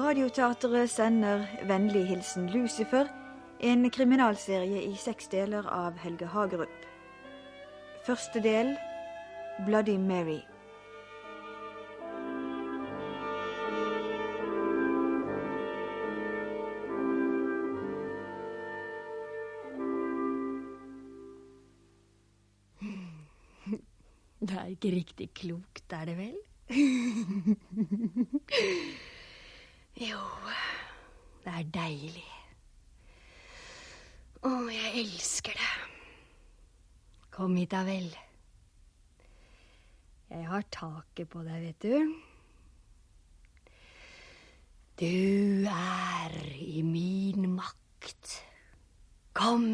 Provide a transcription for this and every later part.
Radioteatret sender Vennlig hilsen Lucifer, en kriminalserie i seks deler av Helge Hagerup. Første del Bloody Mary. Det er ikke riktig klokt, er det vel? jo, det er deilig. Å, jeg elsker det. Kom hit da vel. Jeg har taket på deg, vet du. Du er i min makt. Kom.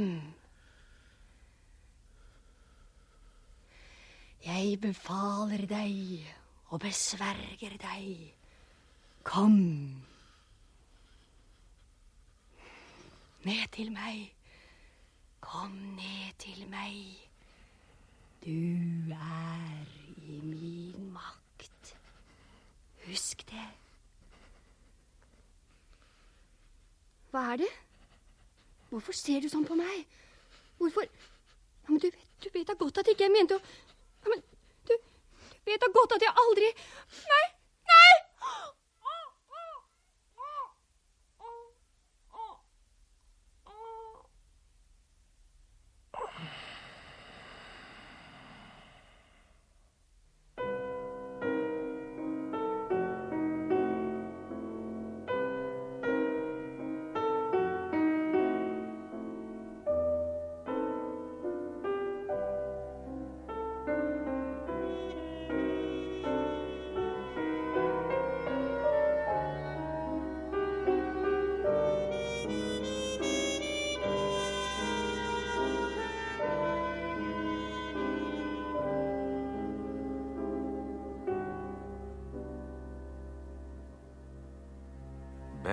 Jeg befaler deg og besverger deg. Kom. Ned til meg. Kom ned til meg. Du er i min makt. Husk det. Hva er det? Hvorfor ser du sånn på meg? Hvorfor ja, men du, du vet da godt at jeg ikke mente å ja, Men du, du vet da godt at jeg aldri Nei! Nei!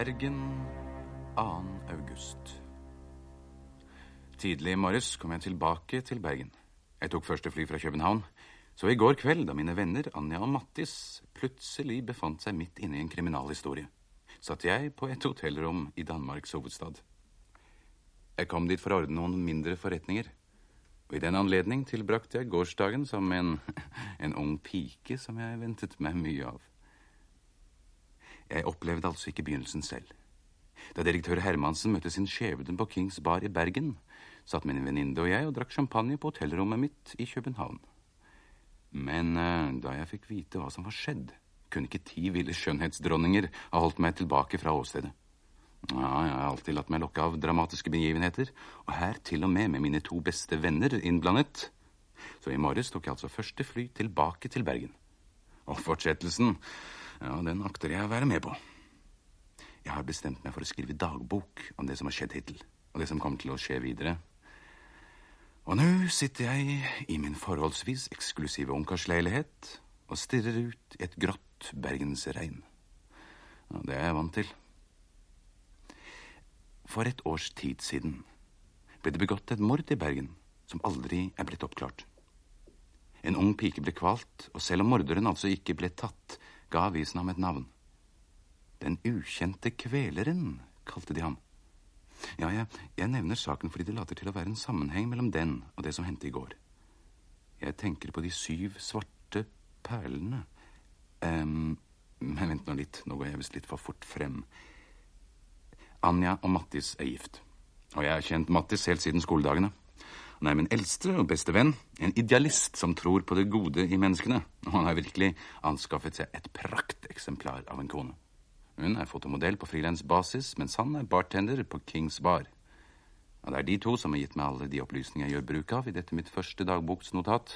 Bergen 2. august. Tidlig i morges kom jeg tilbake til Bergen. Jeg tok første fly fra København. Så i går kveld, da mine venner Anja og Mattis plutselig befant seg midt inne i en kriminalhistorie, satt jeg på et hotellrom i Danmarks hovedstad. Jeg kom dit for å ordne noen mindre forretninger, og i den anledning tilbrakte jeg gårsdagen som en, en ung pike som jeg ventet meg mye av. Jeg opplevde altså ikke begynnelsen selv. Da direktør Hermansen møtte sin skjebne på Kings Bar i Bergen, satt min venninne og jeg og drakk champagne på hotellrommet mitt i København. Men uh, da jeg fikk vite hva som var skjedd, kunne ikke ti ville skjønnhetsdronninger ha holdt meg tilbake fra åstedet. Ja, jeg har alltid latt meg lokke av dramatiske begivenheter, og her til og med med mine to beste venner innblandet. Så i morges tok jeg altså første fly tilbake til Bergen. Og fortsettelsen ja, den akter jeg å være med på. Jeg har bestemt meg for å skrive dagbok om det som har skjedd hittil, og det som kommer til å skje videre. Og nå sitter jeg i min forholdsvis eksklusive ungkarsleilighet og stirrer ut i et grått bergensregn. Ja, det er jeg vant til. For et års tid siden ble det begått et mord i Bergen som aldri er blitt oppklart. En ung pike ble kvalt, og selv om morderen altså ikke ble tatt, ga avisen ham et navn. Den ukjente kveleren, kalte de ham. Ja, jeg, jeg nevner saken fordi det later til å være en sammenheng mellom den og det som hendte i går. Jeg tenker på de syv svarte perlene. Um, men vent nå litt, nå går jeg visst litt for fort frem. Anja og Mattis er gift. Og jeg har kjent Mattis helt siden skoledagene. Han er min eldste og beste venn, en idealist som tror på det gode i menneskene. Og han har virkelig anskaffet seg et prakteksemplar av en kone. Hun er fotomodell på frilansbasis, mens han er bartender på Kings Bar. Og det er de to som har gitt meg alle de opplysninger jeg gjør bruk av i dette mitt første dagboksnotat.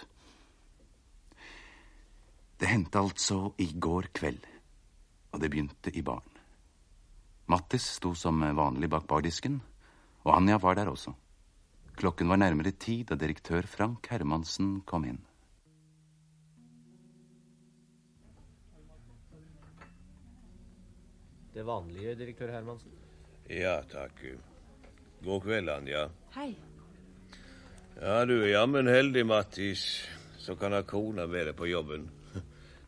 Det hendte altså i går kveld, og det begynte i baren. Mattis sto som vanlig bak bardisken, og Anja var der også. Klokken var nærmere ti da direktør Frank Hermansen kom inn. Det vanlige, direktør Hermansen. Ja, takk. God kveld, Anja. Hei. Ja, du er jammen heldig, Mattis, som kan ha kona med deg på jobben.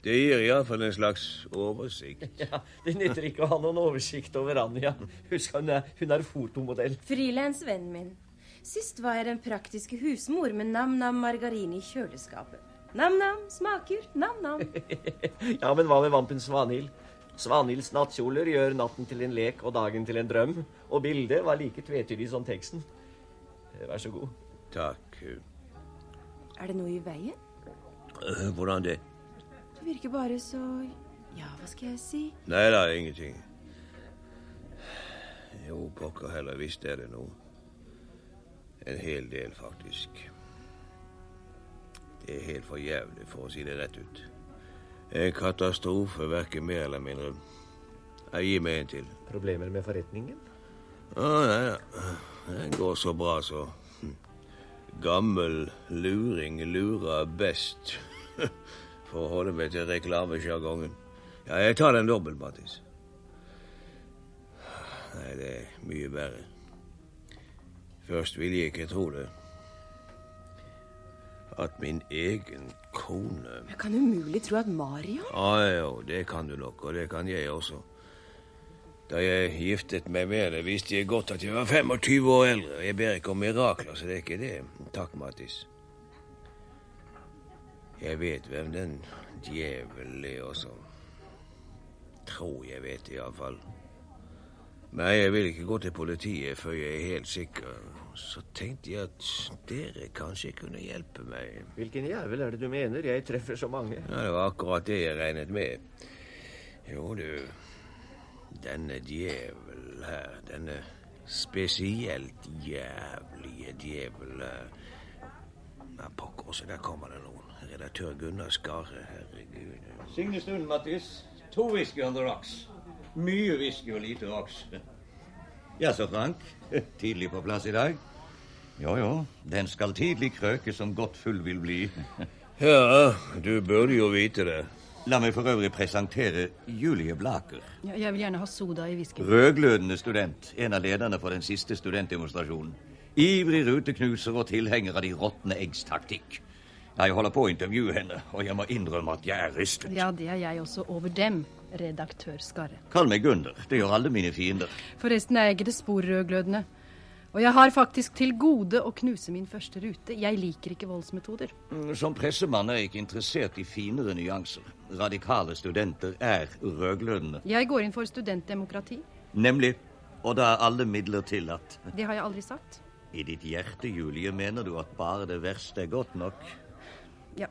Det gir iallfall en slags oversikt. Ja, Det nytter ikke å ha noen oversikt over Anja. Husk, hun er, hun er fotomodell. Frilansvennen min. Sist var jeg den praktiske husmor med nam-nam margarin i kjøleskapet. Nam-nam smaker nam-nam. Ja, men hva med Vampen Svanhild? Svanhilds nattkjoler gjør natten til en lek og dagen til en drøm. Og bildet var like tvetydig som teksten. Eh, Vær så god. Takk. Er det noe i veien? Eh, Hvordan det? Du virker bare så Ja, hva skal jeg si? Nei da, ingenting. Jo, pokker heller, visst er det noe. En hel del, faktisk. Det er helt for jævlig, for å si det rett ut. En katastrofe, verken mer eller mindre. Jeg gir meg en til. Problemer med forretningen? Å, nei da. Den går så bra, så. Hm. Gammel luring lurer best. For å holde meg til reklamesjargongen. Ja, jeg tar den dobbelt, Mattis. Nei, det er mye verre. Først ville jeg ikke tro det. At min egen kone Jeg kan umulig tro at Mario Ja, jo, det kan du nok, og det kan jeg også. Da jeg giftet meg med henne, visste jeg godt at jeg var 25 år eldre. Jeg ber ikke om mirakler, så det er ikke det. Takk, Mattis. Jeg vet hvem den djevelen er også. Tror jeg vet det, iallfall. Men jeg vil ikke gå til politiet før jeg er helt sikker. Så tenkte jeg at dere kanskje kunne hjelpe meg. Hvilken jævel er det du mener? Jeg treffer så mange. Ja, det var akkurat det jeg regnet med. Jo, du Denne djevel her, denne spesielt jævlige djevel her Ja, pokker også, der kommer det noen. Redaktør Gunnar Skare, herregud. Signe Stund, Mattis. To whisky under rocks. Mye whisky og lite rocks. Jaså, Frank. Tidlig på plass i dag? Jo, jo. Den skal tidlig krøke som godt full vil bli. Ja, du burde jo vite det. La meg for øvrig presentere Julie Blaker. Ja, jeg vil gjerne ha soda i whisky. Rødglødende student. En av lederne for den siste studentdemonstrasjonen. Ivrig ruteknuser og tilhenger av de råtne eggs taktikk. Jeg holder på å intervjue henne, og jeg må innrømme at jeg er rystet. Ja, det er jeg også over dem, redaktør Skarre. Kall meg Gunder. Det gjør alle mine fiender. Forresten er jeg ikke det spor rødglødende. Og jeg har faktisk til gode å knuse min første rute. Jeg liker ikke voldsmetoder. Som pressemann er jeg ikke interessert i finere nyanser. Radikale studenter er rødglødende. Jeg går inn for studentdemokrati. Nemlig. Og da er alle midler tillatt. Det har jeg aldri sagt. I ditt hjerte, Julie, mener du at bare det verste er godt nok? Ja.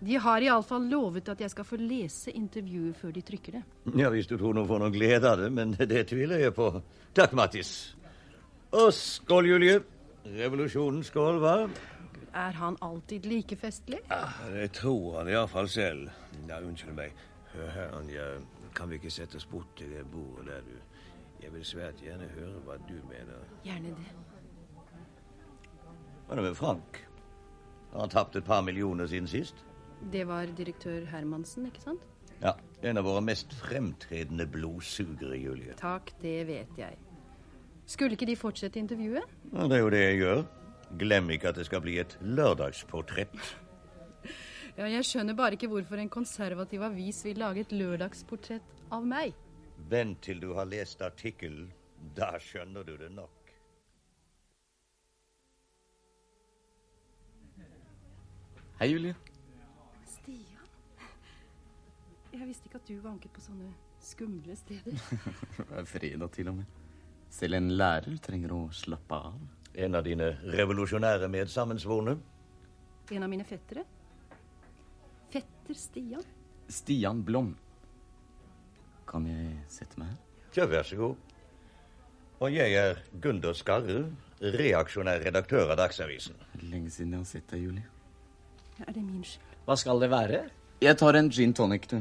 De har iallfall lovet at jeg skal få lese intervjuet før de trykker det. Ja, hvis du tror noen får noen glede av det, men det tviler jeg på. Takk, Mattis. Og skål, Julie. Revolusjonen skål, hva? Er han alltid like festlig? Ja, Det tror han iallfall selv. Ja, unnskyld meg. Hør her, Anja. Kan vi ikke sette oss bort til det bordet der, du? Jeg vil svært gjerne høre hva du mener. Gjerne det. Hva er det med Frank? Har han tapt et par millioner siden sist? Det var direktør Hermansen, ikke sant? Ja. En av våre mest fremtredende blodsugere, Julie. Takk, det vet jeg. Skulle ikke de fortsette intervjuet? Ja, det er jo det jeg gjør. Glem ikke at det skal bli et lørdagsportrett. Ja, Jeg skjønner bare ikke hvorfor en konservativ avis vil lage et lørdagsportrett av meg. Vent til du har lest artikkelen. Da skjønner du det nok. Hei, Julie. Stian? Jeg visste ikke at du vanket på sånne skumle steder. Det er fredag til og med. Selv en lærer trenger å slappe av. En av dine revolusjonære medsammensvorne. En av mine fettere. Fetter Stian. Stian Blom. Kan jeg sette meg her? Ja, vær så god. Og jeg er Gunder Skarre, reaksjonær redaktør av Dagsavisen. Lenge siden jeg har sett deg, Julie. Er det min skyld? Hva skal det være? Jeg tar en gin tonic, du.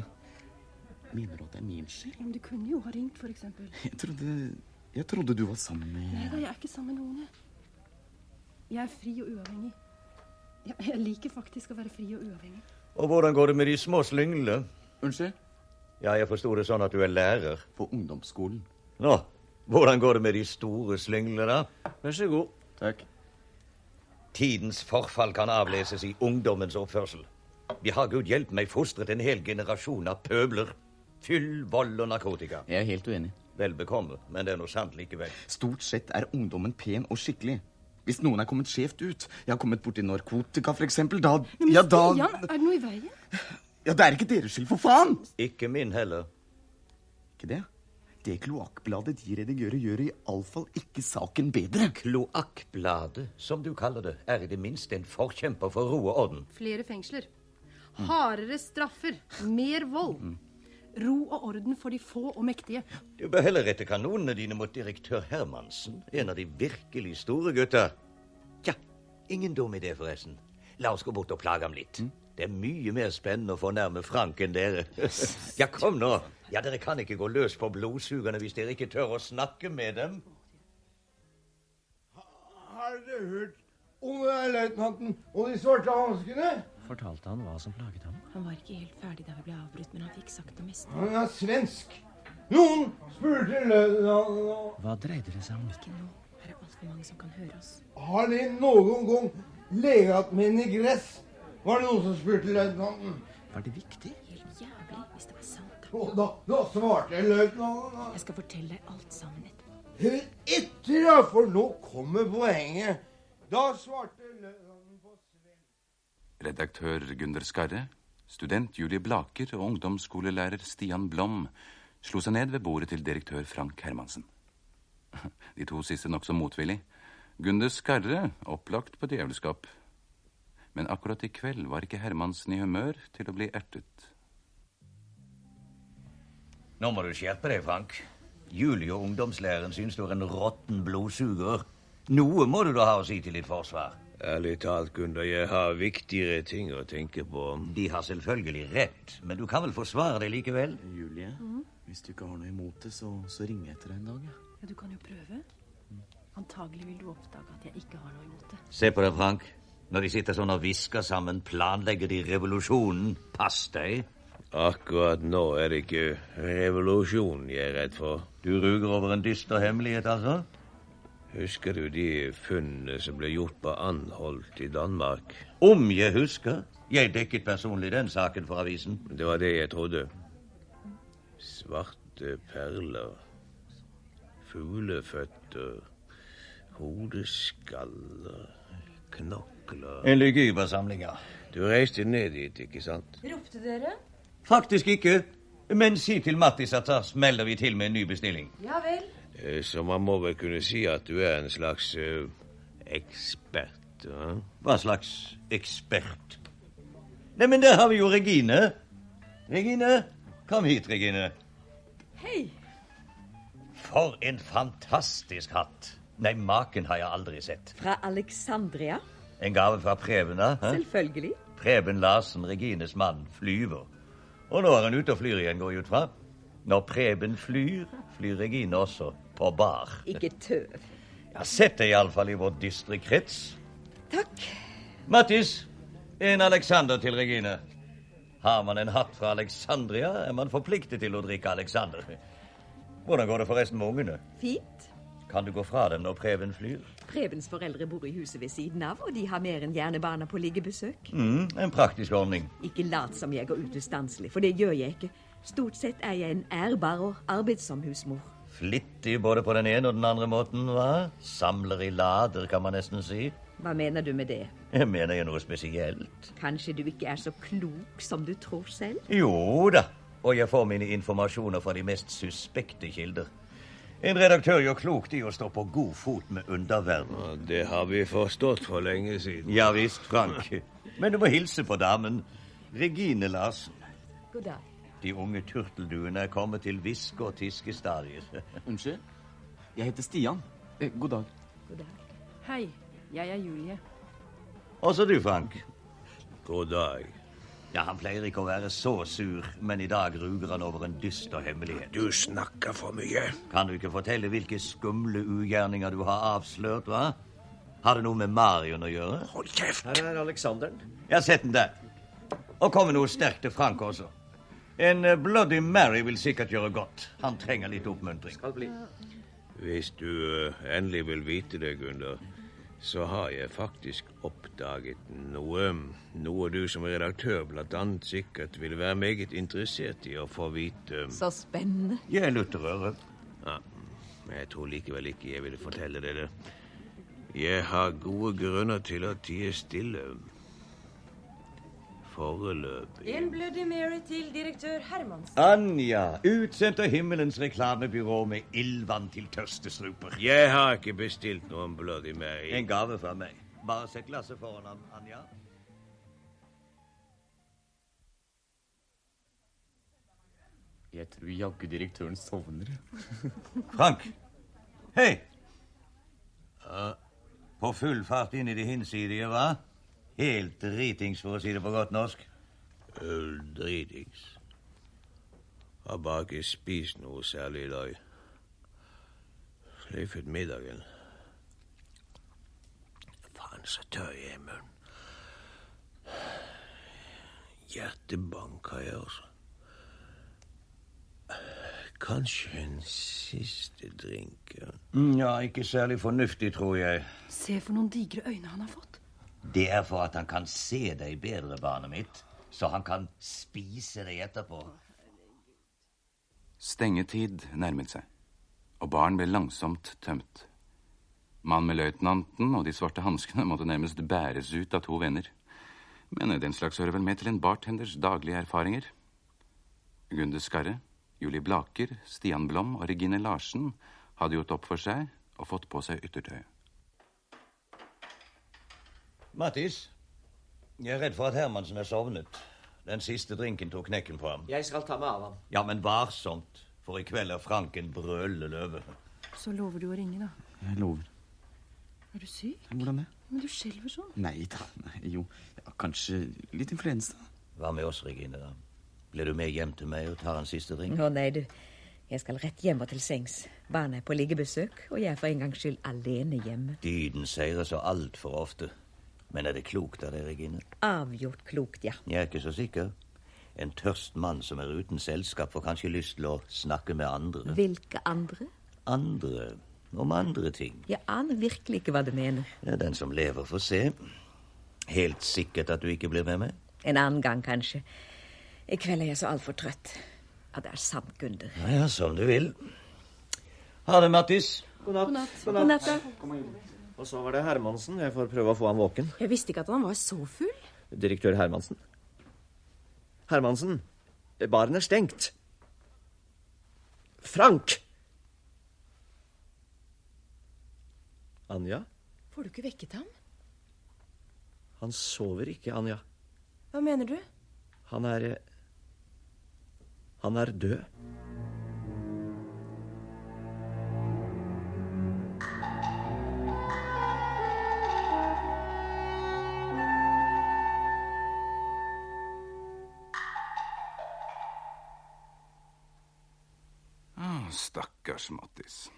Mener du at det er min skyld? Ja, men du kunne jo ha ringt, for eksempel. Jeg trodde, jeg trodde du var sammen Nei med da, jeg er ikke sammen med noen, jeg. Jeg er fri og uavhengig. Jeg, jeg liker faktisk å være fri og uavhengig. Og hvordan går det med de små slynglene? Unnskyld? Ja, jeg forsto det sånn at du er lærer. På ungdomsskolen. Nå, hvordan går det med de store slynglene, da? Vær så god. Takk. Tidens forfall kan avleses i ungdommens oppførsel. Vi har gud hjelpe meg fostret en hel generasjon av pøbler. Fyll, vold og narkotika. Jeg er helt uenig. Velbekomme, men det er noe sant likevel. Stort sett er ungdommen pen og skikkelig. Hvis noen er kommet skjevt ut Jeg har kommet borti narkotika, eksempel. Da Men Ja, da Jan, er det noe i veien? Ja, det er ikke deres skyld, for faen! Ikke min heller. Ikke det? Det kloakkbladet de redigører, gjør iallfall ikke saken bedre. Kloakkbladet, som du kaller det, er i det minste en forkjemper for ro og orden. Flere fengsler. Hardere straffer. Mer vold. Ro og orden for de få og mektige. Du bør heller rette kanonene dine mot direktør Hermansen, en av de virkelig store gutta. Tja, ingen dum idé, forresten. La oss gå bort og plage ham litt. Det er mye mer spennende å fornærme Frank enn dere. ja, kom nå. Ja, Dere kan ikke gå løs på blodsugerne hvis dere ikke tør å snakke med dem. Har dere hørt om løytnanten og de svarte hanskene? Fortalte han hva som plaget ham? Han var ikke helt ferdig da vi ble avbrutt, men han fikk sagt det meste. Han er svensk. Noen spurte løytnanten Hva dreide det seg om? Ikke nå. Her er altfor mange som kan høre oss. Har de noen gang legat med en negress? Var det noen som spurte løytnanten? Var det viktig? Helt jævlig hvis det var sant. Da, da, da svarte løytnanten Jeg skal fortelle deg alt sammen etterpå. Hør etter, da, for nå kommer poenget. Da svarte løytnanten Redaktør Gunder Skarre, student Julie Blaker og ungdomsskolelærer Stian Blom slo seg ned ved bordet til direktør Frank Hermansen. De to siste nokså motvillig. Gunder Skarre opplagt på djevelskap. Men akkurat i kveld var ikke Hermansen i humør til å bli ertet. Nå må du skjerpe deg, Frank. Julie og ungdomslæreren syns du er en råtten blodsuger. Noe må du da ha å si til ditt forsvar. Ærlig talt, Gunder, jeg har viktigere ting å tenke på. De har selvfølgelig rett, men du kan vel forsvare deg likevel? Julie, hvis du ikke har noe imot det, så, så ringer jeg etter deg en dag. Ja. Ja, du kan jo prøve. Antagelig vil du oppdage at jeg ikke har noe imot det. Se på deg, Frank. Når de sitter sånn og hvisker sammen, planlegger de revolusjonen. Pass deg. Akkurat nå er det ikke revolusjonen jeg er redd for. Du ruger over en dyster hemmelighet, altså? Husker du de funnene som ble gjort på Anholt i Danmark? Om jeg husker. Jeg dekket personlig den saken for avisen. Det var det jeg trodde. Svarte perler. Fugleføtter. Hodeskaller. Knokler. En lygehybersamling, ja. Du reiste ned dit, ikke sant? Ropte dere? Faktisk ikke. Men si til Mattis at da smeller vi til med en ny bestilling. Ja vel. Eh, Så man må vel kunne si at du er en slags eh, ekspert? Ja? Hva slags ekspert? Neimen, der har vi jo Regine. Regine, kom hit, Regine. Hei. For en fantastisk hatt. Nei, maken har jeg aldri sett. Fra Alexandria? En gave fra Preben, da? Selvfølgelig. Preben Larsen, Regines mann, flyver. Og nå er han ute og flyr igjen, går jeg ut fra. Når Preben flyr, flyr Regine også. På bar. Ikke tøv. Ja, Sett deg iallfall i vår dystre krets. Takk. Mattis, en Alexander til Regine. Har man en hatt fra Alexandria, er man forpliktet til å drikke Alexander. Hvordan går det forresten med ungene? Fint. Kan du gå fra dem når Preben flyr? Prebens foreldre bor i huset ved siden av, og de har mer enn gjerne barna på liggebesøk. Mm, en praktisk ordning. Ikke lat som jeg går utilstanselig, for det gjør jeg ikke. Stort sett er jeg en ærbar og arbeidsom husmor. Flittig både på den ene og den andre måten, hva? Samler i lader, kan man nesten si. Hva mener du med det? Jeg mener jo noe spesielt. Kanskje du ikke er så klok som du tror selv? Jo da, og jeg får mine informasjoner fra de mest suspekte kilder. En redaktør gjør klokt i å stå på god fot med underverdenen. Det har vi forstått for lenge siden. Ja visst, Frank. Men du må hilse på damen. Regine Larsen. God dag. De unge turtelduene er kommet til hviske- og tiskestadiet. Unnskyld? Jeg heter Stian. Eh, god dag. God dag. Hei, jeg er Julie. Også du, Frank. God dag. Ja, Han pleier ikke å være så sur, men i dag ruger han over en dyster hemmelighet. Du snakker for mye. Kan du ikke fortelle hvilke skumle ugjerninger du har avslørt, hva? Har det noe med Marion å gjøre? Hold kjeft! Her er Aleksanderen. Ja, sett den der. Og kom med noe sterkt til Frank også. En eh, Bloody Mary vil sikkert gjøre godt. Han trenger litt oppmuntring. Skal bli. Hvis du eh, endelig vil vite det, Gunder. så har jeg faktisk oppdaget noe. Noe du som redaktør blant annet sikkert vil være meget interessert i å få vite. Så spennende. Jeg lutter. Ja, men jeg tror likevel ikke jeg ville fortelle deg det. Jeg har gode grunner til å tie stille. Foreløpig. En Bloody Mary til direktør Hermansen. Anja, utsendt av himmelens reklamebyrå med ildvann til tørstestruper. Jeg har ikke bestilt noen Bloody Mary. En gave fra meg. Bare sett glasset foran ham, Anja. Jeg tror jaggu direktøren sovner. Frank! Hei! På full fart inn i det hinsidige, hva? Helt dritings, for å si det på godt norsk. Øl dritings. Har bare ikke spist noe særlig i dag. Sløyfet middagen. Faen, så tørr jeg er i munnen. Hjertebank har jeg også. Kanskje en siste drink. Mm, Ja, ikke særlig fornuftig, tror jeg. Se for noen digre øyne han har fått. Det er for at han kan se deg bedre, barnet mitt. Så han kan spise deg etterpå. Stengetid nærmet seg, og baren ble langsomt tømt. Mannen med løytnanten og de svarte hanskene måtte nærmest bæres ut av to venner. Men den slags hører vel med til en bartenders daglige erfaringer. Gunde Skarre, Julie Blaker, Stian Blom og Regine Larsen hadde gjort opp for seg og fått på seg yttertøyet. Mattis, jeg er redd for at Hermansen er sovnet. Den siste drinken tok knekken på ham. Jeg skal ta meg av ham. Ja, men varsomt, for i kveld er Frank en brølende løve. Så lover du å ringe, da. Jeg lover. Er du syk? Hvordan det? Men du skjelver sånn. Nei da. Nei, jo, ja, kanskje litt influensa. Hva med oss, Regine, da? Blir du med hjem til meg og tar en siste drink? Å nei, du. Jeg skal rett hjem og til sengs. Barna er på liggebesøk, og jeg er for en gangs skyld alene hjemme. Dyden seirer så altfor ofte. Men er det klokt av deg, Regine? Avgjort klokt, ja. Jeg er ikke så sikker. En tørst mann som er uten selskap, får kanskje lyst til å snakke med andre. Hvilke andre? Andre om andre ting. Jeg aner virkelig ikke hva du mener. Ja, den som lever, får se. Helt sikkert at du ikke blir med meg? En annen gang, kanskje. I kveld er jeg så altfor trøtt. Ja, det er sant, Gunder. Ja, ja, som du vil. Ha det, Mattis. God natt. God natt, da. Og så var det Hermansen. Jeg får prøve å få han våken. Jeg visste ikke at han var så full. Direktør Hermansen. Hermansen, baren er stengt. Frank! Anja? Får du ikke vekket ham? Han sover ikke, Anja. Hva mener du? Han er eh, Han er død. Stakkars Mattis.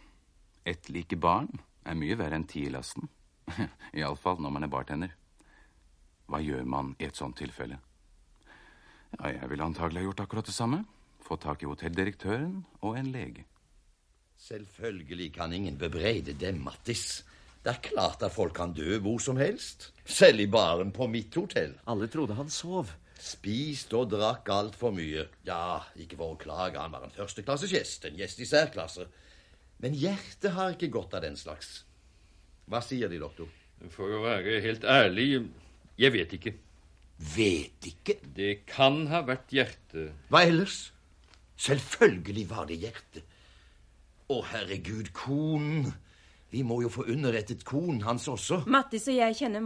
Ett like barn er mye verre enn ti i lasten. Iallfall når man er bartender. Hva gjør man i et sånt tilfelle? Ja, jeg ville antagelig ha gjort akkurat det samme. Fått tak i hotelldirektøren og en lege. Selvfølgelig kan ingen bebreide dem, Mattis. Det er klart at folk kan dø hvor som helst. Selv i baren på mitt hotell. Alle trodde han sov. Spiste og drakk altfor mye. Ja, ikke for å klage, han var en førsteklasses gjest, en gjest i særklasse. Men hjertet har ikke godt av den slags. Hva sier de, doktor? For å være helt ærlig, jeg vet ikke. Vet ikke? Det kan ha vært hjertet. Hva ellers? Selvfølgelig var det hjertet. Å, herregud, konen. Vi må jo få underrettet konen hans også. Mattis og jeg kjenner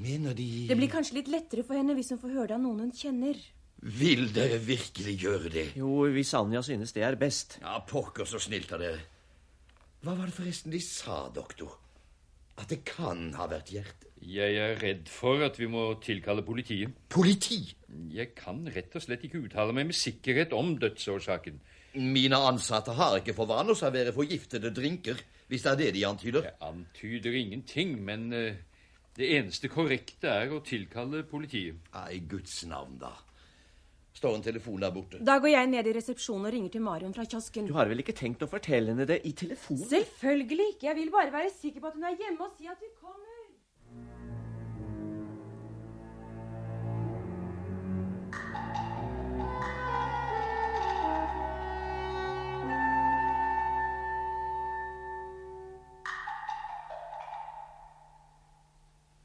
Mener de Det blir kanskje litt lettere for henne hvis hun får høre det av noen hun kjenner. Vil dere virkelig gjøre det? Jo, hvis Anja synes det er best. Ja, pokker så snilt av dere. Hva var det forresten de sa, doktor? At det kan ha vært hjertet? Jeg er redd for at vi må tilkalle politiet. Politi? Jeg kan rett og slett ikke uttale meg med sikkerhet om dødsårsaken. Mine ansatte har ikke for vane å servere forgiftede drinker, hvis det er det de antyder. Jeg antyder ingenting, men eh, det eneste korrekte er å tilkalle politiet. Ja, I Guds navn, da. står en telefon der borte. Da går jeg ned i resepsjonen og ringer til Marion fra kiosken. Du har vel ikke tenkt å fortelle henne det i telefonen? Selvfølgelig ikke. Jeg vil bare være sikker på at hun er hjemme og si at vi kommer.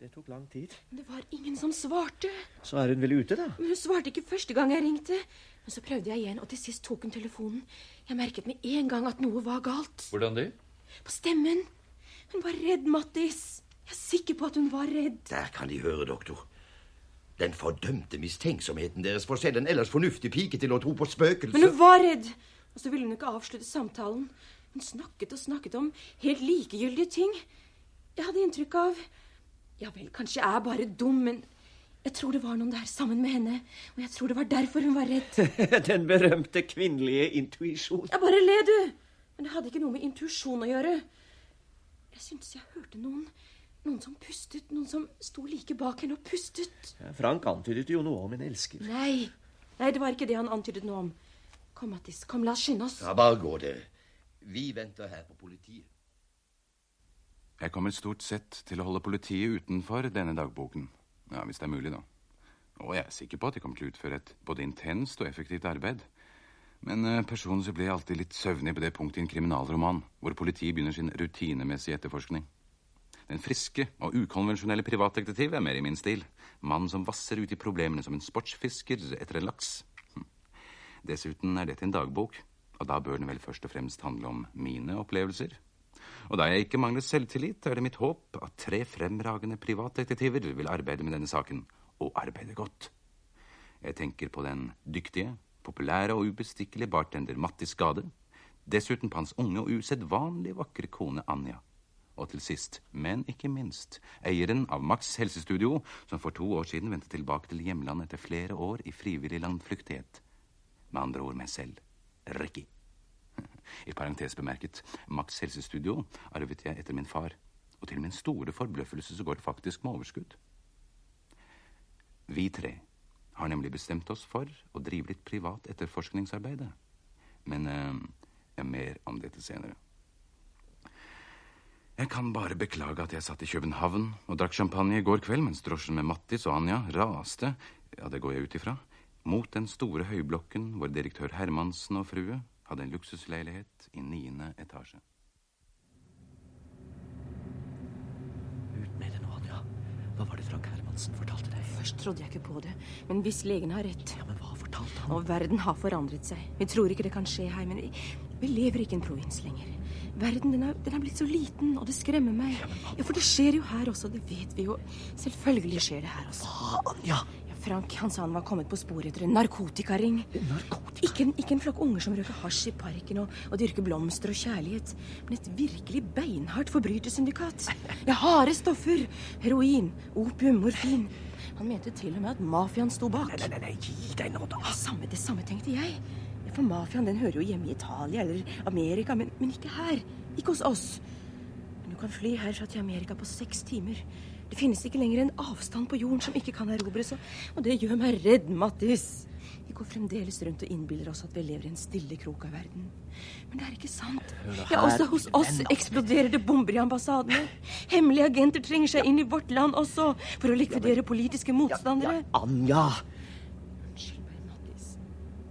Det tok lang tid. Men det var ingen som svarte. Så er hun vel ute, da? Men Hun svarte ikke første gang jeg ringte. Men så prøvde jeg igjen, og til sist tok hun telefonen. Jeg merket med en gang at noe var galt. Hvordan det? På stemmen. Hun var redd, Mattis. Jeg er sikker på at hun var redd. Der kan De høre, doktor. Den fordømte mistenksomheten deres får selv en ellers fornuftig pike til å tro på spøkelser. Men hun var redd. Og så ville hun ikke avslutte samtalen. Hun snakket og snakket om helt likegyldige ting. Jeg hadde inntrykk av Ja vel, kanskje jeg er bare dum, men jeg tror det var noen der sammen med henne. Og jeg tror det var derfor hun var redd. Den berømte kvinnelige intuisjon. Ja, bare le, du! Men det hadde ikke noe med intuisjon å gjøre. Jeg syntes jeg hørte noen. Noen som pustet. Noen som sto like bak henne og pustet. Ja, Frank antydet jo noe om en elsker. Nei. Nei, det var ikke det han antydet noe om. Kom, Mattis. Kom, la oss skynde oss. Ja, bare gå, dere. Vi venter her på politiet. Jeg kommer stort sett til å holde politiet utenfor denne dagboken. Ja, Hvis det er mulig, da. Og jeg er sikker på at de kommer til å utføre et både intenst og effektivt arbeid. Men eh, personlig så blir alltid litt søvnig på det punktet i en kriminalroman hvor politiet begynner sin rutinemessige etterforskning. Den friske og ukonvensjonelle privatdetektiv er mer i min stil. Mannen som vasser ut i problemene som en sportsfisker etter en laks. Hm. Dessuten er dette en dagbok, og da bør den vel først og fremst handle om mine opplevelser. Og da jeg ikke mangler selvtillit, er det mitt håp at tre fremragende privatdetektiver vil arbeide med denne saken, og arbeide godt. Jeg tenker på den dyktige, populære og ubestikkelige bartender Mattis Gade, dessuten på hans unge og usedvanlig vakre kone Anja. Og til sist, men ikke minst, eieren av Max helsestudio, som for to år siden vendte tilbake til hjemlandet etter flere år i frivillig landflyktighet. Med andre ord meg selv, Ricky. I parentes bemerket, Max helsestudio arvet jeg etter min far, og til min store forbløffelse så går det faktisk med overskudd. Vi tre har nemlig bestemt oss for å drive litt privat etterforskningsarbeide. Men eh, mer om dette senere. Jeg kan bare beklage at jeg satt i København og drakk champagne i går kveld mens drosjen med Mattis og Anja raste, ja, det går jeg ut ifra, mot den store høyblokken hvor direktør Hermansen og frue hadde en luksusleilighet i niende etasje. Ut med det nå, Anja. Hva var det Frank Hermansen fortalte deg? Først trodde jeg ikke på det, men hvis legen har rett Ja, men hva fortalte han? Og verden har forandret seg. Vi tror ikke det kan skje her, men vi, vi lever ikke i en provins lenger. Verden den er, den er blitt så liten, og det skremmer meg. Ja, For det skjer jo her også, det vet vi jo. Selvfølgelig skjer det her også. Hva, Anja? Frank han sa han var kommet på sporet etter en narkotikaring. Narkotika? Ikke en, ikke en flokk unger som røyker hasj i parken og, og dyrker blomster og kjærlighet, men et virkelig beinhardt forbrytersyndikat. Ja, harde stoffer. Heroin, opium, morfin. Han mente til og med at mafiaen sto bak. Nei, nei, nei, gi deg nå, da. Samme, det samme tenkte jeg. For mafiaen den hører jo hjemme i Italia eller Amerika, men, men ikke her. Ikke hos oss. Men du kan fly herfra til Amerika på seks timer. Det finnes ikke lenger en avstand på jorden som ikke kan erobres, og, det gjør meg redd, Mattis. Vi går fremdeles rundt og innbiller oss at vi lever i en stille krok av verden. Men det er ikke sant. Ja, Også hos oss eksploderer det bomber i ambassadene. Hemmelige agenter trenger seg inn i vårt land også for å likvidere politiske motstandere. Anja! Unnskyld meg, Mattis.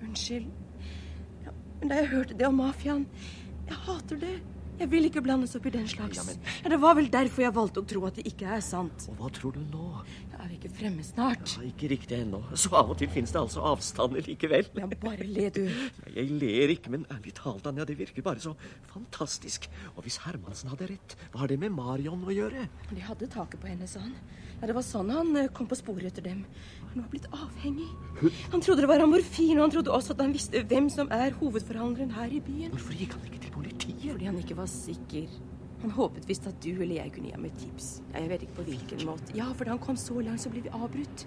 Unnskyld. Ja, men da jeg hørte det om mafiaen Jeg hater det. Jeg vil ikke blandes opp i den slags. Ja, Det var vel derfor jeg valgte å tro at det ikke er sant. Og hva tror du nå? Ja, er vi ikke fremme snart? Ja, ikke riktig ennå. Så av og til finnes det altså avstander likevel. Ja, bare le, du. Jeg ler ikke, men ærlig talt, Anja, det virker bare så fantastisk. Og hvis Hermansen hadde rett, hva har det med Marion å gjøre? De hadde taket på henne, sa han. Ja, Det var sånn han eh, kom på sporet etter dem. Hun var blitt avhengig. Han trodde det var av morfin, og han trodde også at han visste hvem som er hovedforhandleren her i byen. Hvorfor gikk han ikke til politiet? Fordi han ikke var sikker. Han håpet visst at du eller jeg kunne gi ham et tips. Jeg vet ikke på hvilken måte. Ja, for da han kom så langt, så ble vi avbrutt.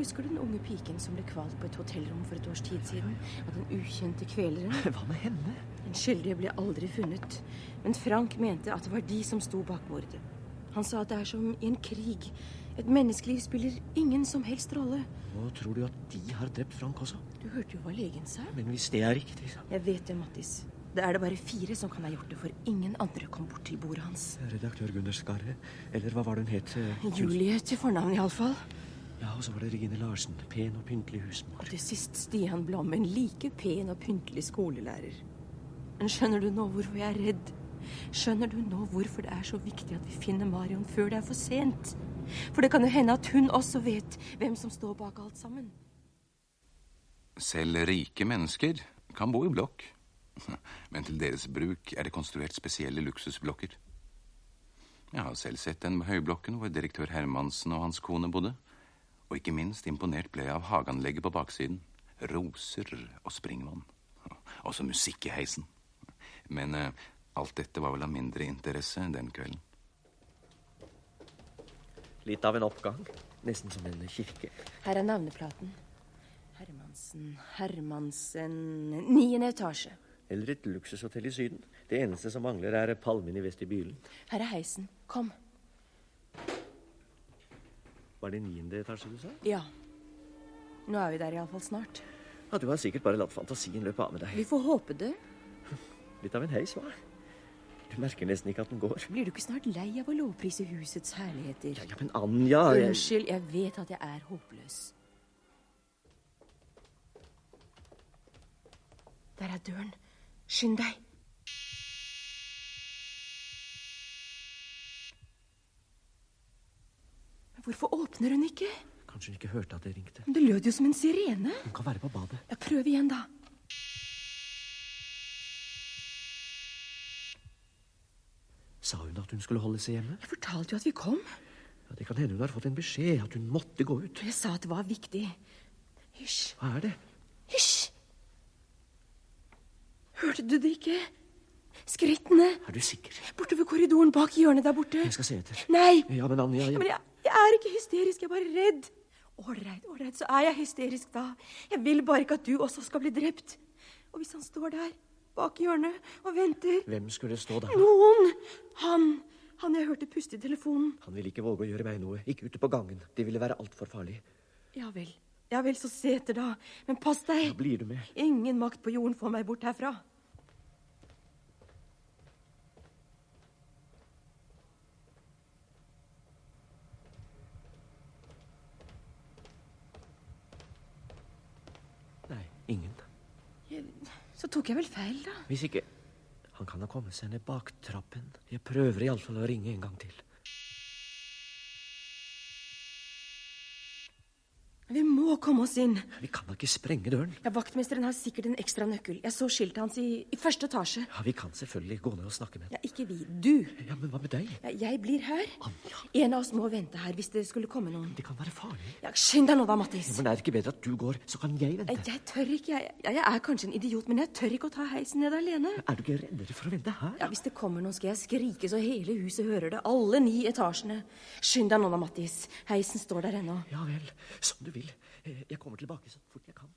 Husker du den unge piken som ble kvalt på et hotellrom for et års tid siden? Av den ukjente kveleren? Hva med henne? Den skyldige ble aldri funnet. Men Frank mente at det var de som sto bak mordet. Han sa at det er som i en krig. Et menneskeliv spiller ingen som helst rolle. Og tror du at de har drept Frank også? Du hørte jo hva legen sa. Men hvis det er riktig så- Jeg vet det, Mattis. Det er det bare fire som kan ha gjort det, for ingen andre kom bort til bordet hans. Redaktør Gunnar Skarre, eller hva var det hun het? Julie til fornavn, iallfall. Ja, og så var det Regine Larsen. Pen og pyntelig husmor. Og til sist Stian Blom, en like pen og pyntelig skolelærer. Men skjønner du nå hvorfor jeg er redd? Skjønner du nå hvorfor det er så viktig at vi finner Marion før det er for sent? For det kan jo hende at hun også vet hvem som står bak alt sammen. Selv rike mennesker kan bo i blokk. Men til deres bruk er det konstruert spesielle luksusblokker. Jeg har selv sett den høyblokken hvor direktør Hermansen og hans kone bodde. Og ikke minst imponert ble jeg av hageanlegget på baksiden. Roser og springvann. Også musikk i heisen. Men eh, alt dette var vel av mindre interesse den kvelden. Litt av en oppgang. Nesten som en kirke. Her er navneplaten. Hermansen, Hermansen Niende etasje. Eller et luksushotell i Syden. Det eneste som mangler, er palmen i vestibylen. Her er heisen. Kom. Var det niende etasje du sa? Ja. Nå er vi der iallfall snart. Ja, Du har sikkert bare latt fantasien løpe av med deg. Vi får håpe det. Litt av en heis, hva? Du merker nesten ikke at den går. Blir du ikke snart lei av å lovprise husets herligheter? Ja, men Anja jeg... Unnskyld, jeg vet at jeg er håpløs. Der er døren. Skynd deg. Men hvorfor åpner hun ikke? Kanskje hun ikke hørte at jeg ringte. Men Det lød jo som en sirene. Hun kan være på badet. Ja, prøv igjen, da. Sa hun at hun skulle holde seg hjemme? Jeg fortalte jo at vi kom. Ja, Det kan hende hun har fått en beskjed at hun måtte gå ut. Jeg sa at det var viktig. Hysj. Hva er det? Hysj! Hørte du det ikke? Skrittene. Er du sikker? Bortover korridoren bak hjørnet der borte. Jeg skal se etter. Nei! Ja, men Anja jeg... Men jeg, jeg er ikke hysterisk, jeg er bare redd. Ålreit, ålreit, så er jeg hysterisk da. Jeg vil bare ikke at du også skal bli drept. Og hvis han står der, bak hjørnet, og venter Hvem skulle stå der? Noen! Han. Han jeg hørte puste i telefonen. Han ville ikke våge å gjøre meg noe. Ikke ute på gangen. Det ville være altfor farlig. Ja vel. Ja vel, så se etter, da. Men pass deg. Da blir du med. Ingen makt på jorden får meg bort herfra. Nei, ingen. Så tok jeg vel feil, da. Hvis ikke Han kan ha kommet seg ned bak trappen. Jeg prøver iallfall å ringe en gang til. Vi må komme oss inn. Vi kan da ikke sprenge døren? Ja, Vaktmesteren har sikkert en ekstra nøkkel. Jeg så skiltet hans i, i første etasje. Ja, Vi kan selvfølgelig gå ned og snakke med Ja, Ikke vi. Du. Ja, Men hva med deg? Ja, jeg blir her. Anja. En av oss må vente her hvis det skulle komme noen. Det kan være farlig. Ja, Skynd deg nå, da, Mattis. Ja, men er det ikke bedre at du går, så kan jeg vente? Jeg, tør ikke. Jeg, jeg, jeg er kanskje en idiot, men jeg tør ikke å ta heisen ned alene. Er du ikke reddere for å vente her? Ja, Hvis det kommer noen, skal jeg skrike så hele huset hører det. Alle ni etasjene. Skynd deg nå, da, Mattis. Heisen står der ennå. Ja vel. Som du vil. Eh, Jeg kommer tilbake så fort jeg kan.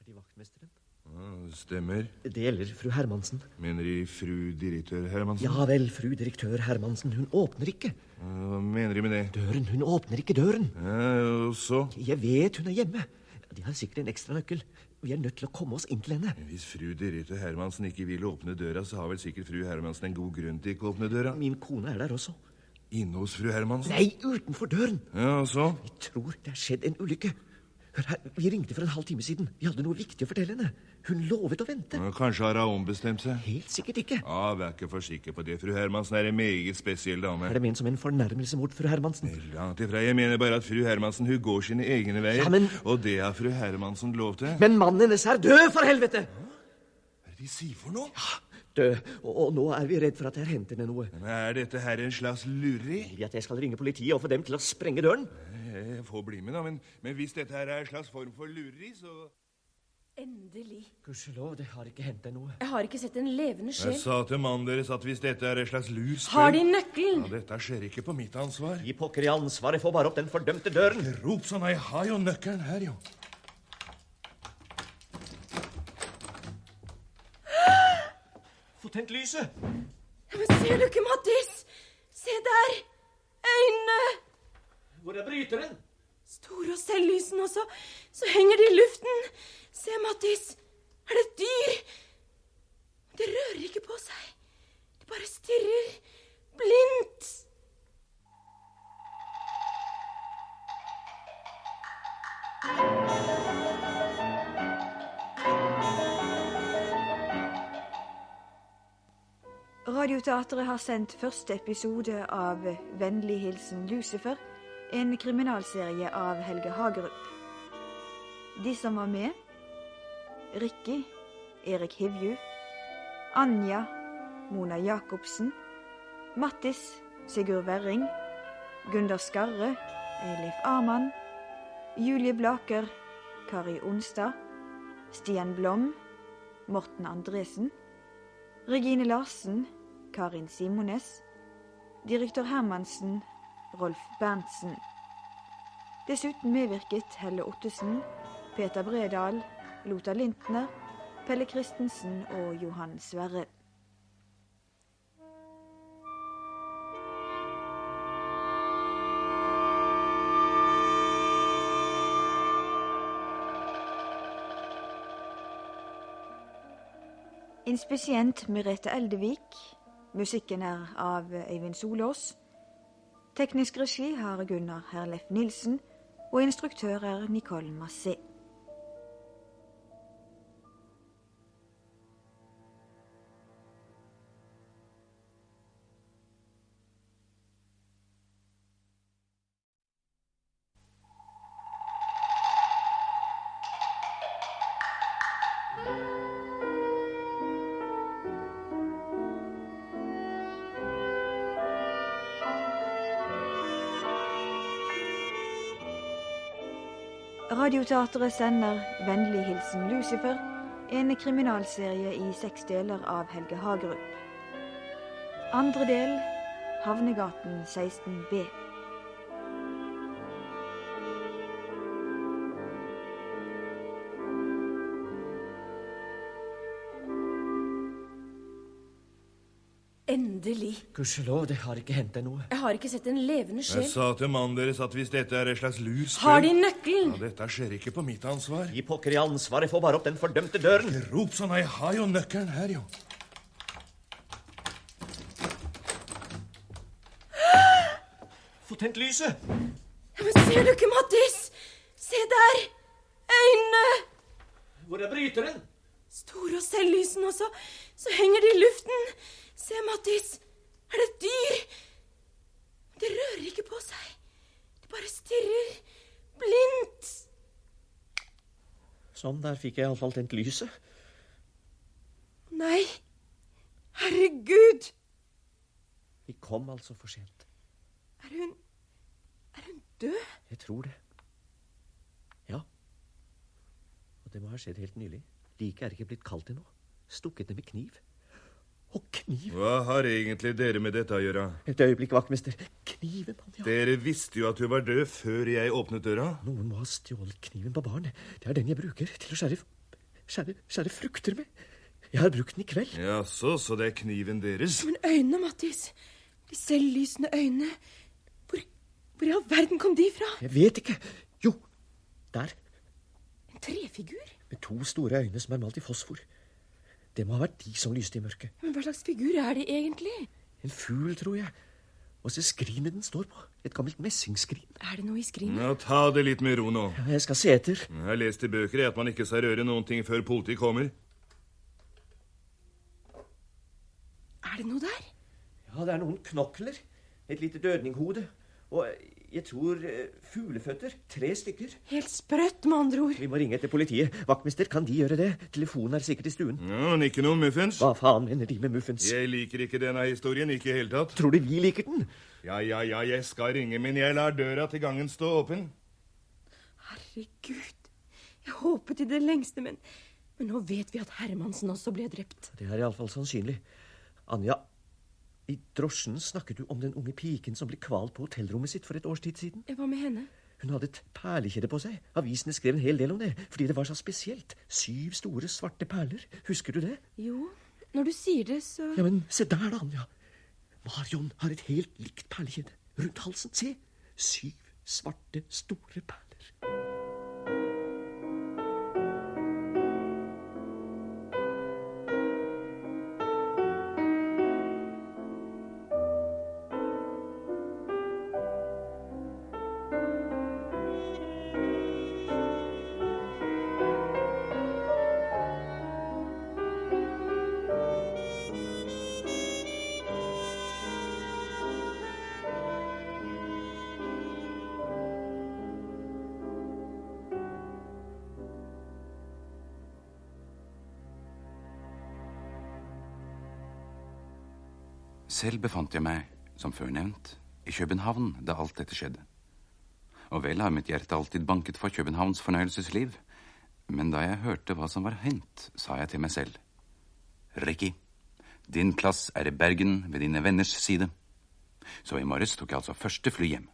Er De vaktmesteren? Ja, det stemmer. Det gjelder fru Hermansen. Mener De fru direktør Hermansen? Ja vel, fru direktør Hermansen. Hun åpner ikke. Hva mener De med det? Døren. Hun åpner ikke døren. Ja, og så? Jeg vet hun er hjemme. De har sikkert en ekstra nøkkel. Vi er nødt til å komme oss inn til henne. Hvis fru direktør Hermansen ikke vil åpne døra, så har vel sikkert fru Hermansen en god grunn til ikke å åpne døra? Min kone er der også. Inne hos fru Hermansen? Nei, utenfor døren. Ja, og så? Vi tror det er skjedd en ulykke. Hør her, Vi ringte for en halv time siden. Vi hadde noe viktig å fortelle henne. Hun lovet å vente. Ja, Kanskje har hun ombestemt seg? Helt sikkert ikke. Ja, Vær ikke for sikker på det. Fru Hermansen er en meget spesiell dame. Er det ment som en fornærmelse mot fru Hermansen? Langt ifra. Jeg mener bare at fru Hermansen hun går sine egne veier. Ja, men- Og det har fru Hermansen lov til. Men mannen hennes er død, for helvete! Hva er det de sier for noe? Død. Og, og nå er vi redd for at jeg henter ned noe. Men Er dette her en slags lureri? Vil vi at jeg skal ringe politiet og få dem til å sprenge døren? Jeg får bli med, da. Men, men hvis dette her er en slags form for lureri, så Endelig. Gudskjelov, det har ikke hendt deg noe. Jeg har ikke sett en levende Jeg sa til mannen deres at hvis dette er et slags lur spill Har de nøkkelen? Ja, Dette skjer ikke på mitt ansvar. Gi pokker i ansvaret, få bare opp den fordømte døren. Ikke rop sånn, jeg har jo nøkkelen her, jo. Tent lyset! Men ser du ikke, Mattis? Se der! Øynene! Hvor er bryteren? Store og selvlysende, også. så, så henger de i luften. Se, Mattis. Er det et dyr? Det rører ikke på seg. Det bare stirrer. Blindt. Radioteatret har sendt første episode av Vennlig hilsen Lucifer, en kriminalserie av Helge Hagerup. De som var med Rikki, Erik Hivju. Anja Mona Jacobsen. Mattis Sigurd Werring. Gunder Skarre Eilif Arman. Julie Blaker Kari Onstad. Stian Blom Morten Andresen. Regine Larsen, Karin Simones. Direktør Hermansen, Rolf Berntsen. Dessuten medvirket Helle Ottesen, Peter Bredal, Lothar Lintner, Pelle Christensen og Johan Sverre. Inspisient Merete Eldevik. Musikken er av Øyvind Solås. Teknisk regi har Gunnar Herlef Nilsen, og instruktør er Nicole Massé. Radioteatret sender Vennlig hilsen Lucifer, en kriminalserie i seks deler av Helge Hagerup. Andre del Havnegaten 16B. Endelig. Gudskjelov, det har ikke hendt deg noe. Jeg har ikke sett en levende Jeg sa til mannen deres at hvis dette er et slags lur Har de nøkkelen? Ja, dette skjer ikke på mitt ansvar. Gi pokker i ansvaret, få bare opp den fordømte døren. Ikke rop sånn, jeg har jo nøkkelen her, jo. Få tent lyset! Ja, Men ser du ikke, Mattis? Se der! Øynene! Hvor er bryteren? Store og selvlysende, også. så henger de i luften. Se, Mattis. Er det et dyr? Det rører ikke på seg. Det bare stirrer. Blindt. Sånn, der fikk jeg iallfall tent lyset. Nei. Herregud. Vi kom altså for sent. Er hun Er hun død? Jeg tror det. Ja. Og det må ha skjedd helt nylig. Liket er ikke blitt kaldt ennå. Stukket det med kniv. Og kniv Hva har egentlig dere med dette å gjøre? Et øyeblikk, vaktmester. Kniven, han, ja. Dere visste jo at hun var død før jeg åpnet døra. Noen må ha stjålet kniven på baren. Det er den jeg bruker til å skjære, skjære, skjære frukter med. Jeg har brukt den i kveld. Jaså, så det er kniven deres? Men øynene, Mattis. De selvlysende øynene. Hvor, hvor i all verden kom de fra? Jeg vet ikke. Jo, der. En trefigur? Med to store øyne som er malt i fosfor. Det må ha vært de som lyste i mørket. Men hva slags figur er det egentlig? En fugl, tror jeg. Og se skrinet den står på. Et gammelt messingskrin. Er det noe i skrinet? Ja, Ta det litt med ro nå. Ja, jeg skal se etter. Jeg har lest i bøker at man ikke skal røre noen ting før politiet kommer. Er det noe der? Ja, det er noen knokler. Et lite dødninghode. Og jeg tror eh, fugleføtter. Tre stykker. Helt sprøtt, med andre ord. Vi må ringe etter politiet. Vaktmester, kan de gjøre det? Telefonen er sikkert i stuen. Ja, men Ikke noe muffins? Hva faen mener de med muffins? Jeg liker ikke denne historien. Ikke i hele tatt. Tror du vi liker den? Ja, ja, ja, jeg skal ringe, men jeg lar døra til gangen stå åpen. Herregud. Jeg håpet i det lengste, men, men nå vet vi at Hermansen også ble drept. Det er iallfall sannsynlig. Anja, i drosjen snakket du om den unge piken som ble kvalt på hotellrommet sitt for et års tid siden. Hva med henne? Hun hadde et perlekjede på seg. Avisene skrev en hel del om det, fordi det var så spesielt. Syv store, svarte perler. Husker du det? Jo, når du sier det, så Ja, men se der, da, Anja. Marion har et helt likt perlekjede rundt halsen. Se! Syv svarte, store perler. Selv befant jeg meg, som før nevnt, i København da alt dette skjedde. Og vel har mitt hjerte alltid banket for Københavns fornøyelsesliv, men da jeg hørte hva som var hendt, sa jeg til meg selv. Ricky, din plass er i Bergen ved dine venners side. Så i morges tok jeg altså første fly hjem.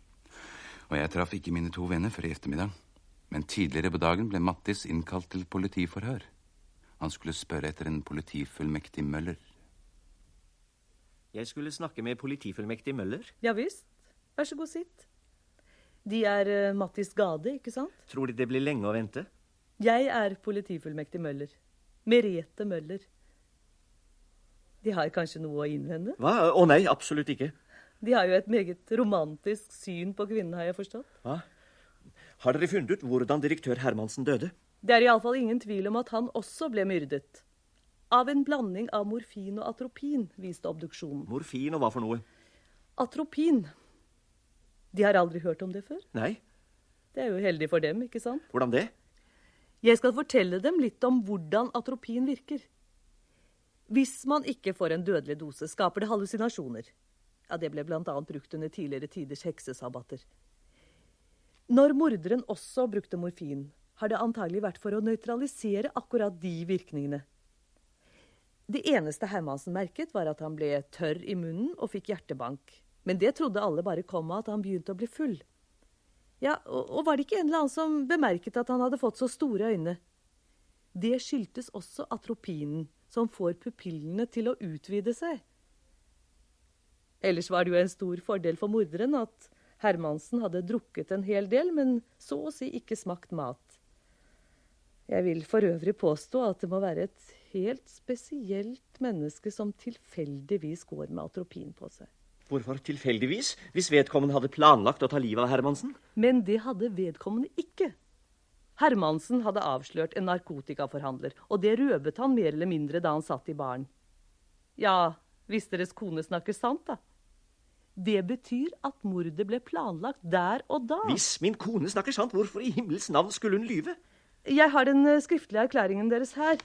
Og jeg traff ikke mine to venner før i ettermiddag, men tidligere på dagen ble Mattis innkalt til politiforhør. Han skulle spørre etter en politifullmektig Møller. Jeg skulle snakke med politifullmektig Møller. Ja visst. Vær så god, sitt. De er uh, Mattis Gade, ikke sant? Tror De det blir lenge å vente? Jeg er politifullmektig Møller. Merete Møller. De har kanskje noe å innvende? Hva? Å nei, absolutt ikke. De har jo et meget romantisk syn på kvinnen, har jeg forstått. Hva? Har dere funnet ut hvordan direktør Hermansen døde? Det er iallfall ingen tvil om at han også ble myrdet. Av en blanding av morfin og atropin, viste obduksjonen. Morfin og hva for noe? Atropin. De har aldri hørt om det før? Nei. Det er jo heldig for dem, ikke sant? Hvordan det? Jeg skal fortelle dem litt om hvordan atropin virker. Hvis man ikke får en dødelig dose, skaper det hallusinasjoner. Ja, Det ble bl.a. brukt under tidligere tiders heksesabbater. Når morderen også brukte morfin, har det antagelig vært for å nøytralisere akkurat de virkningene. Det eneste Hermansen merket, var at han ble tørr i munnen og fikk hjertebank. Men det trodde alle bare kom av at han begynte å bli full. Ja, og, og var det ikke en eller annen som bemerket at han hadde fått så store øyne? Det skyldtes også atropinen, som får pupillene til å utvide seg. Ellers var det jo en stor fordel for morderen at Hermansen hadde drukket en hel del, men så å si ikke smakt mat. Jeg vil for øvrig påstå at det må være et helt spesielt menneske som tilfeldigvis går med atropin på seg. Hvorfor tilfeldigvis, hvis vedkommende hadde planlagt å ta livet av Hermansen? Men det hadde vedkommende ikke. Hermansen hadde avslørt en narkotikaforhandler, og det røbet han mer eller mindre da han satt i baren. Ja, hvis deres kone snakker sant, da. Det betyr at mordet ble planlagt der og da. Hvis min kone snakker sant, hvorfor i himmels navn skulle hun lyve? Jeg har den eh, skriftlige erklæringen deres her.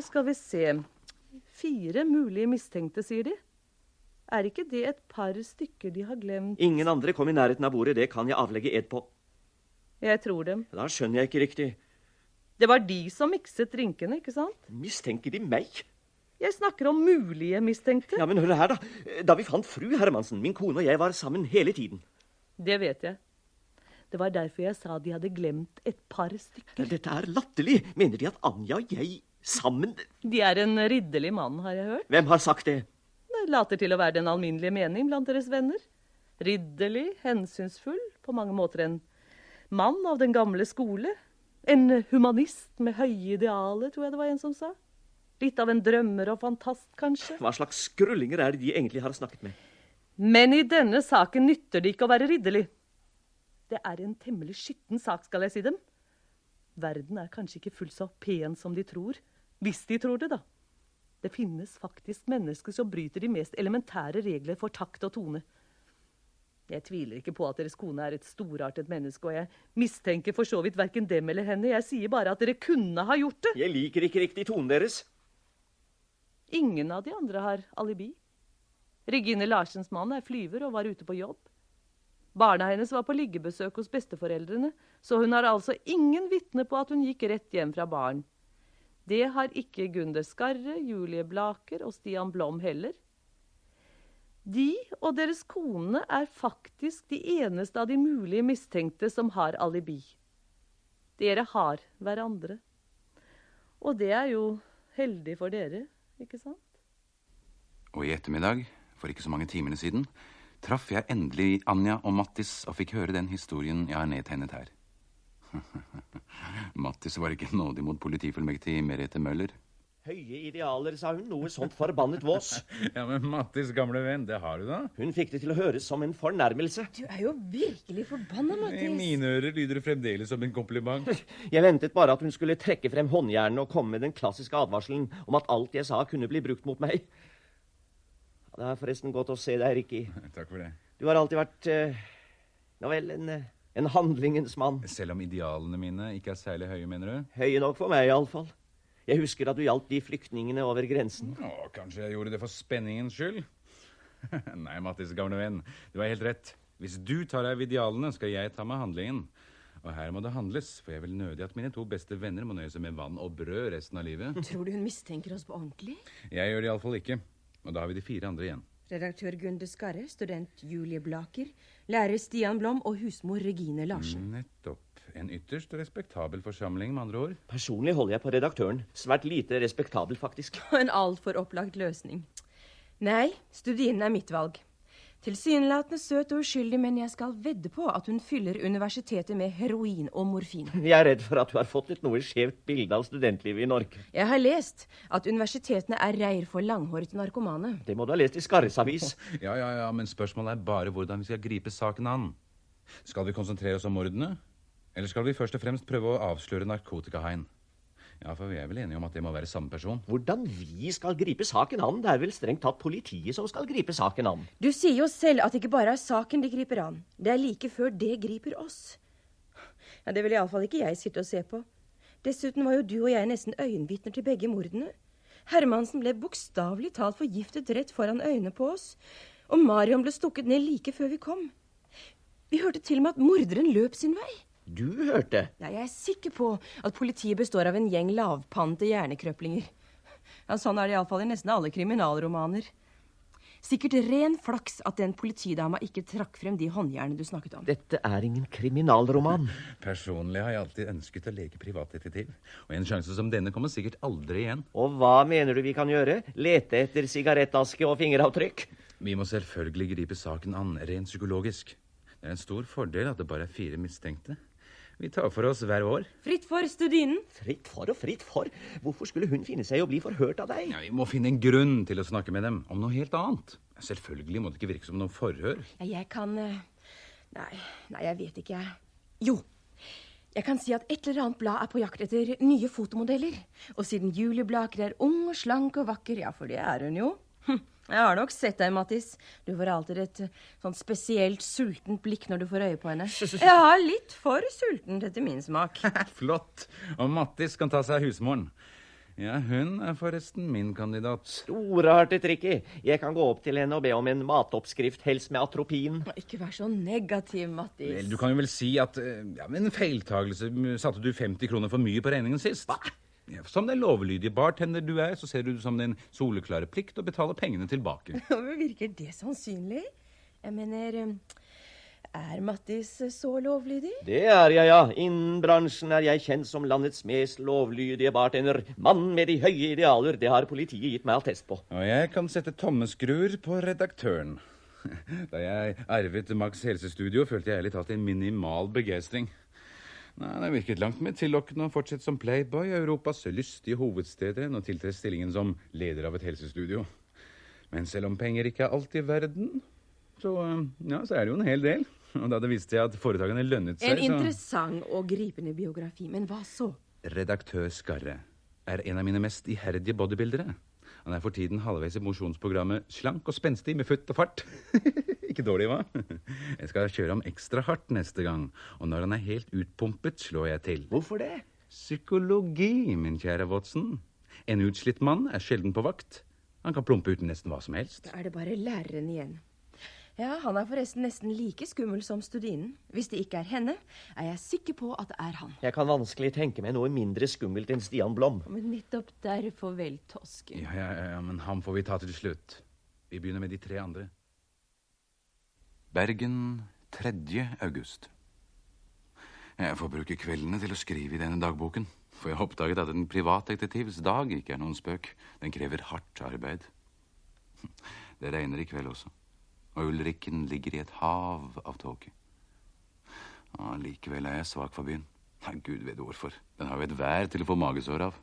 Skal vi se Fire mulige mistenkte, sier de. Er ikke det et par stykker de har glemt? Ingen andre kom i nærheten av bordet, det kan jeg avlegge ed på. Jeg tror dem. Da skjønner jeg ikke riktig. Det var de som mikset drinkene, ikke sant? Mistenker de meg? Jeg snakker om mulige mistenkte. Ja, men hør her, da. Da vi fant fru Hermansen, min kone og jeg var sammen hele tiden. Det vet jeg. Det var derfor jeg sa de hadde glemt et par stykker. Dette er latterlig. Mener de at Anja og jeg sammen De er en ridderlig mann, har jeg hørt. Hvem har sagt det? Det later til å være den alminnelige mening blant deres venner. Ridderlig, hensynsfull, på mange måter en mann av den gamle skole. En humanist med høye idealer, tror jeg det var en som sa. Litt av en drømmer og fantast, kanskje. Hva slags skrullinger er det de egentlig har snakket med? Men i denne saken nytter det ikke å være ridderlig. Det er en temmelig skitten sak, skal jeg si dem. Verden er kanskje ikke fullt så pen som de tror. Hvis de tror det, da. Det finnes faktisk mennesker som bryter de mest elementære regler for takt og tone. Jeg tviler ikke på at deres kone er et storartet menneske, og jeg mistenker for så vidt verken dem eller henne. Jeg sier bare at dere kunne ha gjort det. Jeg liker ikke riktig tonen deres. Ingen av de andre har alibi. Regine Larsens mann er flyver og var ute på jobb. Barna hennes var på liggebesøk hos besteforeldrene, så hun har altså ingen vitne på at hun gikk rett hjem fra baren. Det har ikke Gunder Skarre, Julie Blaker og Stian Blom heller. De og deres kone er faktisk de eneste av de mulige mistenkte som har alibi. Dere har hverandre. Og det er jo heldig for dere, ikke sant? Og i ettermiddag for ikke så mange timene siden, traff jeg endelig Anja og Mattis og fikk høre den historien jeg har nedtegnet her. Mattis var ikke nådig mot politifullmektig Merete Møller. Høye idealer, sa hun. Noe sånt forbannet vås. Ja, men Mattis, gamle venn, det har du da? Hun fikk det til å høres som en fornærmelse. Du er jo virkelig forbanna, I Mattis. mine ører lyder det fremdeles som en kompliment. Jeg ventet bare at hun skulle trekke frem håndjernet og komme med den klassiske advarselen om at alt jeg sa, kunne bli brukt mot meg. Det er forresten godt å se deg, Ricky. Takk for det. Du har alltid vært uh, Ja vel, en, eh, en handlingens mann. Selv om idealene mine ikke er særlig høye, mener du? Høye nok for meg, iallfall. Jeg husker at du hjalp de flyktningene over grensen. Nå, kanskje jeg gjorde det for spenningens skyld? Nei, Mattis, gamle venn, du har helt rett. Hvis du tar deg av idealene, skal jeg ta meg av handlingen. Og her må det handles, for jeg vil nødig at mine to beste venner må nøye seg med vann og brød resten av livet. Tror du hun mistenker oss på ordentlig? Jeg gjør det iallfall ikke. Og da har vi de fire andre igjen. Redaktør Gunde Skarre, student Julie Blaker, lærer Stian Blom og husmor Regine Larsen. Nettopp. En ytterst respektabel forsamling, med andre ord. Personlig holder jeg på redaktøren. Svært lite respektabel, faktisk. Og En altfor opplagt løsning. Nei, studiene er mitt valg. Tilsynelatende søt og uskyldig, men jeg skal vedde på at hun fyller universitetet med heroin og morfin. Jeg er redd for at du har fått et noe skjevt bilde av studentlivet i Norge. Jeg har lest at universitetene er reir for langhårete narkomane. Det må du ha lest i Skarres avis. Ja, ja, ja, men spørsmålet er bare hvordan vi skal gripe saken an. Skal vi konsentrere oss om mordene? Eller skal vi først og fremst prøve å avsløre narkotikahaien? Ja, for vi er vel enige om at det må være samme person. Hvordan vi skal gripe saken an? Det er vel strengt tatt politiet som skal gripe saken an. Du sier jo selv at det ikke bare er saken de griper an. Det er like før det griper oss. Ja, Det vil iallfall ikke jeg sitte og se på. Dessuten var jo du og jeg nesten øyenvitner til begge mordene. Hermansen ble bokstavelig talt forgiftet rett foran øynene på oss. Og Marion ble stukket ned like før vi kom. Vi hørte til og med at morderen løp sin vei. Du hørte? Ja, jeg er sikker på at politiet består av en gjeng lavpante hjernekrøplinger. Ja, sånn er det iallfall i nesten alle kriminalromaner. Sikkert ren flaks at den politidama ikke trakk frem de håndjernene du snakket om. Dette er ingen kriminalroman. Personlig har jeg alltid ønsket å leke privatdetektiv. Og en sjanse som denne kommer sikkert aldri igjen. Og hva mener du vi kan gjøre? Lete etter sigarettaske og fingeravtrykk? Vi må selvfølgelig gripe saken an, rent psykologisk. Det er en stor fordel at det bare er fire mistenkte. Vi tar for oss hver vår. Fritt for studinen. Fritt for og fritt for? Hvorfor skulle hun finne seg i å bli forhørt av deg? Ja, vi må finne en grunn til å snakke med dem om noe helt annet. Selvfølgelig må det ikke virke som noe forhør. Ja, jeg kan eh, Nei, nei, jeg vet ikke, jeg. Jo. Jeg kan si at et eller annet blad er på jakt etter nye fotomodeller. Og siden Julie Blaker er ung og slank og vakker, ja, for det er hun jo hm, Jeg har nok sett deg, Mattis. Du får alltid et sånn spesielt sultent blikk når du får øye på henne. Jeg har litt for sultent etter min smak. Flott. Og Mattis kan ta seg av husmoren. Ja, hun er forresten min kandidat. Storartet, Ricky. Jeg kan gå opp til henne og be om en matoppskrift, helst med atropin. Ikke vær så negativ, Mattis. Vel, du kan jo vel si at eh, ja, en feiltagelse satte du 50 kroner for mye på regningen sist. Hva? Ja, som den lovlydige bartender du er, så ser du det som din soleklare plikt å betale pengene tilbake. Virker det sannsynlig? Jeg mener Er Mattis så lovlydig? Det er jeg, ja. Innen bransjen er jeg kjent som landets mest lovlydige bartender. Mann med de høye idealer. Det har politiet gitt meg attest på. Og jeg kan sette tommeskruer på redaktøren. Da jeg arvet Max helsestudio, følte jeg ærlig talt en minimal begeistring. Nei, Det virket langt mer tillokkende å fortsette som playboy i Europas lystige hovedsteder enn å tiltre stillingen som leder av et helsestudio. Men selv om penger ikke er alt i verden, så, eh, ja, så er det jo en hel del. Og da det viste seg at foretakene lønnet seg, En interessant og gripende biografi. Men hva så? så Redaktør Skarre er en av mine mest iherdige bodybuildere. Han er for tiden halvveis i mosjonsprogrammet Slank og spenstig med futt og fart. Ikke dårlig, hva? Jeg skal kjøre ham ekstra hardt neste gang. Og når han er helt utpumpet, slår jeg til. Hvorfor det? Psykologi, min kjære Watson. En utslitt mann er sjelden på vakt. Han kan plumpe uten nesten hva som helst. Da er det bare læreren igjen. Ja, han er forresten nesten like skummel som studinen. Hvis det ikke er henne, er jeg sikker på at det er han. Jeg kan vanskelig tenke meg noe mindre skummelt enn Stian Blom. Men nettopp derfor vel, Tosken. Ja, ja, ja, men ham får vi ta til slutt. Vi begynner med de tre andre. Bergen 3. august. Jeg får bruke kveldene til å skrive i denne dagboken, for jeg har oppdaget at en privatdetektivs dag ikke er noen spøk. Den krever hardt arbeid. Det regner i kveld også, og Ulrikken ligger i et hav av tåke. Likevel er jeg svak for byen. Nei, Gud vet hvorfor. Den har jo et vær til å få magesår av.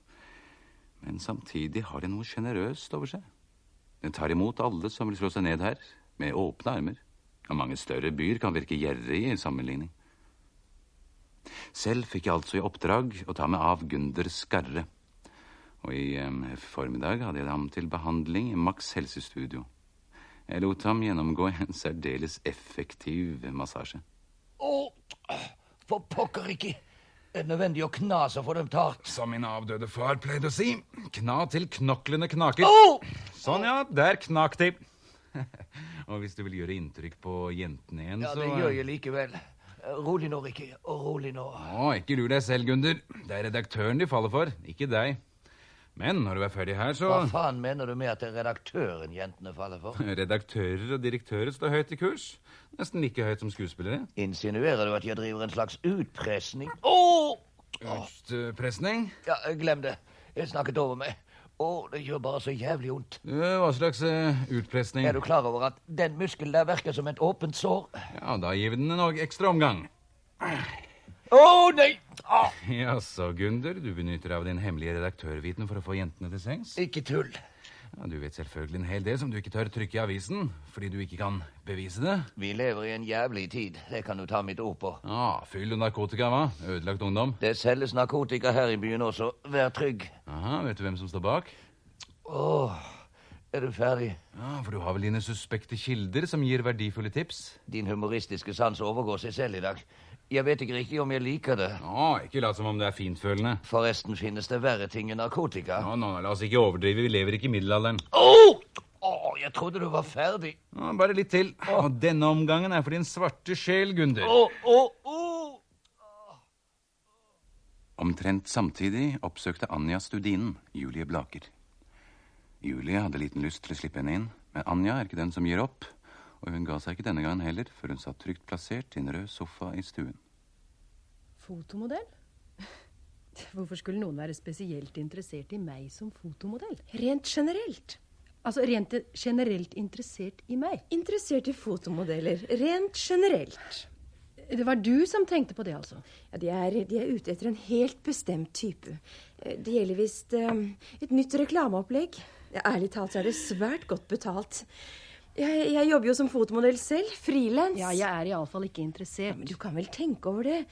Men samtidig har den noe sjenerøst over seg. Den tar imot alle som vil slå seg ned her, med åpne armer. Og mange større byer kan virke gjerrige i sammenligning. Selv fikk jeg altså i oppdrag å ta meg av Gunder Skarre. Og i eh, formiddag hadde jeg ham til behandling i Max helsestudio. Jeg lot ham gjennomgå en særdeles effektiv massasje. Å, for pokker ikke! Er nødvendig å kna så får dem tart. Som min avdøde far pleide å si. Kna til knoklene knaker. Oh! Sånn, ja. Der knak de. og hvis du vil gjøre inntrykk på jentene igjen, Ja, så det gjør jeg likevel. Rolig nå, Ricky. Og rolig nå. Å, ikke lur deg selv, Gunder. Det er redaktøren de faller for, ikke deg. Men når du er ferdig her, så Hva faen mener du med at det er redaktøren jentene faller for? Redaktører og direktører står høyt i kurs. Nesten like høyt som skuespillere. Insinuerer du at jeg driver en slags utpresning? Oh! Utpresning? Ja, glem det. Jeg snakket over meg. Å, det gjør bare så jævlig vondt. Hva slags uh, utpresning? Er du klar over at den muskelen der virker som et åpent sår? Ja, da gir vi den en ekstra omgang. Å, nei! Ah. Jaså, Gunder, du benytter av din hemmelige redaktørviten for å få jentene til sengs? Ikke tull. Ja, Du vet selvfølgelig en hel del som du ikke tør trykke i avisen, fordi du ikke kan bevise det. Vi lever i en jævlig tid. Det kan du ta mitt ord på. Ja, Fyll og narkotika, hva? Ødelagt ungdom? Det selges narkotika her i byen også. Vær trygg. Aha, Vet du hvem som står bak? Åh, er du ferdig? Ja, For du har vel dine suspekte kilder som gir verdifulle tips? Din humoristiske sans overgår seg selv i dag. Jeg vet ikke riktig om jeg liker det. Nå, Ikke lat som om det er fintfølende. Forresten finnes det verre ting enn narkotika. Nå, nå, La oss ikke overdrive, vi lever ikke i middelalderen. Åh! Åh, jeg trodde du var ferdig. Nå, bare litt til. Og denne omgangen er for din svarte sjel, Gunder. Åh, åh, åh! Omtrent samtidig oppsøkte Anja studinen, Julie Blaker. Julie hadde liten lyst til å slippe henne inn, men Anja er ikke den som gir opp, og hun ga seg ikke denne gangen heller, før hun satt trygt plassert i en rød sofa i stuen. Fotomodell? Hvorfor skulle noen være spesielt interessert i meg som fotomodell? Rent generelt. Altså rent generelt interessert i meg? Interessert i fotomodeller. Rent generelt. Det var du som tenkte på det, altså? Ja, De er, de er ute etter en helt bestemt type. Eh, Det gjelder visst um, et nytt reklameopplegg. Ja, ærlig talt så er det svært godt betalt. Jeg, jeg jobber jo som fotomodell selv. Frilans. Ja, jeg er iallfall ikke interessert. Ja, men du kan vel tenke over det.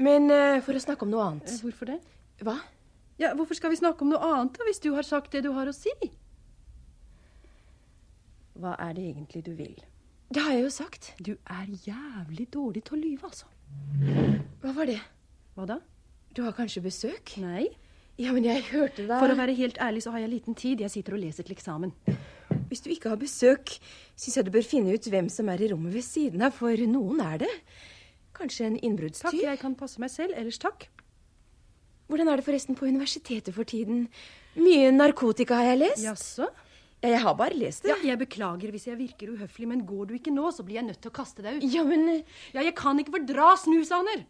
Men uh, for å snakke om noe annet Hvorfor det? Hva? Ja, Hvorfor skal vi snakke om noe annet, da, hvis du har sagt det du har å si? Hva er det egentlig du vil? Det har jeg jo sagt. Du er jævlig dårlig til å lyve, altså. Hva var det? Hva da? Du har kanskje besøk? Nei. Ja, men jeg hørte deg For å være helt ærlig så har jeg liten tid. Jeg sitter og leser til eksamen. Hvis du ikke har besøk, syns jeg du bør finne ut hvem som er i rommet ved siden av, for noen er det. Kanskje en innbruddstyv? Takk, jeg kan passe meg selv. Ellers takk. Hvordan er det forresten på universitetet for tiden? Mye narkotika har jeg lest. Jaså? Ja, jeg har bare lest det. Ja, jeg beklager hvis jeg virker uhøflig, men går du ikke nå, så blir jeg nødt til å kaste deg ut. Ja, men Ja, jeg kan ikke fordra snusaner!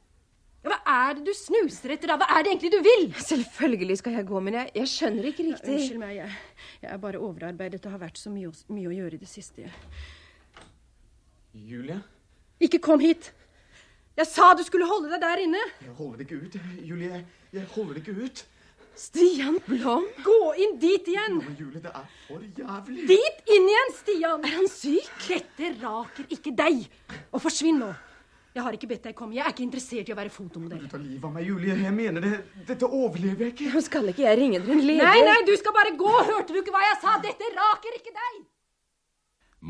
Ja, hva er det du snuser etter, da? Hva er det egentlig du vil? Selvfølgelig skal jeg gå, men jeg, jeg skjønner ikke riktig ja, Unnskyld meg, jeg, jeg er bare overarbeidet. Det har vært så mye, mye å gjøre i det siste. Julie? Ikke kom hit! Jeg sa du skulle holde deg der inne! Jeg holder det ikke ut. Julie, jeg, jeg holder det ikke ut. Stian Blom? Gå inn dit igjen! Men Julie, det er for jævlig. Dit inn igjen, Stian! Er han syk? Dette raker ikke deg! Og forsvinn nå! Jeg har ikke bedt deg komme. Jeg er ikke interessert i å være fotomodell. Ta livet av meg, Julie. Jeg mener det. Dette overlever jeg ikke. Nå skal ikke jeg ringe dere en lege. Nei, nei, du skal bare gå! Hørte du ikke hva jeg sa? Dette raker ikke deg!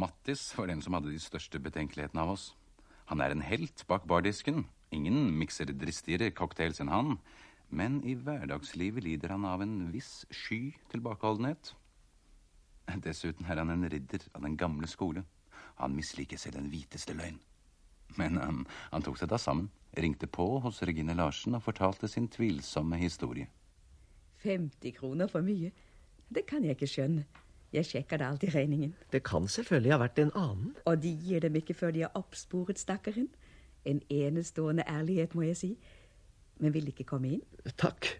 Mattis var den som hadde de største betenkelighetene av oss. Han er en helt bak bardisken. Ingen mikser dristigere cocktails enn han. Men i hverdagslivet lider han av en viss sky tilbakeholdenhet. Dessuten er han en ridder av den gamle skole. Han misliker selv den hviteste løgn. Men han, han tok seg da sammen, ringte på hos Regine Larsen og fortalte sin tvilsomme historie. 50 kroner for mye? Det kan jeg ikke skjønne. Jeg sjekker det alltid regningen. Det kan selvfølgelig ha vært en annen. Og de gir dem ikke før de har oppsporet stakkaren. En enestående ærlighet, må jeg si. Men vil ikke komme inn? Takk.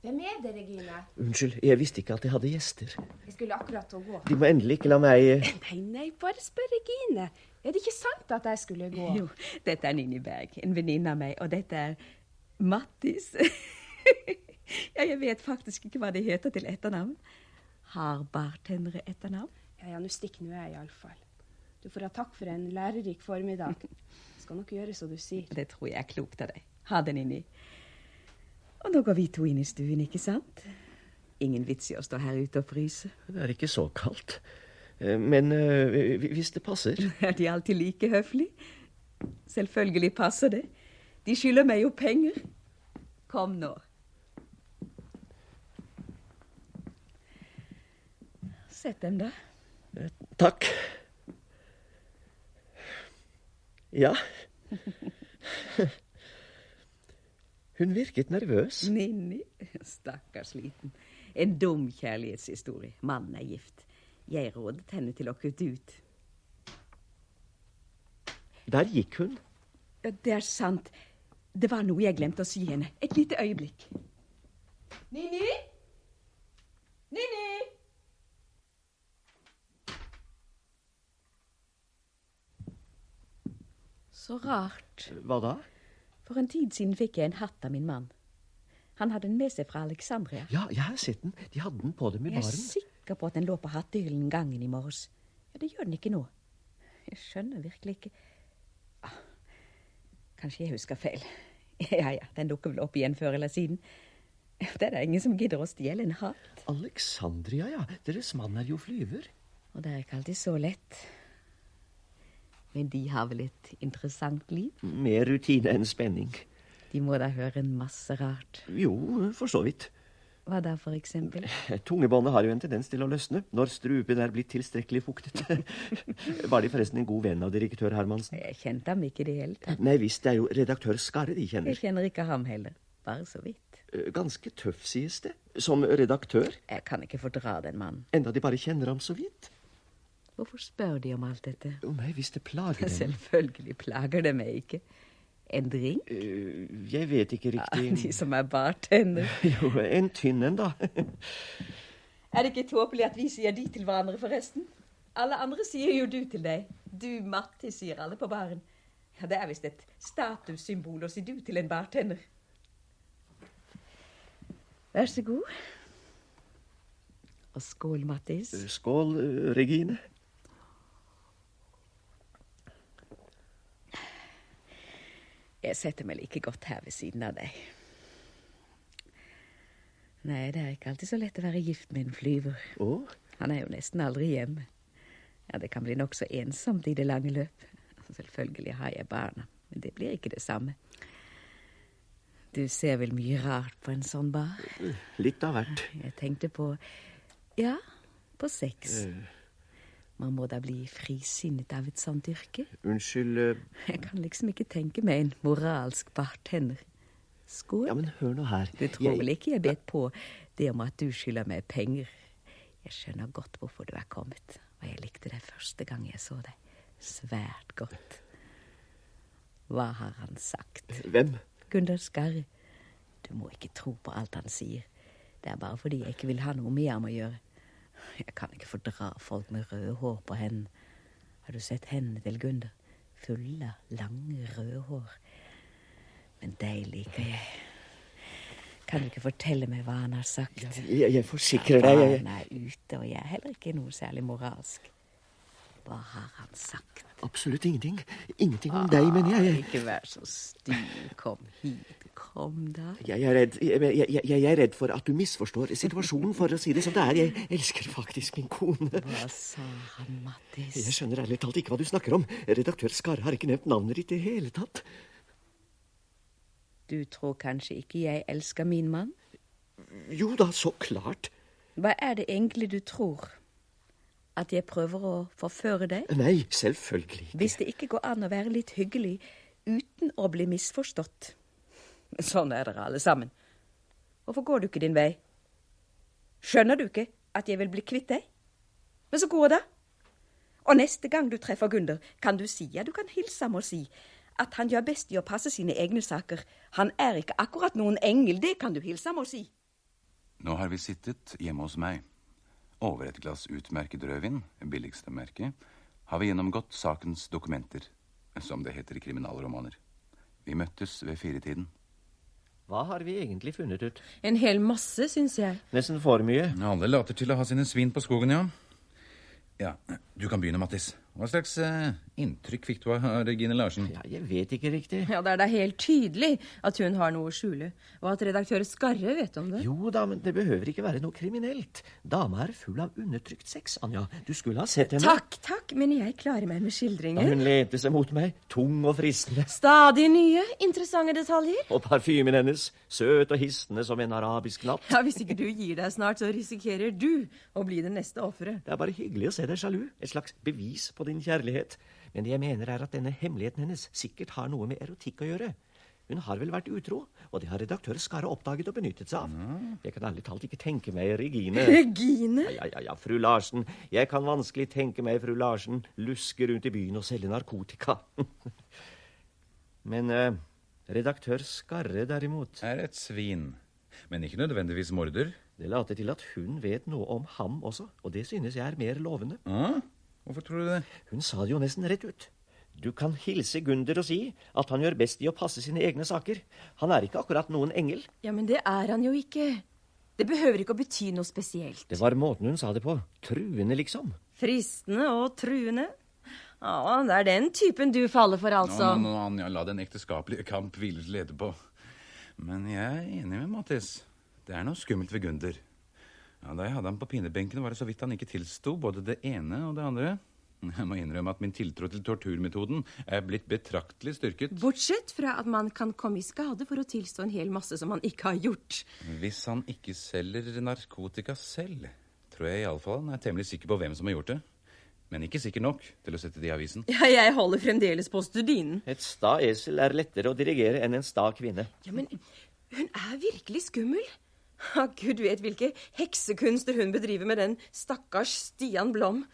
Hvem er det, Regine? Unnskyld, jeg visste ikke at jeg hadde gjester. Jeg skulle akkurat til å gå. De må endelig ikke la meg eh, Nei, nei, bare spør Regine. Er det ikke sant at jeg skulle gå? Jo, dette er Nini Berg, en venninne av meg, og dette er Mattis. ja, jeg vet faktisk ikke hva det heter til etternavn. Har bartendere etternavn? Ja, ja, nå stikker nå jeg iallfall. Du får ha takk for en lærerik formiddag. Skal nok gjøre som du sier. Det tror jeg er klokt av deg. Ha det, Nini. Og nå går vi to inn i stuen, ikke sant? Ingen vits i å stå her ute og fryse. Det er ikke så kaldt. Eh, Men eh, hvis det passer Er de alltid like høflige? Selvfølgelig passer det. De skylder meg jo penger. Kom nå. Sett dem, da. Takk. Ja. Hun virket nervøs. Ninni. Stakkars liten. En dum kjærlighetshistorie. Mannen er gift. Jeg rådet henne til å kutte ut. Der gikk hun. Ja, Det er sant. Det var noe jeg glemte å si henne. Et lite øyeblikk. Nini? Nini? Så rart. Hva da? For en tid siden fikk jeg en hatt av min mann. Han hadde den med seg fra Alexandria. Ja, jeg har sett den. De hadde den på dem i Jeg er baren. Sikker på at den lå på hattehyllen gangen i morges. Ja, det gjør den ikke nå. Jeg skjønner virkelig ikke ah, Kanskje jeg husker feil. Ja ja, den dukker vel opp igjen før eller siden. Det er da ingen som gidder å stjele en hatt. Alexandria, ja. Deres mann er jo flyver. Og det er ikke alltid så lett. Men de har vel et interessant liv? Mer rutine enn spenning. De må da høre en masse rart. Jo, for så vidt. Hva da, for eksempel? Tungebåndet har jo en tendens til å løsne når strupen er blitt tilstrekkelig fuktet. Var de forresten en god venn av direktør Hermansen? Jeg kjente ham ikke i det hele tatt. Nei visst, det er jo redaktør Skarre de kjenner. Jeg kjenner ikke ham heller. Bare så vidt. Eh, Ganske tøff, sies det. Som redaktør. Jeg kan ikke fordra den mannen. Enda de bare kjenner ham så vidt. Hvorfor spør de om alt dette? Jo, nei, hvis det plager dem. Selvfølgelig plager det meg ikke. En drink? Eh, Jeg vet ikke riktig Ja, de som er bartender. Jo, en tynn en, da. Er det ikke tåpelig at vi sier de til hverandre, forresten? Alle andre sier jo du til deg. Du, Matti, sier alle på baren. Ja, Det er visst et statussymbol å si du til en bartender. Vær så god. Og skål, Mattis. Skål, eh, Regine. Jeg setter meg like godt her ved siden av deg. Nei, det er ikke alltid så lett å være gift med en flyver. Oh. Han er jo nesten aldri hjemme. Ja, det kan bli nokså ensomt i det lange løp. Selvfølgelig har jeg barna, men det blir ikke det samme. Du ser vel mye rart på en sånn bar? Litt av hvert. Jeg tenkte på Ja, på sex. Eh, Man må da bli frisinnet av et sånt yrke? unnskyld uh... Jeg kan liksom ikke tenke meg en moralsk bartender. Skål. Ja, men hør nå her. Du tror Jeg- vel ikke jeg bet på det om at du skylder meg penger? Jeg skjønner godt hvorfor du er kommet, og jeg likte deg første gang jeg så deg. Svært godt. Hva har han sagt? Hvem? Gundar Skarre. Du må ikke tro på alt han sier. Det er bare fordi jeg ikke vil ha noe med ham å gjøre. Jeg kan ikke fordra folk med røde hår på hendene. Har du sett hendene til Gunder? Fulle, lange, røde hår. Men deg liker jeg. Kan du ikke fortelle meg hva han har sagt? Jeg, jeg forsikrer deg jeg, Han er ute, og jeg er heller ikke noe særlig moralsk. Hva har han sagt? Absolutt ingenting. Ingenting om deg, men jeg, jeg Ikke vær så stiv. Kom hit. Kom, da. Jeg er, redd, jeg, jeg, jeg er redd for at du misforstår situasjonen, for å si det som det er. Jeg elsker faktisk min kone. Hva sa han, Mattis? Jeg skjønner ærlig talt ikke hva du snakker om. Redaktør Skarre har ikke nevnt navnet ditt i det hele tatt. Du tror kanskje ikke jeg elsker min mann? Jo da, så klart. Hva er det egentlig du tror? At jeg prøver å forføre deg? Nei, selvfølgelig ikke. Hvis det ikke går an å være litt hyggelig uten å bli misforstått. Sånn er dere alle sammen. Hvorfor går du ikke din vei? Skjønner du ikke at jeg vil bli kvitt deg? Men så går det. Og neste gang du treffer Gunder, kan du si, ja, du kan hilse ham og si, at han gjør best i å passe sine egne saker. Han er ikke akkurat noen engel, det kan du hilse ham og si. Nå har vi sittet hjemme hos meg. Over et glass utmerket rødvin, billigste merke, har vi gjennomgått sakens dokumenter, som det heter i kriminalromaner. Vi møttes ved firetiden. Hva har vi egentlig funnet ut? En hel masse, syns jeg. Nesten for mye. Alle later til å ha sine svin på skogen, ja. Ja, Du kan begynne, Mattis. Hva slags eh, inntrykk fikk du av Regine Larsen? Ja, Jeg vet ikke riktig. Ja, Det er da helt tydelig at hun har noe å skjule, og at redaktør Skarre vet om det. Jo da, men det behøver ikke være noe kriminelt. Dama er full av undertrykt sex, Anja. Du skulle ha sett henne. Takk, takk, men jeg klarer meg med skildringer. Da hun lente seg mot meg, tung og fristende. Stadig nye, interessante detaljer. Og parfymen hennes, søt og hissende som en arabisk natt. Ja, Hvis ikke du gir deg snart, så risikerer du å bli det neste offeret. Det er bare hyggelig å se deg sjalu. Et slags bevis på din kjærlighet. Men det jeg mener er at denne hemmeligheten hennes sikkert har noe med erotikk å gjøre. Hun har vel vært utro, og det har redaktør Skarre oppdaget og benyttet seg av. Jeg kan ærlig talt ikke tenke meg Regine Regine? Ja, ja, ja, fru Larsen. Jeg kan vanskelig tenke meg fru Larsen luske rundt i byen og selge narkotika. Men eh, redaktør Skarre, derimot Er et svin. Men ikke nødvendigvis morder. Det later til at hun vet noe om ham også, og det synes jeg er mer lovende. Ah, hvorfor tror du det? Hun sa det jo nesten rett ut. Du kan hilse Gunder og si at han gjør best i å passe sine egne saker. Han er ikke akkurat noen engel. Ja, men det er han jo ikke. Det behøver ikke å bety noe spesielt. Det var måten hun sa det på. Truende, liksom. Fristende og truende. Ja, det er den typen du faller for, altså. Nå, nå, nå, Anja, la den ekteskapelige kamp hvile til lede på. Men jeg er enig med Mattis. Det er noe skummelt ved Gunder. Ja, Da jeg hadde ham på pinebenken, var det så vidt han ikke tilsto både det ene og det andre. Jeg må innrømme at min tiltro til torturmetoden er blitt betraktelig styrket. Bortsett fra at man kan komme i skade for å tilstå en hel masse som man ikke har gjort. Hvis han ikke selger narkotika selv, tror jeg iallfall han er temmelig sikker på hvem som har gjort det. Men ikke sikker nok til å sette det i avisen. Ja, jeg holder fremdeles på studinen. Et sta esel er lettere å dirigere enn en sta kvinne. Ja, men hun er virkelig skummel. Ja, Gud vet hvilke heksekunster hun bedriver med den stakkars Stian Blom.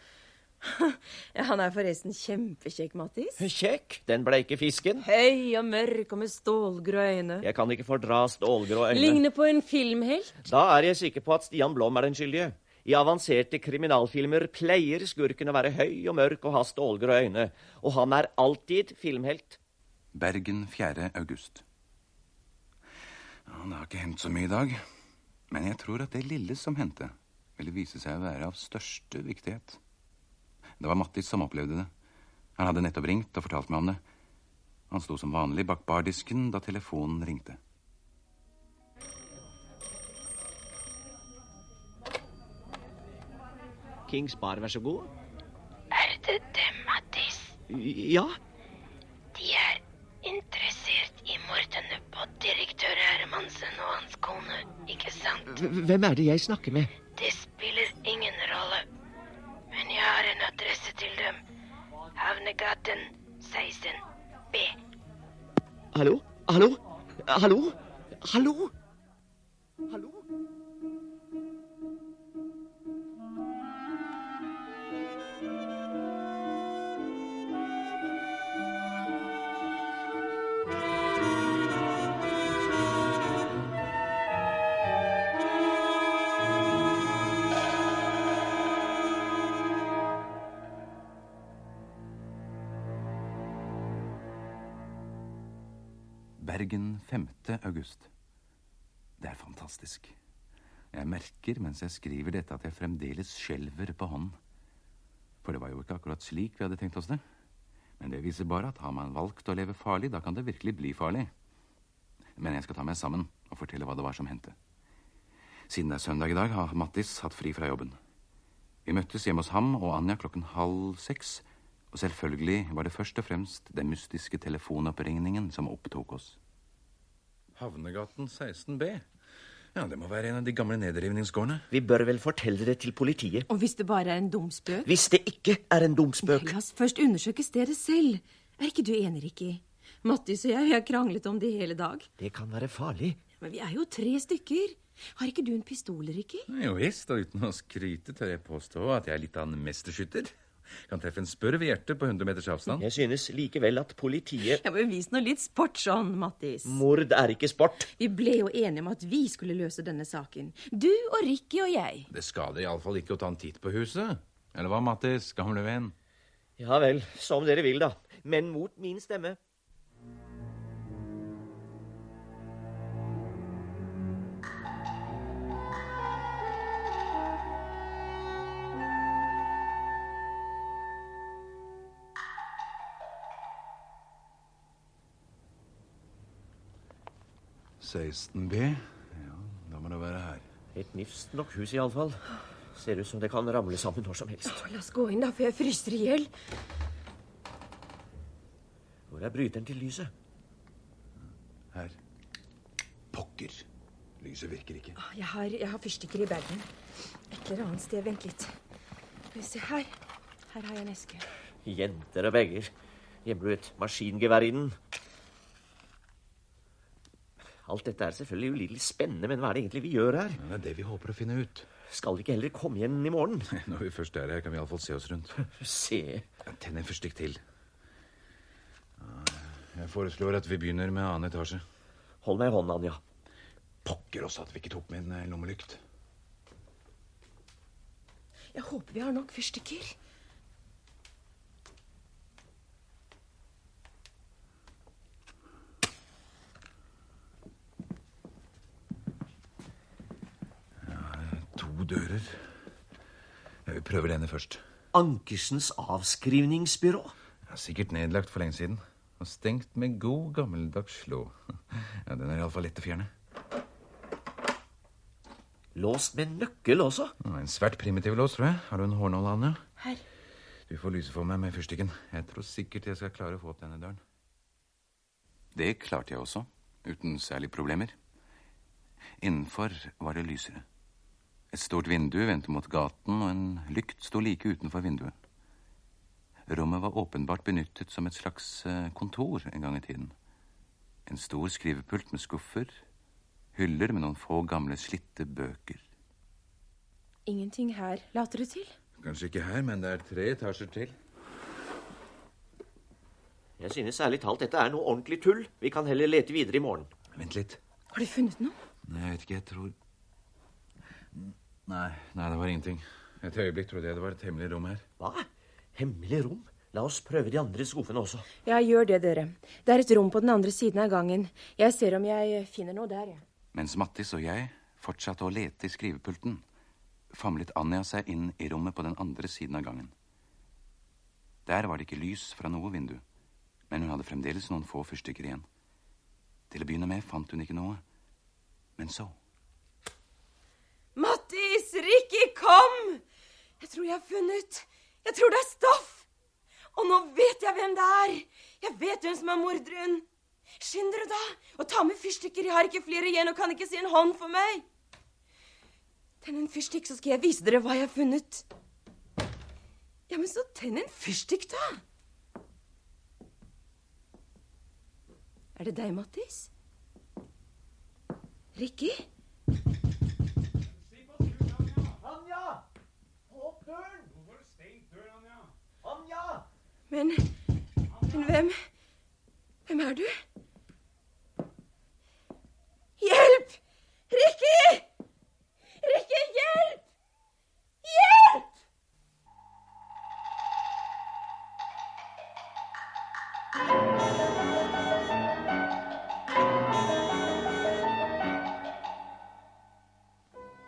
Ja, han er forresten kjempekjekk, Mattis. Kjekk, den bleike fisken. Høy og mørk og med stålgrå øyne. Jeg kan ikke fordra stålgrå øyne. Ligner på en filmhelt. Da er jeg sikker på at Stian Blom er den skyldige. I avanserte kriminalfilmer pleier skurken å være høy og mørk og ha stålgrå øyne. Og han er alltid filmhelt. Bergen 4. august. Ja, det har ikke hendt så mye i dag. Men jeg tror at det lille som hendte, ville vise seg å være av største viktighet. Det var Mattis som opplevde det. Han hadde nettopp ringt og fortalt meg om det. Han sto som vanlig bak bardisken da telefonen ringte. Kings Bar, vær så god. Er det dem, Mattis? Ja, De er interessert i mordene på direktør Hermansen og hans kone, ikke sant? hvem er det jeg snakker med? Det spiller ingen rolle. Men jeg har en adresse til dem. Havnegaten 16B. Hallo? Hallo? Hallo? Hallo? Hallo? 5. august. Det er fantastisk. Jeg merker mens jeg skriver dette at jeg fremdeles skjelver på hånden. For det var jo ikke akkurat slik vi hadde tenkt oss det. Men det viser bare at har man valgt å leve farlig, da kan det virkelig bli farlig. Men jeg skal ta meg sammen og fortelle hva det var som hendte. Siden det er søndag i dag, har Mattis hatt fri fra jobben. Vi møttes hjemme hos ham og Anja klokken halv seks, og selvfølgelig var det først og fremst den mystiske telefonoppringningen som opptok oss. Havnegaten 16B? Ja, det må være en av de gamle nedrivningsgårdene. Vi bør vel fortelle det til politiet. Og hvis det bare er en dum spøk? Hvis det ikke er en dum spøk. La oss først undersøke stedet selv. Er ikke du enig, Ricky? Mattis og jeg vi har kranglet om det i hele dag. Det kan være farlig. Men vi er jo tre stykker. Har ikke du en pistol, Ricky? Jo visst, og uten å skryte tør jeg påstå at jeg er litt av en mesterskytter. Kan treffe en spørv i hjertet på 100 meters avstand. Jeg synes likevel at politiet Ja, men Vis nå litt sport sånn, Mattis. Mord er ikke sport. Vi ble jo enige om at vi skulle løse denne saken. Du og Ricky og jeg. Det skader iallfall ikke å ta en titt på huset. Eller hva, Mattis, gamle venn? Ja vel, som dere vil, da. Men mot min stemme. B Ja, da må det være her. Et nifst nok hus, iallfall. Ser ut som det kan ramle sammen når som helst. La oss gå inn, da, for jeg fryser i hjel. Hvor er bryteren til lyset? Her. Pokker. Lyset virker ikke. Jeg har, jeg har fyrstikker i bagen. Et eller annet sted. Vent litt. Skal vi se her. Her har jeg en eske. Jenter og bager. Gjemmer du et maskingevær i den? Alt dette er selvfølgelig ulidelig spennende, men hva er det egentlig vi gjør her? Det er det vi håper å finne ut. Skal vi ikke heller komme igjen i morgen? Når vi først er her, kan vi iallfall se oss rundt. Se. Tenn en fyrstikk til. Jeg foreslår at vi begynner med annen etasje. Hold meg i hånden, Anja. Pokker også at vi ikke tok med en eh, lommelykt. Jeg håper vi har nok fyrstikker. To dører. Vi prøver denne først. Ankersens avskrivningsbyrå? Ja, sikkert nedlagt for lenge siden. Og stengt med god, gammeldags slå. Ja, Den er iallfall lett å fjerne. Låst med nøkkel også? Ja, En svært primitiv lås, tror jeg. Har du en hårnål, Anja? Her. Du får lyse for meg med fyrstikken. Jeg tror sikkert jeg skal klare å få opp denne døren. Det klarte jeg også, uten særlig problemer. Innenfor var det lysere. Et stort vindu vendte mot gaten, og en lykt sto like utenfor vinduet. Rommet var åpenbart benyttet som et slags eh, kontor en gang i tiden. En stor skrivepult med skuffer, hyller med noen få gamle, slitte bøker. Ingenting her, later det til. Kanskje ikke her, men det er tre etasjer til. Jeg synes ærlig talt dette er noe ordentlig tull. Vi kan heller lete videre i morgen. Vent litt. Har du funnet noe? Nei, jeg vet ikke, jeg tror Nei, nei, det var ingenting. Et øyeblikk trodde jeg det var et hemmelig rom her. Hva? Hemmelig rom? La oss prøve de andre skuffene også. Ja, gjør det, dere. Det er et rom på den andre siden av gangen. Jeg ser om jeg finner noe der, jeg. Mens Mattis og jeg fortsatte å lete i skrivepulten, famlet Anja seg inn i rommet på den andre siden av gangen. Der var det ikke lys fra noe vindu, men hun hadde fremdeles noen få fyrstikker igjen. Til å begynne med fant hun ikke noe, men så. Ricky, kom! Jeg tror jeg har funnet Jeg tror det er stoff! Og nå vet jeg hvem det er! Jeg vet hvem som er morderen! Skynd dere, da! Og ta med fyrstikker. Jeg har ikke flere igjen og kan ikke si en hånd for meg. Tenn en fyrstikk, så skal jeg vise dere hva jeg har funnet. Ja, men så tenn en fyrstikk, da! Er det deg, Mattis? Ricky? Anja! Åpne døren! Hvorfor har du stengt døren, Anja? Anja! Men Men hvem Hvem er du? Hjelp! Ricky! Ricky, hjelp! Hjelp!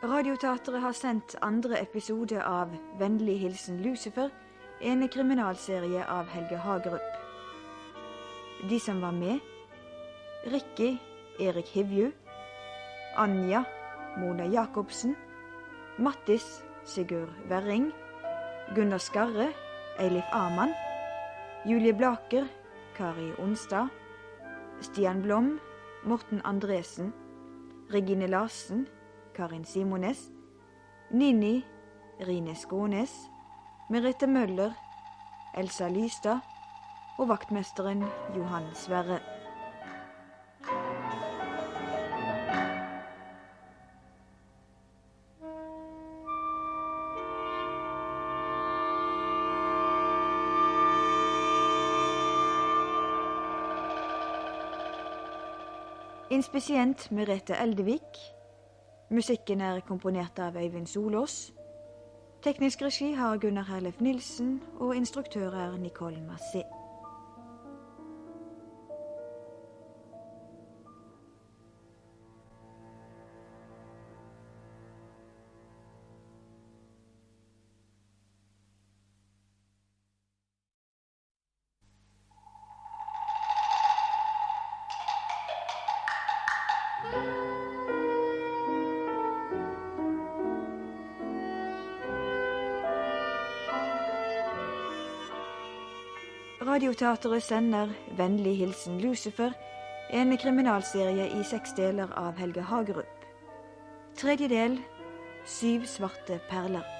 Radioteatret har sendt andre episode av Vennlig hilsen Lucifer, en kriminalserie av Helge Hagerup. De som var med Rikki Erik Hivju. Anja Mona Jacobsen. Mattis Sigurd Werring. Gunnar Skarre Eilif Amann. Julie Blaker Kari Onstad. Stian Blom Morten Andresen. Regine Larsen Karin Simones. Nini Rine Skånes. Merete Møller, Elsa Lystad og vaktmesteren Johan Sverre. Inspisient Merete Eldevik. Musikken er komponert av Øyvind Solås. Teknisk regi har Gunnar Herlef Nilsen, og instruktør er Nicole Massé. Radioteatret sender Vennlig hilsen Lucifer, en kriminalserie i seks deler av Helge Hagerup. Tredje del Syv svarte perler.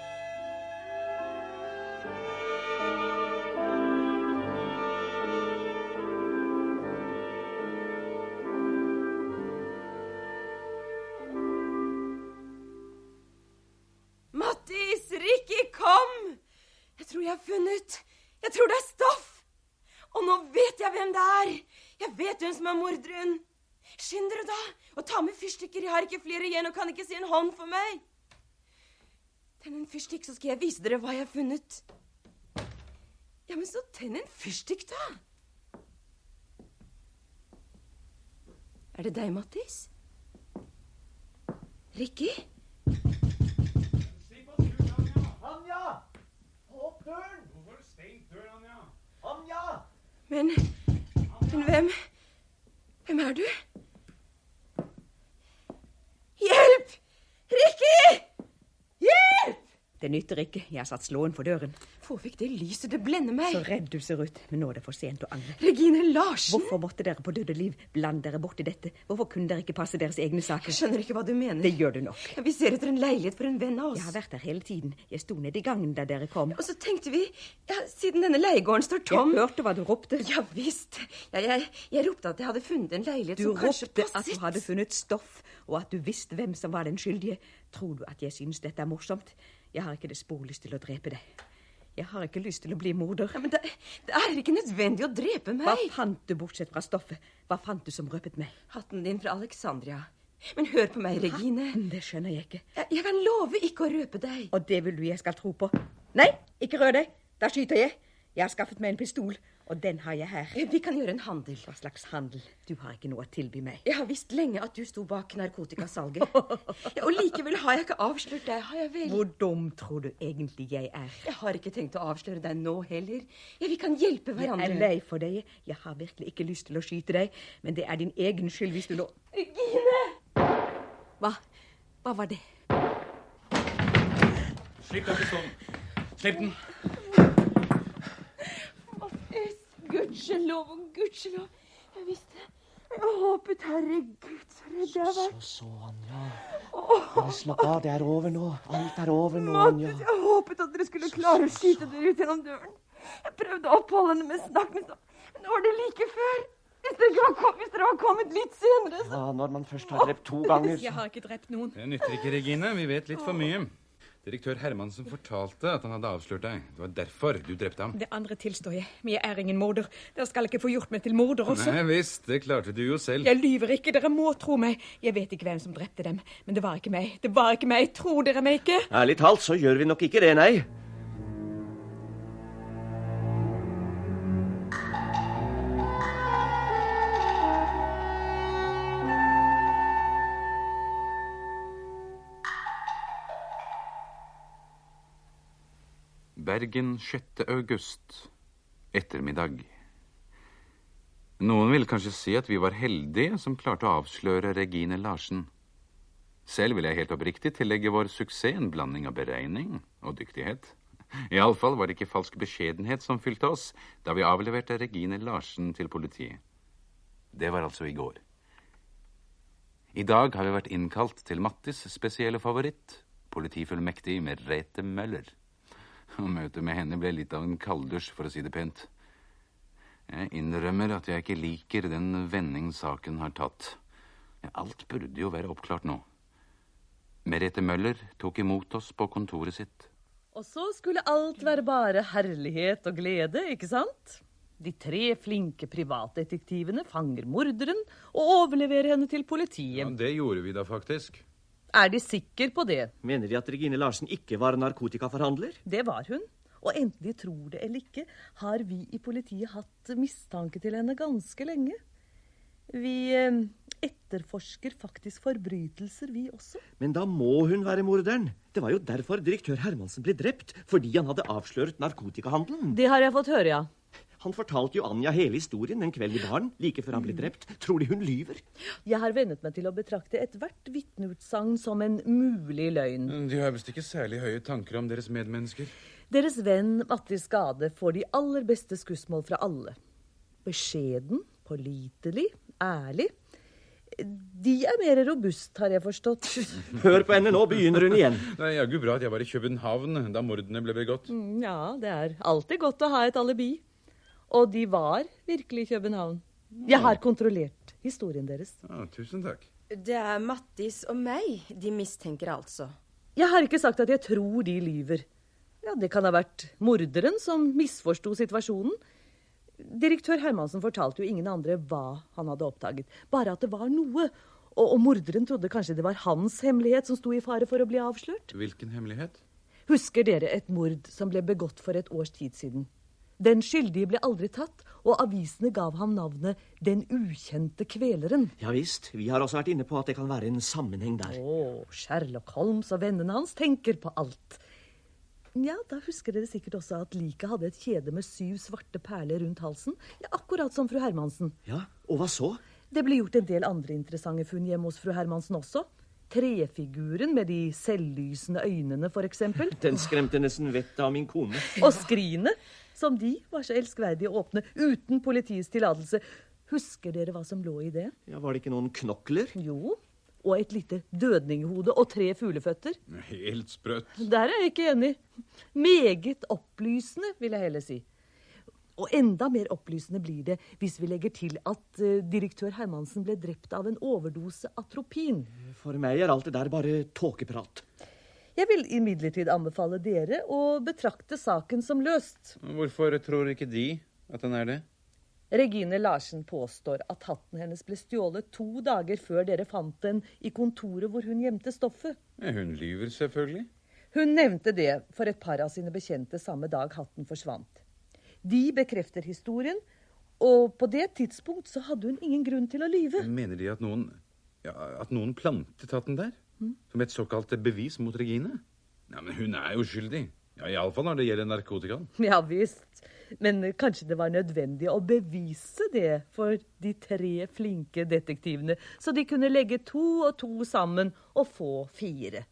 Hvem det er! Jeg vet hvem som er morderen! Skynd dere, da! Og ta med fyrstikker. Jeg har ikke flere igjen og kan ikke si en hånd for meg. Tenn en fyrstikk, så skal jeg vise dere hva jeg har funnet. Ja, men så tenn en fyrstikk, da. Er det deg, Mattis? Ricky? Anja! Åpne døren! Hvorfor har du stengt døren, Anja? Anja! Men Men hvem Hvem er du? Hjelp! Ricky! Hjelp! Det nytter ikke. Jeg har satt slåen for døren. Hvor fikk det lyset? Det blender meg. Så redd du ser ut. Men nå er det for sent å angre. Regine Larsen! Hvorfor måtte dere på døde liv blande dere bort i dette? Hvorfor kunne dere ikke passe deres egne saker? Jeg skjønner ikke hva du mener. Det gjør du nok. Ja, vi ser etter en leilighet for en venn av oss. Jeg har vært der hele tiden. Jeg sto nede i gangen da dere kom. Og så tenkte vi ja, Siden denne leiegården står tom Jeg hørte hva du ropte. Ja visst. Ja, jeg, jeg ropte at jeg hadde funnet en leilighet Du som kanskje ropte passet. at du hadde funnet stoff, og at du visste hvem som var den skyldige. Tror du at jeg synes dette er morsomt? Jeg har ikke det spor lyst til å drepe deg. Jeg har ikke lyst til å bli morder. Ja, men det, det er ikke nødvendig å drepe meg. Hva fant du bortsett fra stoffet? Hva fant du som røpet meg? Hatten din fra Alexandria. Men hør på meg, Regine. Hatten, det skjønner jeg ikke. Jeg, jeg kan love ikke å røpe deg. Og det vil du jeg skal tro på? Nei, ikke rør deg. Da skyter jeg. Jeg har skaffet meg en pistol, og den har jeg her. Vi kan gjøre en handel. Hva slags handel? Du har ikke noe å tilby meg. Jeg har visst lenge at du sto bak narkotikasalget. ja, og likevel har jeg ikke avslørt deg, har jeg vel? Hvor dum tror du egentlig jeg er? Jeg har ikke tenkt å avsløre deg nå heller. Ja, Vi kan hjelpe hverandre. Jeg er lei for deg. Jeg har virkelig ikke lyst til å skyte deg, men det er din egen skyld hvis du nå Gine! Hva? Hva var det? Slipp den pistolen. Slipp den. Gudskjelov og gudskjelov. Jeg visste Jeg håpet, herregud, så redd jeg har vært. Så, så, Anja. Bare slapp av. Det er over nå. Alt er over nå, Anja. Mattis, jeg håpet at dere skulle klare å skyte dere ut gjennom døren. Jeg prøvde å oppholde henne med snakk, men så men nå var det like før. Hvis dere, ikke var kom, hvis dere var kommet litt senere, så Ja, når man først har drept to ganger Jeg har ikke drept noen. Det nytter ikke, Regine. Vi vet litt for mye. Direktør Hermansen fortalte at han hadde avslørt deg. Det var derfor du drepte ham. Det andre tilstår jeg, men jeg er ingen morder. Dere skal ikke få gjort meg til morder også. Nei visst, det klarte du jo selv. Jeg lyver ikke, dere må tro meg. Jeg vet ikke hvem som drepte dem, men det var ikke meg. Det var ikke meg. Tror dere meg ikke? Ærlig talt så gjør vi nok ikke det, nei. Bergen 6. august. Ettermiddag. Noen vil kanskje si at vi var heldige som klarte å avsløre Regine Larsen. Selv vil jeg helt oppriktig tillegge vår suksess en blanding av beregning og dyktighet. Iallfall var det ikke falsk beskjedenhet som fylte oss da vi avleverte Regine Larsen til politiet. Det var altså i går. I dag har vi vært innkalt til Mattis spesielle favoritt, politifullmektig Merete Møller. Og møtet med henne ble litt av en kalddusj, for å si det pent. Jeg innrømmer at jeg ikke liker den vending saken har tatt. Alt burde jo være oppklart nå. Merete Møller tok imot oss på kontoret sitt. Og så skulle alt være bare herlighet og glede, ikke sant? De tre flinke privatdetektivene fanger morderen og overleverer henne til politiet. Ja, det gjorde vi da faktisk. Er de sikre på det? Mener de at Regine Larsen ikke var narkotikaforhandler? Det var hun. Og enten de tror det eller ikke, har vi i politiet hatt mistanke til henne ganske lenge. Vi eh, etterforsker faktisk forbrytelser, vi også. Men da må hun være morderen. Det var jo derfor direktør Hermansen ble drept. Fordi han hadde avslørt narkotikahandelen. Det har jeg fått høre, ja. Han fortalte jo Anja hele historien den kveld i baren, like før han ble drept. Tror de hun lyver? Jeg har vennet meg til å betrakte ethvert vitneutsagn som en mulig løgn. De har visst ikke særlig høye tanker om deres medmennesker. Deres venn Mattis Skade får de aller beste skussmål fra alle. Beskjeden, pålitelig, ærlig. De er mer robust, har jeg forstått. Hør på henne, nå begynner hun igjen. Det er jaggu bra at jeg var i København da mordene ble begått. Mm, Ja, det er alltid godt å ha et alibi. Og de var virkelig i København. Jeg har kontrollert historien deres. Ja, tusen takk. Det er Mattis og meg de mistenker, altså. Jeg har ikke sagt at jeg tror de lyver. Ja, Det kan ha vært morderen som misforsto situasjonen. Direktør Hermansen fortalte jo ingen andre hva han hadde oppdaget, bare at det var noe. Og, og morderen trodde kanskje det var hans hemmelighet som sto i fare for å bli avslørt. Hvilken hemmelighet? Husker dere et mord som ble begått for et års tid siden? Den skyldige ble aldri tatt, og avisene gav ham navnet Den ukjente kveleren. Ja visst, vi har også vært inne på at det kan være en sammenheng der. Å, Sherlock Holmes og vennene hans tenker på alt. Ja, da husker dere sikkert også at liket hadde et kjede med syv svarte perler rundt halsen. Ja, akkurat som fru Hermansen. Ja, og hva så? Det ble gjort en del andre interessante funn hjemme hos fru Hermansen også. Trefiguren med de selvlysende øynene, for eksempel. Den skremte nesten vettet av min kone. Og skrinet, som de var så elskverdige å åpne uten politiets tillatelse. Husker dere hva som lå i det? Ja, Var det ikke noen knokler? Jo. Og et lite dødninghode og tre fugleføtter. Helt sprøtt. Der er jeg ikke enig. Meget opplysende, vil jeg heller si. Og enda mer opplysende blir det hvis vi legger til at eh, direktør Hermansen ble drept av en overdose atropin. For meg er alt det der bare tåkeprat. Jeg vil imidlertid anbefale dere å betrakte saken som løst. Hvorfor tror ikke de at den er det? Regine Larsen påstår at hatten hennes ble stjålet to dager før dere fant den i kontoret hvor hun gjemte stoffet. Ja, Hun lyver selvfølgelig. Hun nevnte det for et par av sine bekjente samme dag hatten forsvant. De bekrefter historien, og på det tidspunkt så hadde hun ingen grunn til å lyve. Mener de at noen, ja, at noen plantet hatten der? Som et såkalt bevis mot Regine? Ja, Men hun er jo skyldig. Ja, Iallfall når det gjelder narkotikaen. Ja visst. Men kanskje det var nødvendig å bevise det for de tre flinke detektivene, så de kunne legge to og to sammen og få fire.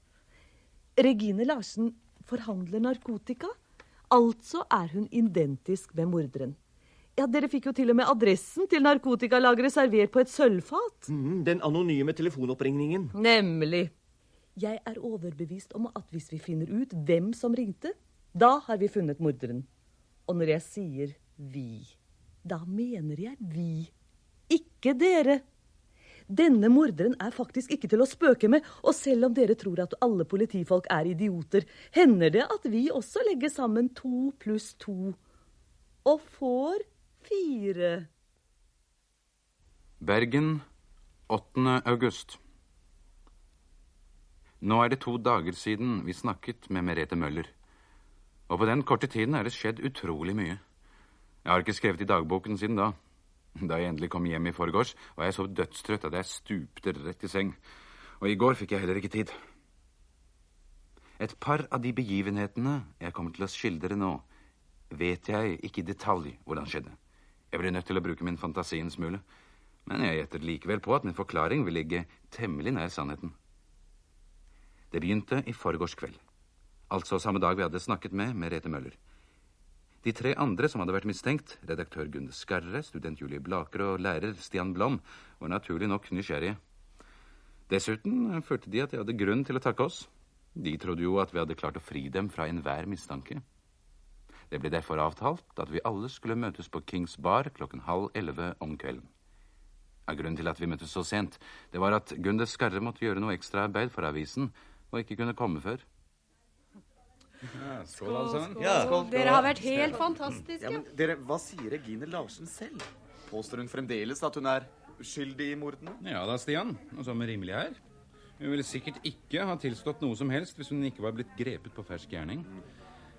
Regine Larsen forhandler narkotika. Altså er hun identisk med morderen. Ja, Dere fikk jo til og med adressen til narkotikalageret servert på et sølvfat. Mm, den anonyme telefonoppringningen. Nemlig. Jeg er overbevist om at hvis vi finner ut hvem som ringte, da har vi funnet morderen. Og når jeg sier vi, da mener jeg vi. Ikke dere. Denne morderen er faktisk ikke til å spøke med, og selv om dere tror at alle politifolk er idioter, hender det at vi også legger sammen to pluss to og får fire. Bergen, 8. august. Nå er det to dager siden vi snakket med Merete Møller. Og på den korte tiden er det skjedd utrolig mye. Jeg har ikke skrevet i dagboken siden da. Da jeg endelig kom hjem i forgårs, var jeg så dødstrøtt at jeg stupte rett i seng. Og i går fikk jeg heller ikke tid. Et par av de begivenhetene jeg kommer til å skildre nå, vet jeg ikke i detalj hvordan skjedde. Jeg blir nødt til å bruke min fantasi en smule. Men jeg gjetter likevel på at min forklaring vil ligge temmelig nær sannheten. Det begynte i forgårs kveld. Altså samme dag vi hadde snakket med Merete Møller. De tre andre som hadde vært mistenkt, redaktør Gunde Skarre, student Julie Blaker og lærer Stian Blom, var naturlig nok nysgjerrige. Dessuten følte de at de hadde grunn til å takke oss. De trodde jo at vi hadde klart å fri dem fra enhver mistanke. Det ble derfor avtalt at vi alle skulle møtes på Kings Bar klokken halv elleve om kvelden. Av grunnen til at vi møttes så sent, det var at Gunde Skarre måtte gjøre noe ekstraarbeid for avisen og ikke kunne komme før. skål, skål. sammen. Ja. Dere har vært helt fantastiske. Ja, men dere, Hva sier Regine Larsen selv? Påstår hun fremdeles at hun er uskyldig i mordene? Ja da, Stian. Og som rimelig er. Hun ville sikkert ikke ha tilstått noe som helst hvis hun ikke var blitt grepet på fersk gjerning.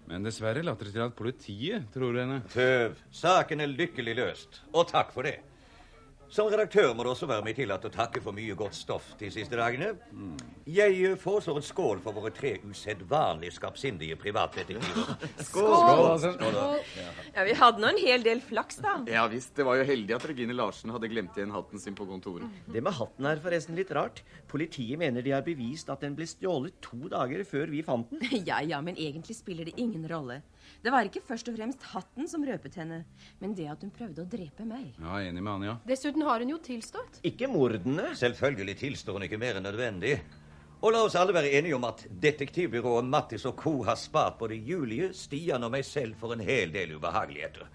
Men dessverre later det til at politiet tror henne. Tøv, saken er lykkelig løst. Og takk for det. Som redaktør må det også være meg tillatt å takke for mye godt stoff de siste dagene. Jeg eh, foreslår en skål for våre tre usedvanlig skarpsindige privatdetektiver. Skål! Skål, Skål, da. Ja, Vi hadde nå en hel del flaks, da. Ja visst, det var jo heldig at Regine Larsen hadde glemt igjen hatten sin på kontoret. Det med hatten er forresten litt rart. Politiet mener de har bevist at den ble stjålet to dager før vi fant den. Ja, ja, men egentlig spiller det ingen rolle. Det var ikke først og fremst hatten som røpet henne, men det at hun prøvde å drepe meg. Ja, enig med Anja. Dessuten har hun jo tilstått. Ikke mordene. Selvfølgelig tilstår hun ikke mer enn nødvendig. Og la oss alle være enige om at detektivbyrået Mattis og co. har spart både Julie, Stian og meg selv for en hel del ubehageligheter.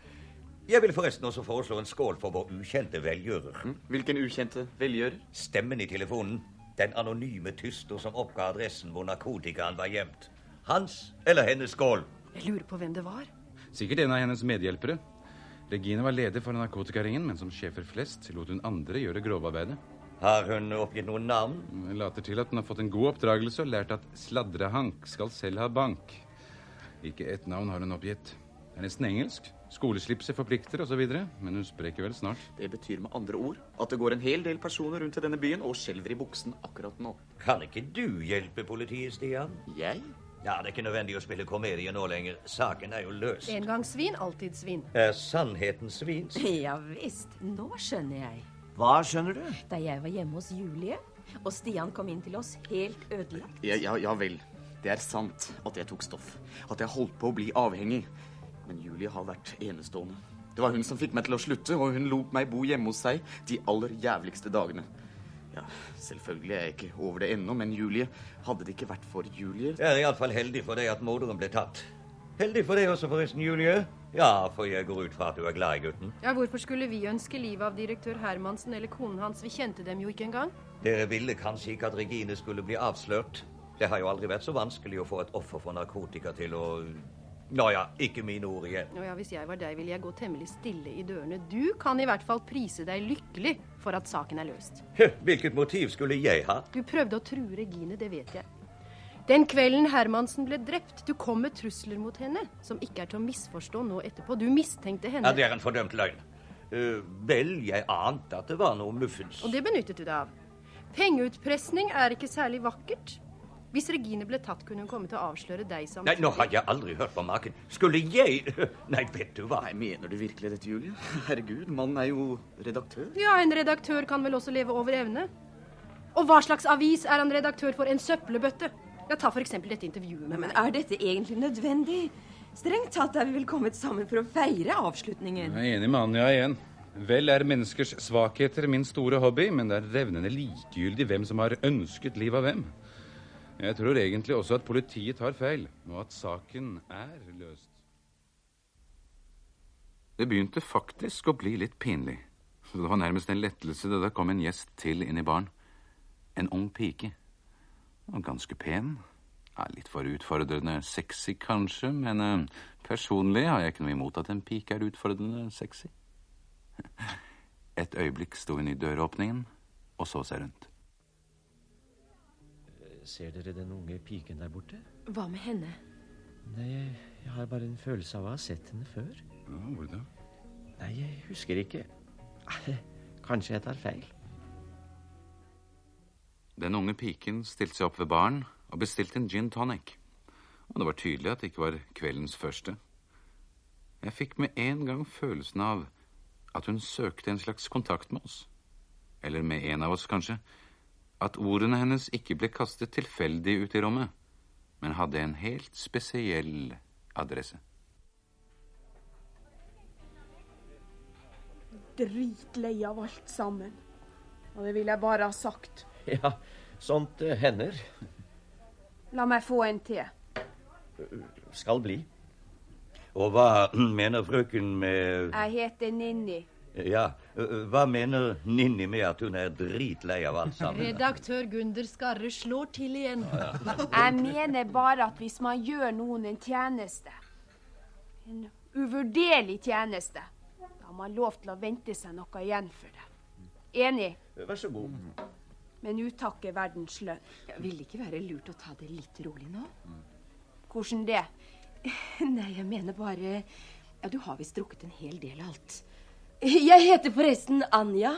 Jeg vil forresten også foreslå en skål for vår ukjente velgjører. Hvilken ukjente velgjører? Stemmen i telefonen. Den anonyme tyster som oppga adressen hvor narkotikaen var gjemt. Hans eller hennes skål? Jeg lurer på hvem det var. Sikkert en av hennes medhjelpere. Regine var leder for narkotikaringen, men som sjefer flest lot hun andre gjøre grovarbeidet. Har hun oppgitt noen navn? Hun later til at hun har fått en god oppdragelse og lært at sladrehank skal selv ha bank. Ikke ett navn har hun oppgitt. Det er nesten engelsk. Skoleslipset forplikter osv., men hun spreker vel snart. Det betyr med andre ord at det går en hel del personer rundt i denne byen og skjelver i buksen akkurat nå. Kan ikke du hjelpe politiet, Stian? Jeg? Ja, Det er ikke nødvendig å spille komedie nå lenger. Saken er jo løst. En gang svin, alltid svin. Er sannheten svin? Ja visst. Nå skjønner jeg. Hva skjønner du? Da jeg var hjemme hos Julie, og Stian kom inn til oss helt ødelagt. Ja, ja, ja vel. Det er sant at jeg tok stoff. At jeg holdt på å bli avhengig. Men Julie har vært enestående. Det var hun som fikk meg til å slutte, og hun lot meg bo hjemme hos seg de aller jævligste dagene. Ja, selvfølgelig er jeg ikke over det ennå, men Julie Hadde det ikke vært for Julie Jeg er iallfall heldig for deg at morderen ble tatt. Heldig for deg også, forresten, Julie. Ja, for jeg går ut fra at du er glad i gutten. Ja, Hvorfor skulle vi ønske livet av direktør Hermansen eller konen hans? Vi kjente dem jo ikke engang. Dere ville kanskje ikke at Regine skulle bli avslørt. Det har jo aldri vært så vanskelig å få et offer for narkotika til å Nå ja, ikke mine ord igjen. Nå ja, Hvis jeg var deg, ville jeg gå temmelig stille i dørene. Du kan i hvert fall prise deg lykkelig for at saken er løst. Hvilket motiv skulle jeg ha? Du prøvde å true Regine, det vet jeg. Den kvelden Hermansen ble drept, du kom med trusler mot henne, som ikke er til å misforstå nå etterpå. Du mistenkte henne. Ja, Det er en fordømt løgn. Uh, vel, jeg ante at det var noe muffens. Og det benyttet du deg av. Pengeutpressing er ikke særlig vakkert. Hvis Regine ble tatt, kunne hun komme til å avsløre deg som Nei, nå har jeg aldri hørt på maken. Skulle jeg Nei, vet du hva? Nei, Mener du virkelig dette, Julie? Herregud, mannen er jo redaktør. Ja, en redaktør kan vel også leve over evne? Og hva slags avis er han redaktør for? En søppelbøtte? Ja, Ta for eksempel dette intervjuet med meg. Men er dette egentlig nødvendig? Strengt tatt er vi vel kommet sammen for å feire avslutningen. Jeg er enig med Anja igjen. Vel er menneskers svakheter min store hobby, men det er revnende likegyldig hvem som har ønsket liv av hvem. Jeg tror egentlig også at politiet tar feil, og at saken er løst. Det begynte faktisk å bli litt pinlig. Det var nærmest en lettelse da det kom en gjest til inn i baren. En ung pike. Og ganske pen. Ja, litt for utfordrende sexy, kanskje, men uh, personlig har jeg ikke noe imot at en pike er utfordrende sexy. Et øyeblikk sto hun i døråpningen og så seg rundt. Ser dere den unge piken der borte? Hva med henne? Nei, jeg har bare en følelse av å ha sett henne før. Ja, hvordan? Nei, jeg husker ikke. Kanskje jeg tar feil. Den unge piken stilte seg opp ved baren og bestilte en gin tonic. Og det var tydelig at det ikke var kveldens første. Jeg fikk med en gang følelsen av at hun søkte en slags kontakt med oss. Eller med en av oss, kanskje. At ordene hennes ikke ble kastet tilfeldig ut i rommet, men hadde en helt spesiell adresse. Dritlei av alt sammen. Og det vil jeg bare ha sagt. Ja, sånt eh, hender. La meg få en til. Skal bli. Og hva mener frøken med Jeg heter Ninni. Ja, hva mener Ninni med at hun er dritlei av alt sammen? Redaktør Gunder Skarre slår til igjen. Jeg mener bare at hvis man gjør noen en tjeneste, en uvurderlig tjeneste, da har man lov til å vente seg noe igjen for det. Enig? Vær så god. Men uttak er verdens lønn. Vil det ikke være lurt å ta det litt rolig nå? Hvordan det? Nei, jeg mener bare Ja, du har visst drukket en hel del alt. Jeg heter forresten Anja.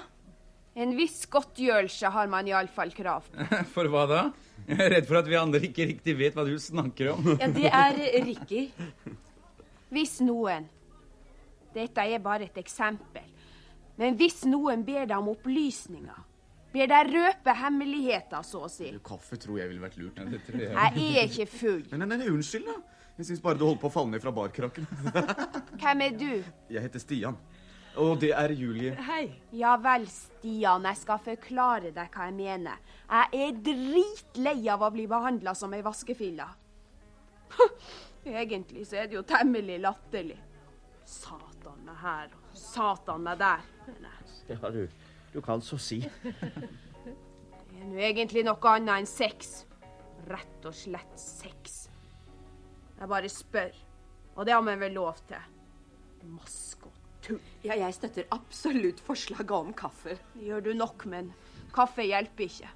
En viss godtgjørelse har man iallfall krav på. For hva da? Jeg er redd for at vi andre ikke riktig vet hva du snakker om. Ja, det er Ricky. Hvis noen. Dette er bare et eksempel. Men hvis noen ber deg om opplysninger, ber deg røpe hemmeligheter, så å si Kaffe tror jeg ville vært lurt. Jeg. Jeg er ikke full. Nei, nei, nei, unnskyld, da. Jeg syns bare du holdt på å falle ned fra barkrakken. Hvem er du? Jeg heter Stian. Og det er Julie. Hei. Ja vel, Stian. Jeg skal forklare deg hva jeg mener. Jeg er dritlei av å bli behandla som ei vaskefille. Egentlig så er det jo temmelig latterlig. Satan meg her og satan meg der. Men jeg Ja, du, du kan så si. Det er nå egentlig noe annet enn sex. Rett og slett sex. Jeg bare spør. Og det har vi vel lov til. Maske og tull. Ja, jeg støtter absolutt forslaget om kaffe. Gjør du nok, men kaffe hjelper ikke.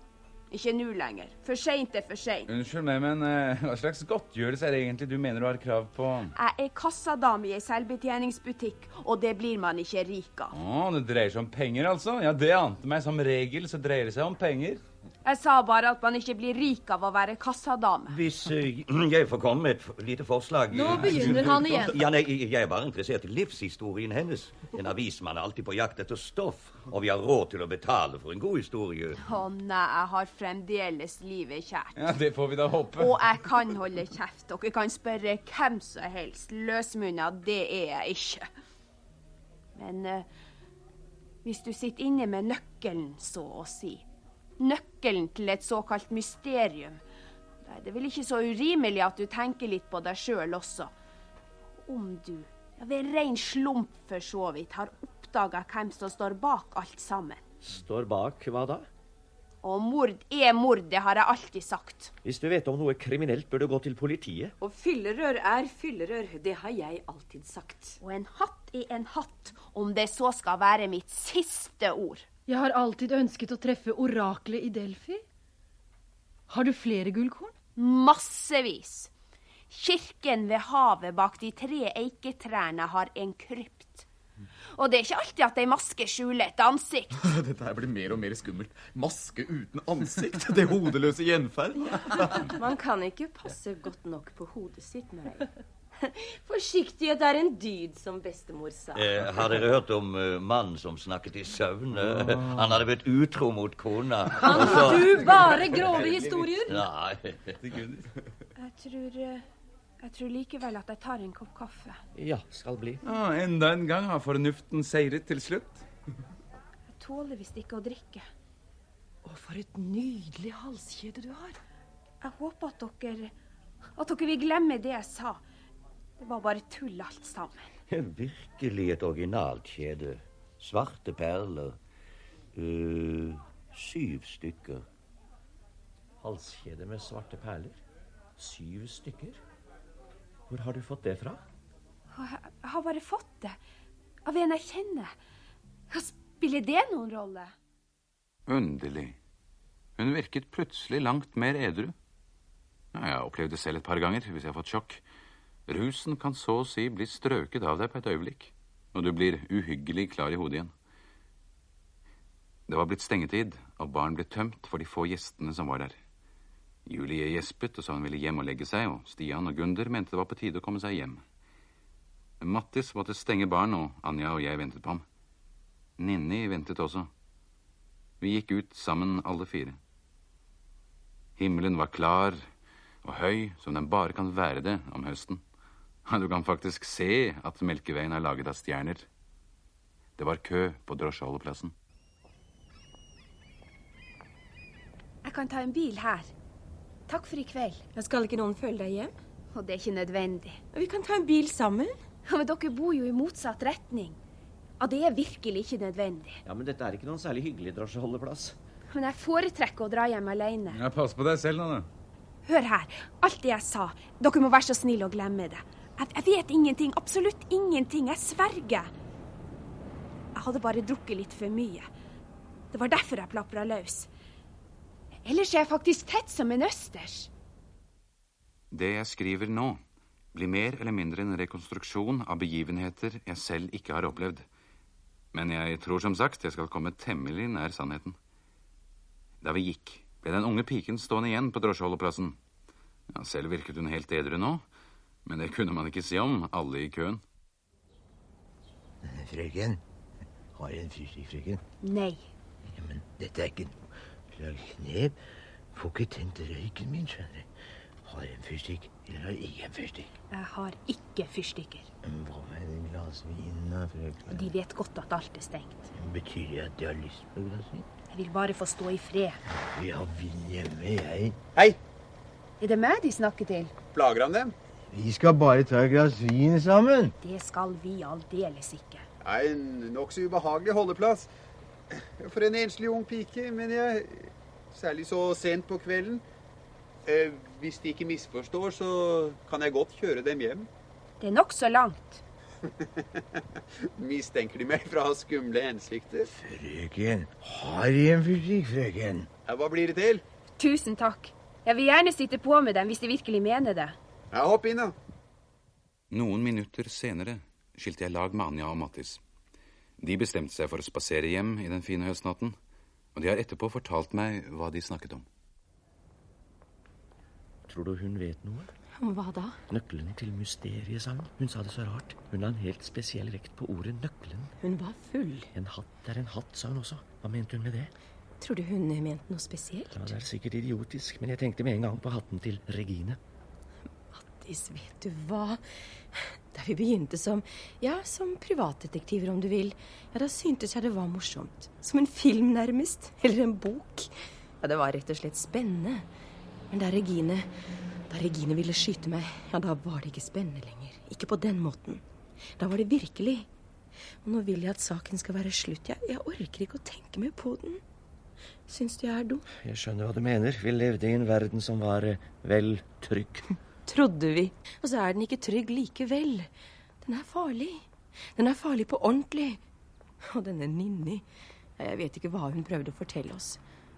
Ikke nå lenger. For seint er for seint. Unnskyld meg, men uh, hva slags godtgjørelse er det egentlig du mener du har krav på? Jeg er kassadame i ei selvbetjeningsbutikk, og det blir man ikke rik av. Å, det dreier seg om penger, altså? Ja, det ante meg. Som regel så dreier det seg om penger. Jeg sa bare at man ikke blir rik av å være kassadame. Hvis eh, jeg får komme med et lite forslag Nå begynner han igjen. Ja, nei, Jeg er bare interessert i livshistorien hennes. En avismann er alltid på jakt etter stoff, og vi har råd til å betale for en god historie. Å nei, jeg har fremdeles livet kjært. Ja, Det får vi da håpe. Og jeg kan holde kjeft. Dere kan spørre hvem som helst. Løsmunna, det er jeg ikke. Men eh, hvis du sitter inne med nøkkelen, så å si, nøkkelen til et såkalt mysterium, da er det vel ikke så urimelig at du tenker litt på deg sjøl også. Om du, ja, ved ren slump for så vidt, har oppdaga hvem som står bak alt sammen. Står bak hva da? Og mord er mord, det har jeg alltid sagt. Hvis du vet om noe kriminelt, bør du gå til politiet. Og fyllerør er fyllerør. Det har jeg alltid sagt. Og en hatt er en hatt, om det så skal være mitt siste ord. Jeg har alltid ønsket å treffe oraklet i Delfi. Har du flere gullkorn? Massevis. Kirken ved havet bak de tre eiketrærne har en krypt. Og det er ikke alltid at ei maske skjuler et ansikt. Dette her blir mer og mer skummelt. Maske uten ansikt. Det hodeløse gjenferd. Man kan ikke passe godt nok på hodet sitt, nei. Forsiktighet er en dyd, som bestemor sa. Eh, har dere hørt om uh, mannen som snakket i søvne? Han hadde blitt utro mot kona. Kan så- du bare grove historier? Nei. Jeg tror, eh, jeg tror likevel at jeg tar en kopp kaffe. Ja, skal bli. Ja, enda en gang har fornuften seiret til slutt. Jeg tåler visst ikke å drikke. Å, for et nydelig halskjede du har. Jeg håper at dere At dere vil glemme det jeg sa. Det var bare tull alt sammen. Virkelig et originalt kjede. Svarte perler. Uh, syv stykker. Halskjede med svarte perler. Syv stykker. Hvor har du fått det fra? Jeg har bare fått det av en jeg kjenner. Ja, Spiller det noen rolle? Underlig. Hun virket plutselig langt mer edru. Ja, jeg har opplevd det selv et par ganger, hvis jeg har fått sjokk. Rusen kan så å si bli strøket av deg på et øyeblikk, og du blir uhyggelig klar i hodet igjen. Det var blitt stengetid, og baren ble tømt for de få gjestene som var der. Julie gjespet og sa hun ville hjem og legge seg, og Stian og Gunder mente det var på tide å komme seg hjem. Mattis måtte stenge baren, og Anja og jeg ventet på ham. Ninni ventet også. Vi gikk ut sammen alle fire. Himmelen var klar og høy som den bare kan være det om høsten. Du kan faktisk se at Melkeveien er laget av stjerner. Det var kø på drosjeholdeplassen. Jeg kan ta en bil her. Takk for i kveld. Skal ikke noen følge deg hjem? Og det er ikke nødvendig. Vi kan ta en bil sammen. Ja, Men dere bor jo i motsatt retning. Ja, det er virkelig ikke nødvendig. Ja, Men dette er ikke noen særlig hyggelig drosjeholdeplass. Men jeg foretrekker å dra hjem alene. Ja, Pass på deg selv, nå, da. Hør her. Alt det jeg sa. Dere må være så snille å glemme det. Jeg, jeg vet ingenting. Absolutt ingenting. Jeg sverger. Jeg hadde bare drukket litt for mye. Det var derfor jeg plapra løs. Ellers er jeg faktisk tett som en østers. Det jeg skriver nå, blir mer eller mindre en rekonstruksjon av begivenheter jeg selv ikke har opplevd. Men jeg tror som sagt jeg skal komme temmelig nær sannheten. Da vi gikk, ble den unge piken stående igjen på drosjeholdeplassen. Ja, selv virket hun helt edru nå, men det kunne man ikke si om alle i køen. Frøken, har jeg en fyrstikk, frøken? Nei. Ja, men dette er ikke noe slags knep. Får ikke tent røyken min, skjønner du. Har jeg en fyrstikk, eller har jeg ikke en fyrstikk? Jeg har ikke fyrstikker. Men Hva med et glass vin, da, frøken? De vet godt at alt er stengt. Betyr det at de har lyst på et glass vin? Jeg vil bare få stå i fred. Vi har vin hjemme, jeg. Hei! Er det meg de snakker til? Plager han dem? Vi skal bare ta et glass vin sammen. Det skal vi aldeles ikke. Nei, en nokså ubehagelig holdeplass. For en enslig ung pike, mener jeg. Særlig så sent på kvelden. Eh, hvis de ikke misforstår, så kan jeg godt kjøre dem hjem. Det er nokså langt. Mistenker de meg for å ha skumle hensikter? Frøken, har de en fyrstikk, frøken? Ja, hva blir det til? Tusen takk. Jeg vil gjerne sitte på med dem hvis de virkelig mener det. Ja, hopp inn, da. Noen minutter senere skilte jeg lag med Anja og Mattis. De bestemte seg for å spasere hjem i den fine høstnatten, og de har etterpå fortalt meg hva de snakket om. Tror du hun vet noe? Om hva da? Nøkkelen til mysteriet, sa hun. Hun sa det så rart. Hun la en helt spesiell vekt på ordet nøkkelen. Hun var full. En hatt er en hatt, sa hun også. Hva mente hun med det? Tror du hun mente noe spesielt? Ja, Det er sikkert idiotisk, men jeg tenkte med en gang på hatten til Regine. Mattis, vet du hva? Da vi begynte som ja, som privatdetektiver, om du vil, ja, da syntes jeg det var morsomt. Som en film, nærmest. Eller en bok. Ja, Det var rett og slett spennende. Men da Regine da Regine ville skyte meg, ja, da var det ikke spennende lenger. Ikke på den måten. Da var det virkelig. Og nå vil jeg at saken skal være slutt. Jeg, jeg orker ikke å tenke mer på den. Syns du jeg er dum? Jeg skjønner hva du mener. Vi levde i en verden som var eh, vel trygg. Trodde vi. Og så er den ikke trygg likevel. Den er farlig. Den er farlig på ordentlig. Og denne Ninni Jeg vet ikke hva hun prøvde å fortelle oss.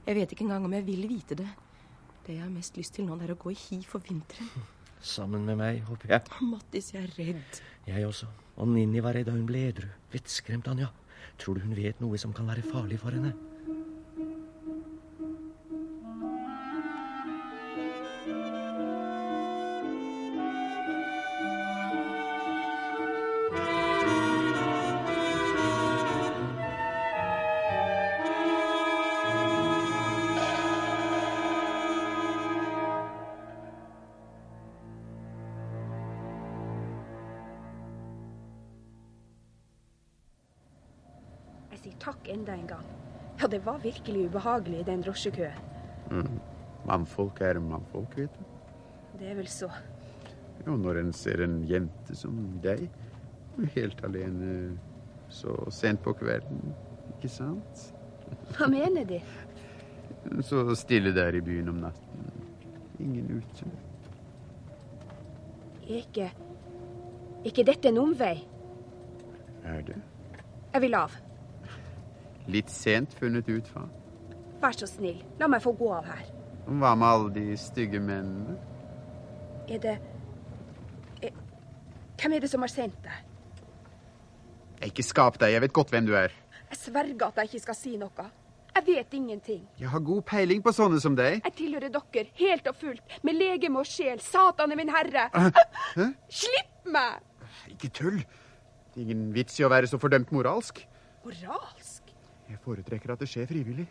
Jeg vet ikke engang om jeg vil vite det. Det jeg har mest lyst til nå, det er å gå i hi for vinteren. Sammen med meg, håper jeg. Mattis, jeg er redd. Jeg også. Og Ninni var redd da hun ble edru. Vettskremt, Anja. Tror du hun vet noe som kan være farlig for henne? Sier takk enda en gang. Ja, det var virkelig ubehagelig i den drosjekøen. Mm. Mannfolk er mannfolk, vet du. Det er vel så. Jo, når en ser en jente som deg, helt alene så sent på kvelden, ikke sant? Hva mener De? Så stille der i byen om natten. Ingen ute. Ikke ikke dette en omvei? Er det? Jeg vil av. Litt sent funnet ut, hva? Vær så snill, la meg få gå av her. Hva med alle de stygge mennene? Er det er... Hvem er det som har sendt deg? Ikke skap deg, jeg vet godt hvem du er. Jeg sverger at jeg ikke skal si noe. Jeg vet ingenting. Jeg har god peiling på sånne som deg. Jeg tilhører dere helt og fullt, med legeme og sjel. Satan er min herre. Hæ? Slipp meg! Ikke tull. Det er ingen vits i å være så fordømt moralsk. Moralsk? Jeg foretrekker at det skjer frivillig.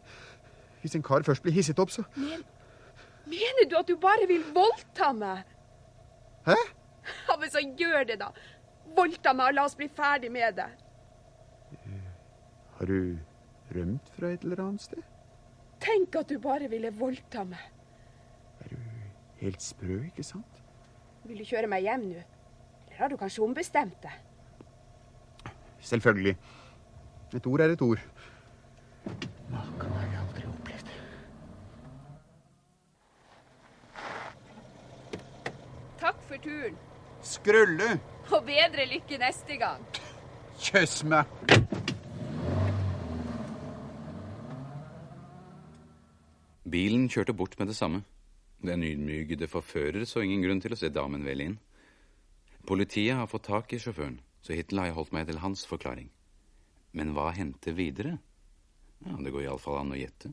Hvis en kar først blir hisset opp, så Men, mener du at du bare vil voldta meg? Hæ? Ja, men så gjør det, da. Voldta meg, og la oss bli ferdig med det. Har du rømt fra et eller annet sted? Tenk at du bare ville voldta meg. Er du Helt sprø, ikke sant? Vil du kjøre meg hjem nå? Eller har du kanskje ombestemt deg? Selvfølgelig. Et ord er et ord. Maken har jeg aldri opplevd. Takk for turen. Skrulle! Og bedre lykke neste gang. Kjøss meg! Bilen kjørte bort med det samme. Den ydmykede forfører så ingen grunn til å se damen vel inn. Politiet har fått tak i sjåføren, så hittil har jeg holdt meg til hans forklaring. Men hva hendte videre? Ja, Det går iallfall an å gjette.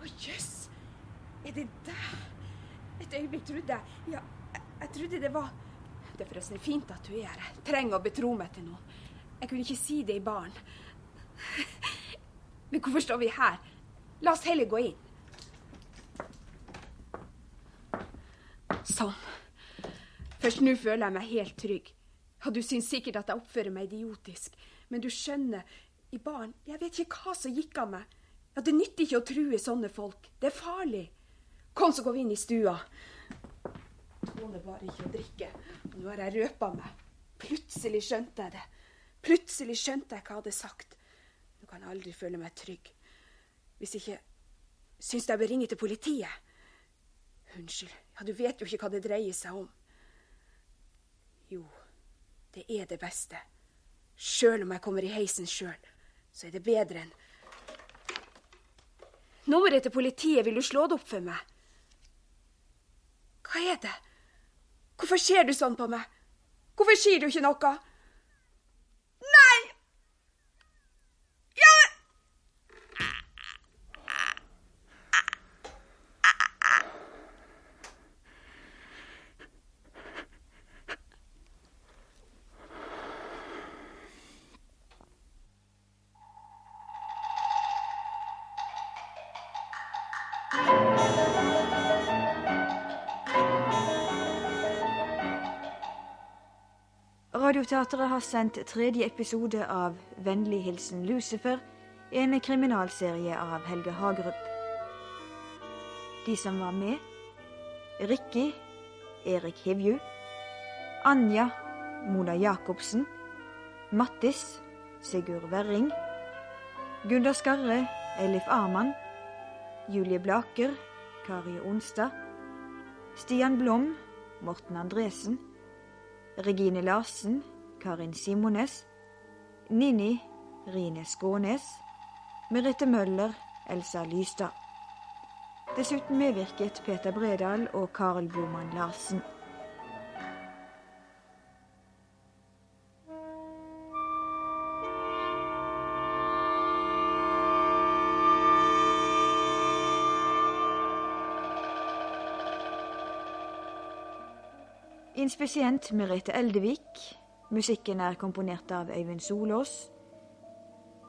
Å, jøss! Er det deg? Et øyeblikk trodde jeg Ja, jeg, trodde det var Det er forresten fint at du er her. Jeg trenger å betro meg til noen. Jeg kunne ikke si det i baren. Men hvorfor står vi her? La oss heller gå inn. Sånn. Først nå føler jeg meg helt trygg. Ja, du syns sikkert at jeg oppfører meg idiotisk. Men du skjønner, i baren Jeg vet ikke hva som gikk av meg. Ja, Det nytter ikke å true sånne folk. Det er farlig. Kom, så går vi inn i stua. Tåler bare ikke å drikke. Og nå har jeg røpa meg. Plutselig skjønte jeg det. Plutselig skjønte jeg hva jeg hadde sagt. Nå kan jeg aldri føle meg trygg. Hvis ikke syns du jeg bør ringe til politiet? Unnskyld. Ja, du vet jo ikke hva det dreier seg om. Jo, det er det beste. Sjøl om jeg kommer i heisen sjøl, så er det bedre enn Nummeret til politiet, vil du slå det opp for meg? Hva er det? Hvorfor ser du sånn på meg? Hvorfor sier du ikke noe? Radioteatret har sendt tredje episode av Vennlig hilsen Lucifer, en kriminalserie av Helge Hagerup. De som var med Rikki Erik Hivju. Anja Mona Jacobsen. Mattis Sigurd Werring. Gunda Skarre Elif Arman. Julie Blaker Kari Onstad. Stian Blom Morten Andresen. Regine Larsen, Karin Simones, Nini Rine Skånes, Merete Møller, Elsa Lystad. Dessuten medvirket Peter Bredal og Karl Boman Larsen. Inspisient Merete Eldevik. Musikken er komponert av Øyvind Solås.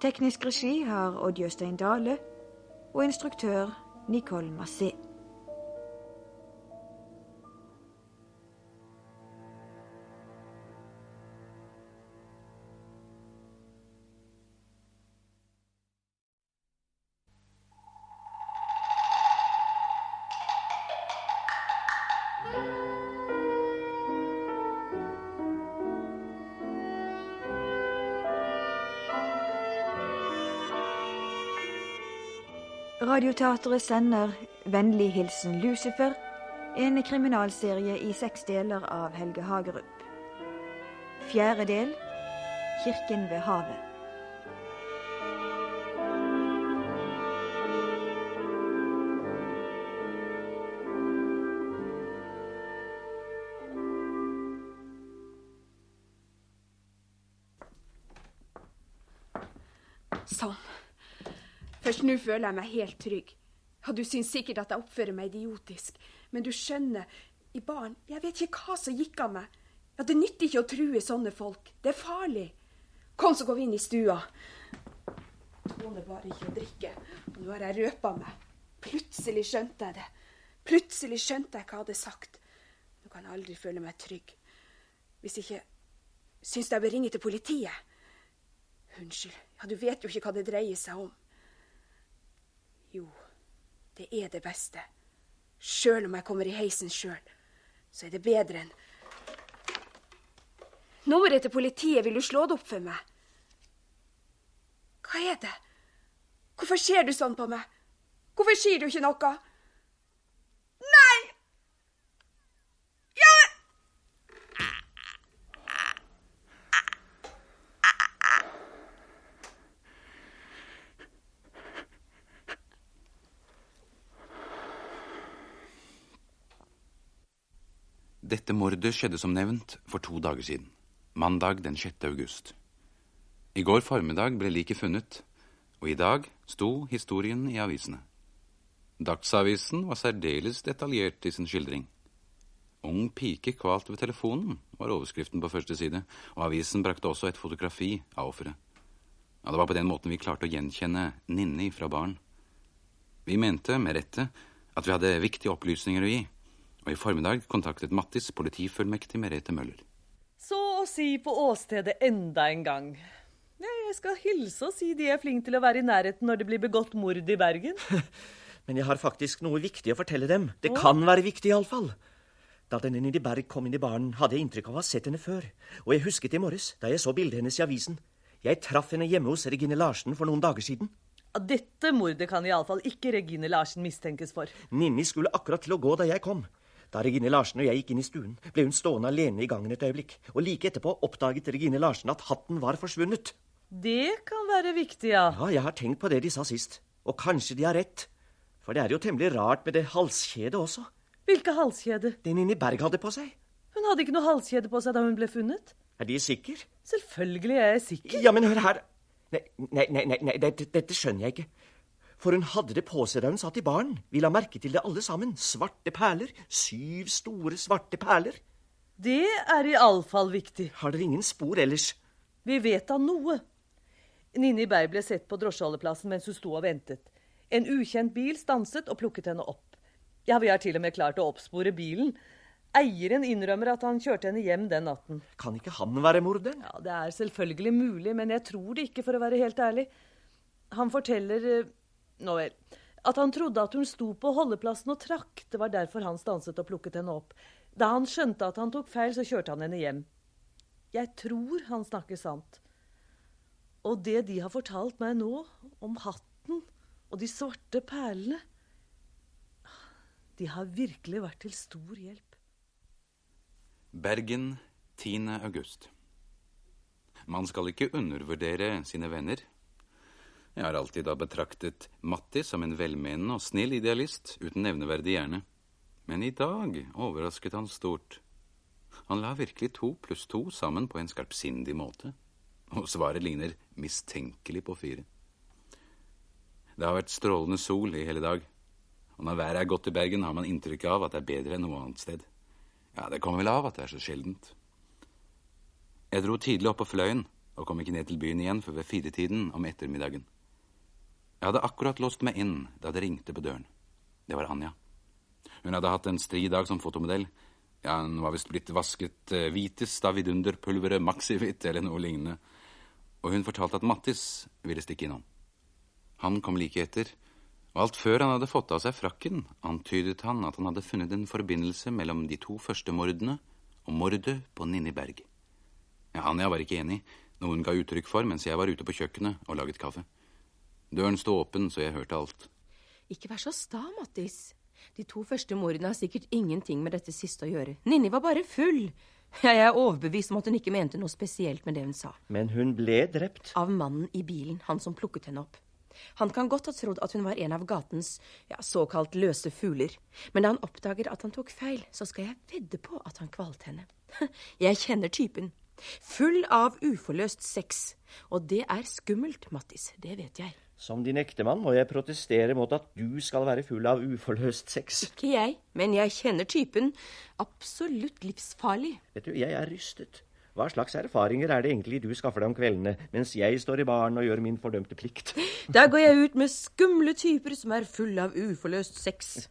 Teknisk regi har Odd Jøstein Dale. Og instruktør Nicole Massé. Radioteatret sender Vennlig hilsen Lucifer, en kriminalserie i seks deler av Helge Hagerup. Fjerde del Kirken ved havet. Nå føler jeg meg helt trygg. Ja, Du syns sikkert at jeg oppfører meg idiotisk, men du skjønner, i baren Jeg vet ikke hva som gikk av meg. Ja, Det nytter ikke å true sånne folk. Det er farlig. Kom, så går vi inn i stua. Tåler bare ikke å drikke. Og nå har jeg røpa meg. Plutselig skjønte jeg det. Plutselig skjønte jeg hva jeg hadde sagt. Nå kan jeg aldri føle meg trygg. Hvis ikke syns jeg bør ringe til politiet? Unnskyld. Ja, Du vet jo ikke hva det dreier seg om. Jo, det er det beste. Sjøl om jeg kommer i heisen sjøl, så er det bedre enn Nummeret til politiet, vil du slå det opp for meg? Hva er det? Hvorfor ser du sånn på meg? Hvorfor sier du ikke noe? Nei! Ja! Dette mordet skjedde som nevnt for to dager siden, mandag den 6. august. I går formiddag ble liket funnet, og i dag sto historien i avisene. Dagsavisen var særdeles detaljert i sin skildring. Ung pike kvalt ved telefonen, var overskriften på første side, og avisen brakte også et fotografi av offeret. Ja, det var på den måten vi klarte å gjenkjenne Ninni fra barn. Vi mente, med rette, at vi hadde viktige opplysninger å gi, og i formiddag kontaktet Mattis politifullmektig Merete Møller. Så å si på åstedet enda en gang. Jeg skal hilse og si de er flinke til å være i nærheten når det blir begått mord i Bergen. Men jeg har faktisk noe viktig å fortelle dem. Det kan være viktig, iallfall. Da denne Nidi Berg kom inn i baren, hadde jeg inntrykk av å ha sett henne før. Og jeg husket i morges, da jeg så bildet hennes i avisen. Jeg traff henne hjemme hos Regine Larsen for noen dager siden. Dette mordet kan iallfall ikke Regine Larsen mistenkes for. Ninni skulle akkurat til å gå da jeg kom. Da Regine Larsen og jeg gikk inn i stuen, ble hun stående alene i gangen et øyeblikk. Og like etterpå oppdaget Regine Larsen at hatten var forsvunnet. Det kan være viktig, ja. Ja, jeg har tenkt på det de sa sist. Og kanskje de har rett. For det er jo temmelig rart med det halskjedet også. Hvilke halskjede? Det Ninni Berg hadde på seg. Hun hadde ikke noe halskjede på seg da hun ble funnet. Er De sikker? Selvfølgelig er jeg sikker. Ja, men hør her. Nei, nei, nei, nei, nei dette, dette skjønner jeg ikke. For hun hadde det på seg da hun satt i baren. Vi la merke til det alle sammen. Svarte perler. Syv store, svarte perler. Det er iallfall viktig. Har dere ingen spor ellers? Vi vet da noe. Ninni Berg ble sett på drosjeholdeplassen mens hun sto og ventet. En ukjent bil stanset og plukket henne opp. Ja, vi har til og med klart å oppspore bilen. Eieren innrømmer at han kjørte henne hjem den natten. Kan ikke han være morderen? Ja, Det er selvfølgelig mulig, men jeg tror det ikke, for å være helt ærlig. Han forteller eh, Nå vel. At han trodde at hun sto på holdeplassen og trakk. Det var derfor han stanset og plukket henne opp. Da han skjønte at han tok feil, så kjørte han henne hjem. Jeg tror han snakker sant. Og det de har fortalt meg nå, om hatten og de svarte perlene De har virkelig vært til stor hjelp. Bergen 10. august. Man skal ikke undervurdere sine venner. Jeg har alltid da betraktet Matti som en velmenende og snill idealist uten nevneverdig hjerne. Men i dag overrasket han stort. Han la virkelig to pluss to sammen på en skarpsindig måte. Og svaret ligner mistenkelig på fire. Det har vært strålende sol i hele dag. Og når været er godt i Bergen, har man inntrykk av at det er bedre enn noe annet sted. Ja, det kommer vel av at det er så sjeldent. Jeg dro tidlig opp på Fløyen og kom ikke ned til byen igjen før ved firetiden om ettermiddagen. Jeg hadde akkurat låst meg inn da det ringte på døren. Det var Anja. Hun hadde hatt en stri dag som fotomodell. Ja, hun var visst blitt vasket eh, hvitest av vidunderpulveret Maxivit eller noe lignende. Og hun fortalte at Mattis ville stikke innom. Han kom like etter, og alt før han hadde fått av seg frakken, antydet han at han hadde funnet en forbindelse mellom de to første mordene og mordet på Ninni Berg. Ja, Anja var ikke enig, noe hun ga uttrykk for mens jeg var ute på kjøkkenet og laget kaffe. Døren sto åpen, så jeg hørte alt. Ikke vær så sta, Mattis. De to første mordene har sikkert ingenting med dette siste å gjøre. Ninni var bare full. Jeg er overbevist om at hun ikke mente noe spesielt med det hun sa. Men hun ble drept. Av mannen i bilen, han som plukket henne opp. Han kan godt ha trodd at hun var en av gatens ja, såkalt løse fugler, men da han oppdager at han tok feil, så skal jeg vedde på at han kvalte henne. Jeg kjenner typen. Full av uforløst sex. Og det er skummelt, Mattis. Det vet jeg. Som din ektemann må jeg protestere mot at du skal være full av uforløst sex. Ikke jeg, men jeg kjenner typen. Absolutt livsfarlig. Vet du, jeg er rystet. Hva slags erfaringer er det egentlig du skaffer deg om kveldene, mens jeg står i baren og gjør min fordømte plikt? Da går jeg ut med skumle typer som er fulle av uforløst sex.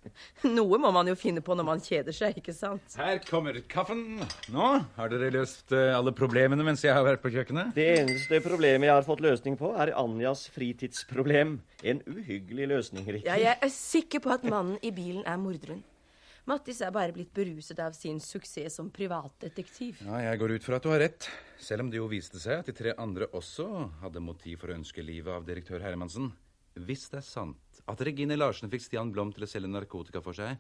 Noe må man jo finne på når man kjeder seg, ikke sant? Her kommer kaffen. Nå har dere løst eh, alle problemene mens jeg har vært på kjøkkenet. Det eneste problemet jeg har fått løsning på, er Anjas fritidsproblem. En uhyggelig løsning, Rikke. Ja, jeg er sikker på at mannen i bilen er morderen. Mattis er bare blitt beruset av sin suksess som privatdetektiv. Ja, Jeg går ut fra at du har rett, selv om det jo viste seg at de tre andre også hadde motiv for å ønske livet av direktør Hermansen. Hvis det er sant at Regine Larsen fikk Stian Blom til å selge narkotika for seg,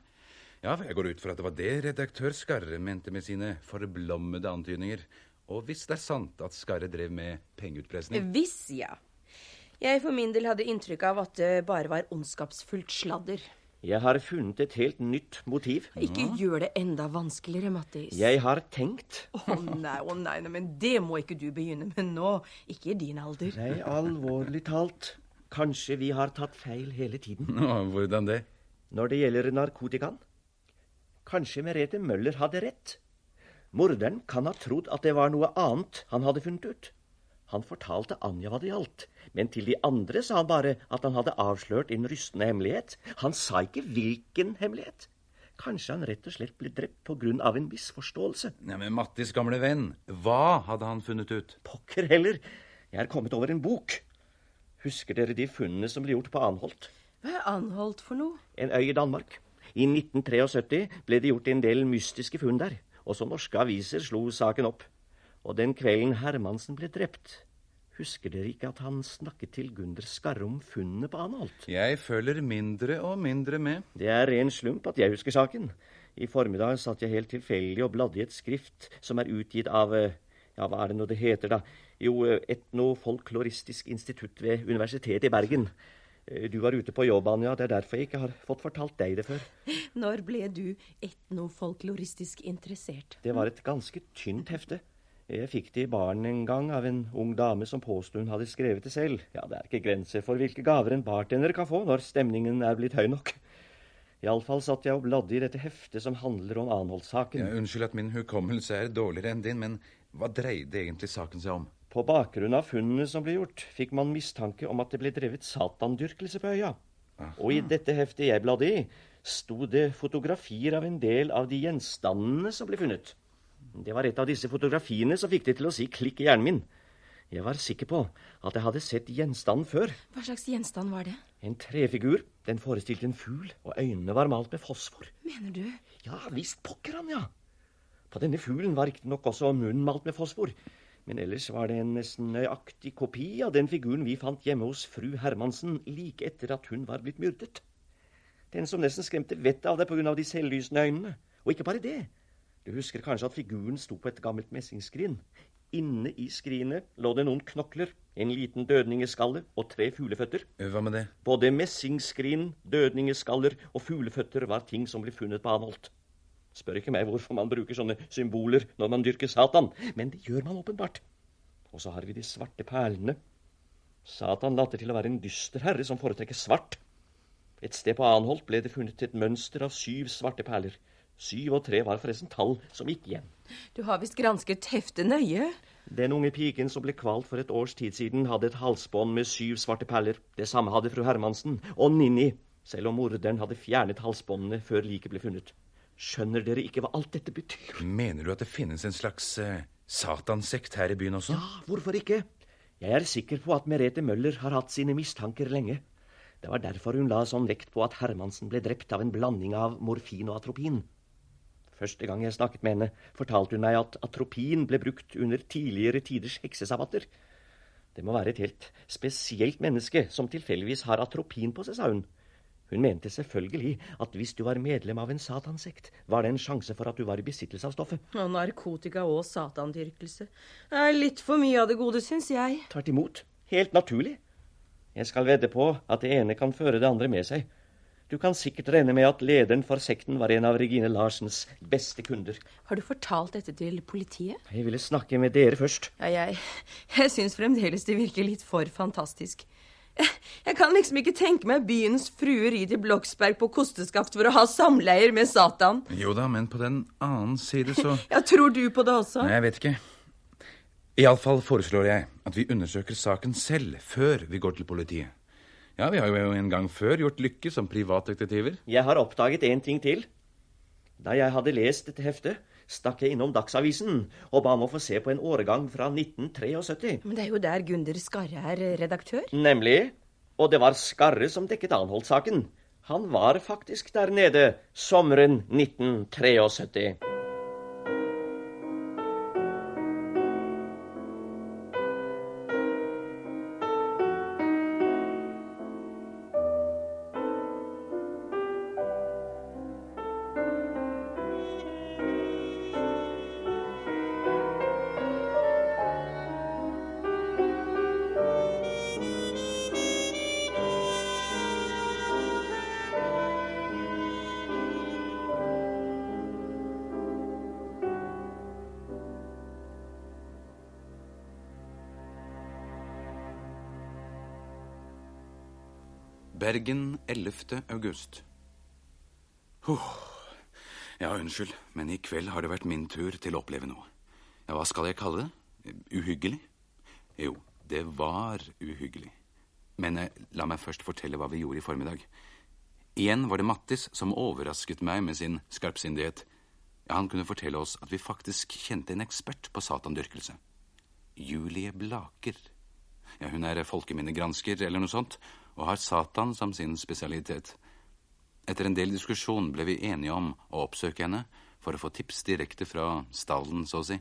ja, for jeg går ut fra at det var det redaktør Skarre mente med sine forblommede antydninger. Og hvis det er sant at Skarre drev med pengeutpressing Hvis, ja. Jeg for min del hadde inntrykk av at det bare var ondskapsfullt sladder. Jeg har funnet et helt nytt motiv. Ikke gjør det enda vanskeligere, Mattis. Jeg har tenkt. Å nei, å nei, nei, men det må ikke du begynne med nå. Ikke i din alder. Nei, alvorlig talt. Kanskje vi har tatt feil hele tiden. Nå, hvordan det? Når det gjelder narkotikaen. Kanskje Merete Møller hadde rett. Morderen kan ha trodd at det var noe annet han hadde funnet ut. Han fortalte Anja hva det gjaldt, men til de andre sa han bare at han hadde avslørt en rystende hemmelighet. Han sa ikke hvilken hemmelighet. Kanskje han rett og slett ble drept av en misforståelse. Ja, Men Mattis gamle venn, hva hadde han funnet ut? Pokker heller. Jeg er kommet over en bok. Husker dere de funnene som ble gjort på Anholt? Hva er Anholt for noe? En øy i Danmark. I 1973 ble det gjort en del mystiske funn der. Også norske aviser slo saken opp. Og den kvelden Hermansen ble drept, husker dere ikke at han snakket til Gunder Skarre om funnene på Anholt? Jeg følger mindre og mindre med. Det er ren slump at jeg husker saken. I formiddag satt jeg helt tilfeldig og bladde i et skrift som er utgitt av eh, Ja, hva er det nå det heter, da? Jo, eh, Etnofolkloristisk institutt ved Universitetet i Bergen. Eh, Du var ute på jobb, Anja. Det er derfor jeg ikke har fått fortalt deg det før. Når ble du etnofolkloristisk interessert? Det var et ganske tynt hefte. Jeg fikk det i baren en gang av en ung dame som påsto hun hadde skrevet det selv. Ja, det er ikke grenser for hvilke gaver en bartender kan få når stemningen er blitt høy nok. Iallfall satt jeg og bladde i dette heftet som handler om Anholt-saken. Ja, unnskyld at min hukommelse er dårligere enn din, men hva dreide egentlig saken seg om? På bakgrunn av funnene som ble gjort, fikk man mistanke om at det ble drevet satandyrkelse på øya. Og i dette heftet jeg bladde i, sto det fotografier av en del av de gjenstandene som ble funnet. Det var et av disse fotografiene som fikk det til å si klikk i hjernen min. Jeg var sikker på at jeg hadde sett gjenstanden før. Hva slags gjenstand var det? En trefigur. Den forestilte en fugl, og øynene var malt med fosfor. Mener du? Ja visst pokker han, ja. På denne fuglen var riktignok også munnen malt med fosfor. Men ellers var det en nesten nøyaktig kopi av den figuren vi fant hjemme hos fru Hermansen like etter at hun var blitt myrdet. Den som nesten skremte vettet av deg av de selvlysende øynene. Og ikke bare det. Du husker kanskje at figuren sto på et gammelt messingskrin. Inne i skrinet lå det noen knokler, en liten dødningeskalle og tre fugleføtter. Hva med det? Både messingskrin, dødningeskaller og fugleføtter var ting som ble funnet på Anholt. Spør ikke meg hvorfor man bruker sånne symboler når man dyrker Satan, men det gjør man åpenbart. Og så har vi de svarte perlene. Satan later til å være en dyster herre som foretrekker svart. Et sted på Anholt ble det funnet et mønster av syv svarte perler. Syv og tre var forresten tall som gikk igjen. Du har visst gransket heftet nøye. Den unge piken som ble kvalt for et års tid siden, hadde et halsbånd med syv svarte perler. Det samme hadde fru Hermansen og Ninni, selv om morderen hadde fjernet halsbåndene før liket ble funnet. Skjønner dere ikke hva alt dette betyr? Mener du at det finnes en slags uh, satansekt her i byen også? Ja, hvorfor ikke? Jeg er sikker på at Merete Møller har hatt sine mistanker lenge. Det var derfor hun la sånn vekt på at Hermansen ble drept av en blanding av morfin og atropin. Første gang jeg snakket med henne, fortalte hun meg at atropin ble brukt under tidligere tiders heksesabbater. Det må være et helt spesielt menneske som tilfeldigvis har atropin på seg, sa hun. Hun mente selvfølgelig at hvis du var medlem av en satansekt, var det en sjanse for at du var i besittelse av stoffet. Og narkotika og satandyrkelse. Det er litt for mye av det gode, syns jeg. Tvert imot. Helt naturlig. Jeg skal vedde på at det ene kan føre det andre med seg. Du kan sikkert regne med at lederen for sekten var en av Regine Larsens beste kunder. Har du fortalt dette til politiet? Jeg ville snakke med dere først. Ja, jeg, jeg syns fremdeles det virker litt for fantastisk. Jeg, jeg kan liksom ikke tenke meg byens frue Ridi Bloksberg på kosteskaft for å ha samleier med Satan. Jo da, men på den annen side så Ja, Tror du på det også? Nei, jeg vet ikke. Iallfall foreslår jeg at vi undersøker saken selv før vi går til politiet. Ja, vi har jo en gang før gjort lykke som privatdetektiver. Jeg har oppdaget en ting til. Da jeg hadde lest dette heftet, stakk jeg innom Dagsavisen og ba om å få se på en årgang fra 1973. Men det er jo der Gunder Skarre er redaktør. Nemlig. Og det var Skarre som dekket Anholt-saken. Han var faktisk der nede sommeren 1973. 11. august. Oh. Ja, unnskyld, men i kveld har det vært min tur til å oppleve noe. Ja, hva skal jeg kalle det? Uhyggelig? Jo, det var uhyggelig. Men eh, la meg først fortelle hva vi gjorde i formiddag. Igjen var det Mattis som overrasket meg med sin skarpsindighet. Ja, han kunne fortelle oss at vi faktisk kjente en ekspert på satandyrkelse. Julie Blaker. Ja, hun er folkeminnegransker eller noe sånt, og har Satan som sin spesialitet. Etter en del diskusjon ble vi enige om å oppsøke henne for å få tips direkte fra stallen, så å si.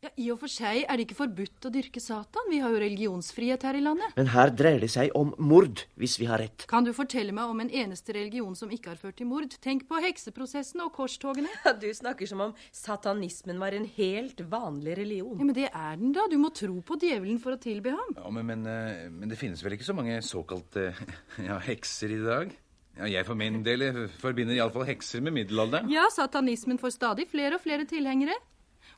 Ja, I og for seg er det ikke forbudt å dyrke Satan. Vi har jo religionsfrihet her i landet. Men her dreier det seg om mord, hvis vi har rett. Kan du fortelle meg om en eneste religion som ikke har ført til mord? Tenk på hekseprosessen og korstogene. Ja, du snakker som om satanismen var en helt vanlig religion. Ja, Men det er den, da. Du må tro på djevelen for å tilbe ham. Ja, men, men, eh, men det finnes vel ikke så mange såkalte ja, hekser i dag? Ja, jeg for min del eh, forbinder iallfall hekser med middelalderen. Ja, satanismen får stadig flere og flere tilhengere.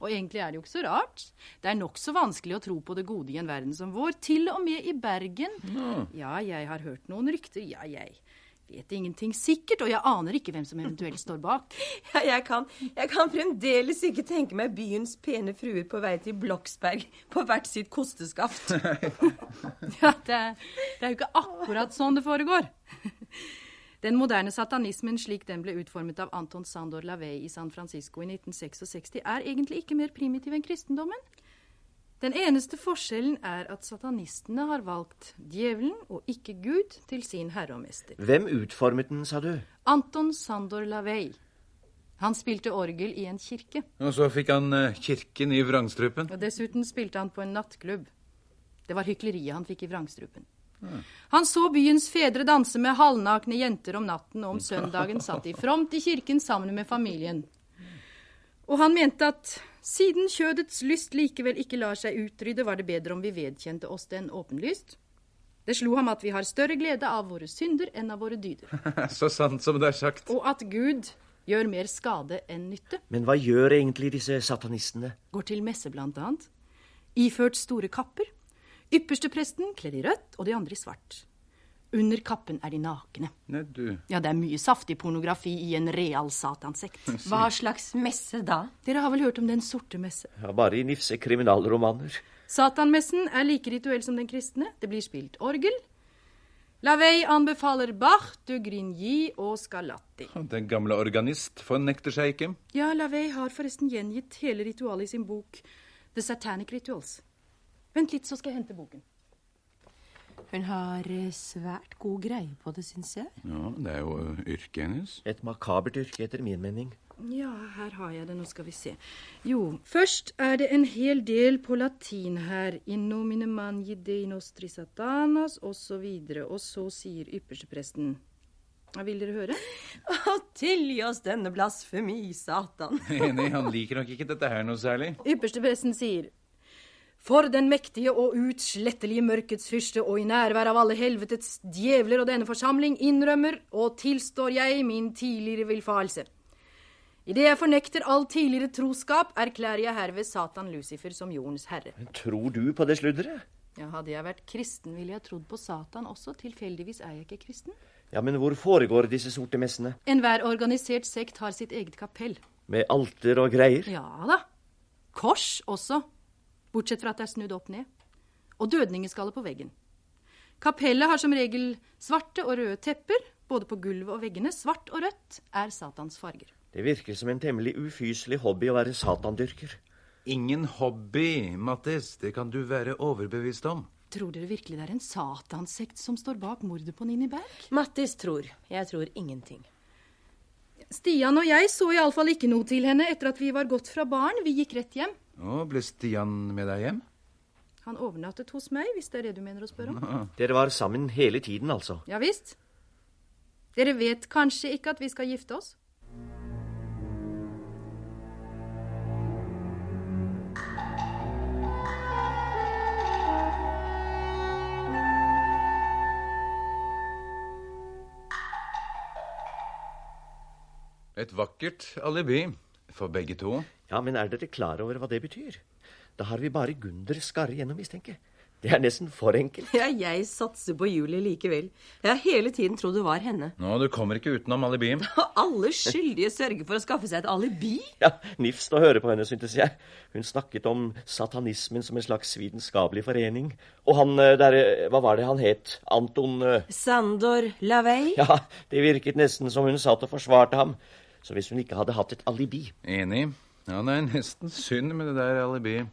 Og egentlig er det jo ikke så rart. Det er nokså vanskelig å tro på det gode i en verden som vår, til og med i Bergen. Ja, jeg har hørt noen rykter. Ja, jeg vet ingenting sikkert, og jeg aner ikke hvem som eventuelt står bak. Ja, jeg, kan, jeg kan fremdeles ikke tenke meg byens pene fruer på vei til Bloksberg på hvert sitt kosteskaft. ja, det, det er jo ikke akkurat sånn det foregår. Den moderne satanismen slik den ble utformet av Anton Sandor Lavey i San Francisco i 1966, er egentlig ikke mer primitiv enn kristendommen. Den eneste forskjellen er at satanistene har valgt djevelen og ikke Gud til sin herre og mester. Hvem utformet den, sa du? Anton Sandor Lavey. Han spilte orgel i en kirke. Og så fikk han uh, kirken i vrangstrupen. Og dessuten spilte han på en nattklubb. Det var hykleriet han fikk i vrangstrupen. Han så byens fedre danse med halvnakne jenter om natten, og om søndagen satt de fromt i kirken sammen med familien. Og han mente at siden kjødets lyst likevel ikke lar seg utrydde, var det bedre om vi vedkjente oss den åpenlyst. Det slo ham at vi har større glede av våre synder enn av våre dyder. Så sant som det er sagt. Og at Gud gjør mer skade enn nytte. Men hva gjør egentlig disse satanistene? Går til messe, blant annet. Iført store kapper. Ypperstepresten kledd i rødt og de andre i svart. Under kappen er de nakne. Nei, du. Ja, det er mye saftig pornografi i en real satansekt. Hva slags messe da? Dere har vel hørt om Den sorte messe? Ja, bare i nifse kriminalromaner. Satanmessen er like rituell som den kristne. Det blir spilt orgel. Lavey anbefaler Bach, de Grigny og Scarlatti. Den gamle organist fornekter seg ikke. Ja, Lavey har forresten gjengitt hele ritualet i sin bok The Satanic Rituals. Vent litt, så skal jeg hente boken. Hun har eh, svært god greie på det, syns jeg. Ja, Det er jo ø, yrket hennes. Et makabert yrke, etter min mening. Ja, her har jeg det. Nå skal vi se. Jo, først er det en hel del på latin her. Inno, mine mani dei nostri satanas, osv. Og, så videre. og så sier ypperstepresten Vil dere høre? Å, tilgi oss denne blasfemi, Satan. Enig, han liker nok ikke dette her noe særlig. Ypperstepresten sier for den mektige og utslettelige mørkets fyrste og i nærvær av alle helvetets djevler og denne forsamling innrømmer og tilstår jeg min tidligere villfarelse. Idet jeg fornekter all tidligere troskap, erklærer jeg herved Satan Lucifer som jordens herre. Men tror du på det sludderet? Ja, Hadde jeg vært kristen, ville jeg trodd på Satan også. Tilfeldigvis er jeg ikke kristen. Ja, Men hvor foregår disse sorte messene? Enhver organisert sekt har sitt eget kapell. Med alter og greier? Ja da. Kors også. Bortsett fra at det er snudd opp ned. Og dødningeskalle på veggen. Kapellet har som regel svarte og røde tepper, både på gulvet og veggene. Svart og rødt er Satans farger. Det virker som en temmelig ufyselig hobby å være satandyrker. Ingen hobby, Mattis. Det kan du være overbevist om. Tror dere virkelig det er en satansekt som står bak mordet på Nini Berg? Mattis tror. Jeg tror ingenting. Stian og jeg så iallfall ikke noe til henne etter at vi var gått fra baren. Vi gikk rett hjem. Å, ble Stian med deg hjem? Han overnattet hos meg, hvis det er det du mener å spørre om. Dere var sammen hele tiden, altså? Ja visst. Dere vet kanskje ikke at vi skal gifte oss? Et vakkert alibi for begge to. Ja, men er dere klar over hva det betyr? Da har vi bare Gunder Skarre igjen å mistenke. Det er nesten for enkelt. Ja, jeg satser på Julie likevel. Jeg har hele tiden trodd det var henne. Nå, Du kommer ikke utenom alibi. Og alle skyldige sørger for å skaffe seg et alibi. Ja, Nifst å høre på henne, syntes jeg. Hun snakket om satanismen som en slags vitenskapelig forening. Og han derre der, eh, hva var det han het? Anton eh, Sandor Lavey. Ja, det virket nesten som hun satt og forsvarte ham. Så hvis hun ikke hadde hatt et alibi Enig. Ja, det er nesten synd med det der alibiet.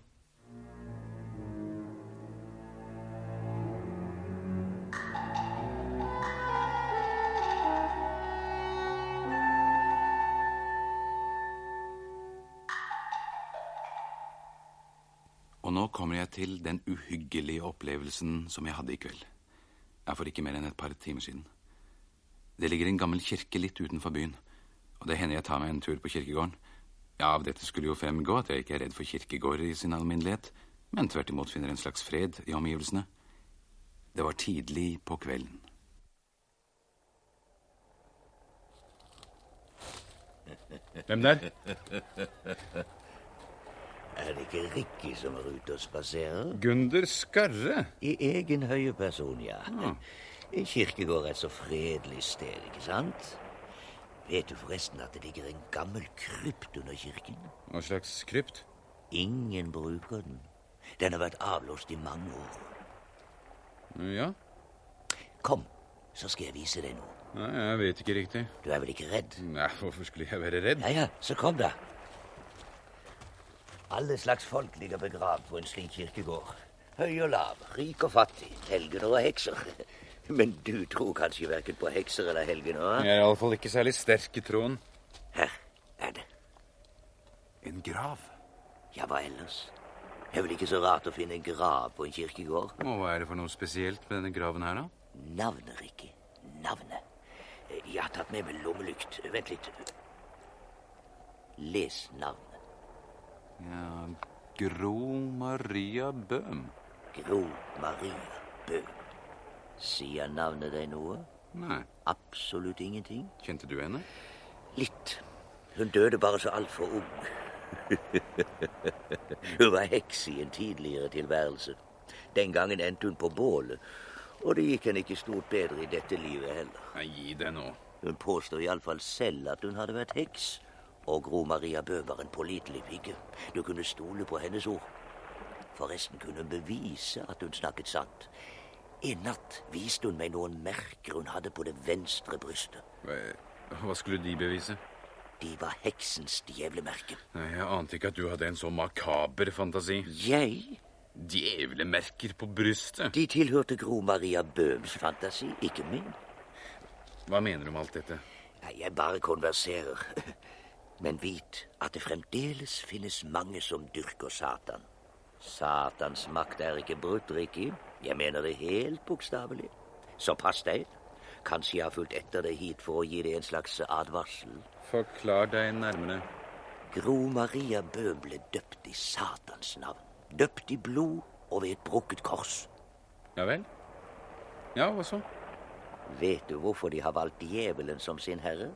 Og nå kommer jeg til den uhyggelige opplevelsen som jeg hadde i kveld. Jeg for ikke mer enn et par timer siden. Det ligger en gammel kirke litt utenfor byen, og det hender jeg tar meg en tur på kirkegården. Ja, av dette skulle jo fremgå at jeg ikke er redd for kirkegårder i sin alminnelighet, men tvert imot finner en slags fred i omgivelsene. Det var tidlig på kvelden. Hvem der? Er det ikke Rikki som er ute og spaserer? Gunder Skarre? I egen høye person, ja. Ja. Kirkegård er et så fredelig sted, ikke sant? Vet du forresten at det ligger en gammel krypt under kirken? Hva slags krypt? Ingen bruker den. Den har vært avlåst i mange år. Ja? Kom, så skal jeg vise deg noe. Nei, jeg vet ikke riktig. Du er vel ikke redd? Nei, hvorfor skulle jeg være redd? Ja, ja, så kom da. Alle slags folk ligger begravd på en slik kirkegård. Høy og lav, rik og fattig, helgener og hekser. Men du tror kanskje verken på hekser eller helgener? Jeg er iallfall ikke særlig sterk i troen. Her er det. En grav? Ja, hva ellers? Det er vel ikke så rart å finne en grav på en kirkegård? Og hva er det for noe spesielt med denne graven her, da? Navnet, Rikke. Navnet. Jeg har tatt med meg lommelykt. Vent litt. Les navnet. Ja, Gro Maria Bøhm. Gro Maria Bø. Sier navnet deg noe? Nei. Absolutt ingenting? Kjente du henne? Litt. Hun døde bare så altfor ung. hun var heks i en tidligere tilværelse. Den gangen endte hun på bålet, og det gikk henne ikke stort bedre i dette livet heller. Nei, gi deg nå. Hun påstår iallfall selv at hun hadde vært heks. Og Gro Maria Bø var en pålitelig pike. Du kunne stole på hennes ord. Forresten kunne hun bevise at hun snakket sant. En natt viste hun meg noen merker hun hadde på det venstre brystet. Hva, hva skulle de bevise? De var heksens djevlemerke. Jeg ante ikke at du hadde en så makaber fantasi. Jeg? Djevlemerker på brystet? De tilhørte Gro Maria Bøhms fantasi, ikke min. Hva mener du med alt dette? Jeg bare konverserer. Men vit at det fremdeles finnes mange som dyrker Satan. Satans makt er ikke brutt, Ricky. Jeg mener det helt bokstavelig. Så pass deg. Kanskje jeg har fulgt etter deg hit for å gi deg en slags advarsel. Forklar deg nærmere. Gro Maria Bø ble døpt i Satans navn. Døpt i blod og ved et brukket kors. Ja vel? Ja, hva så? Vet du hvorfor de har valgt djevelen som sin herre?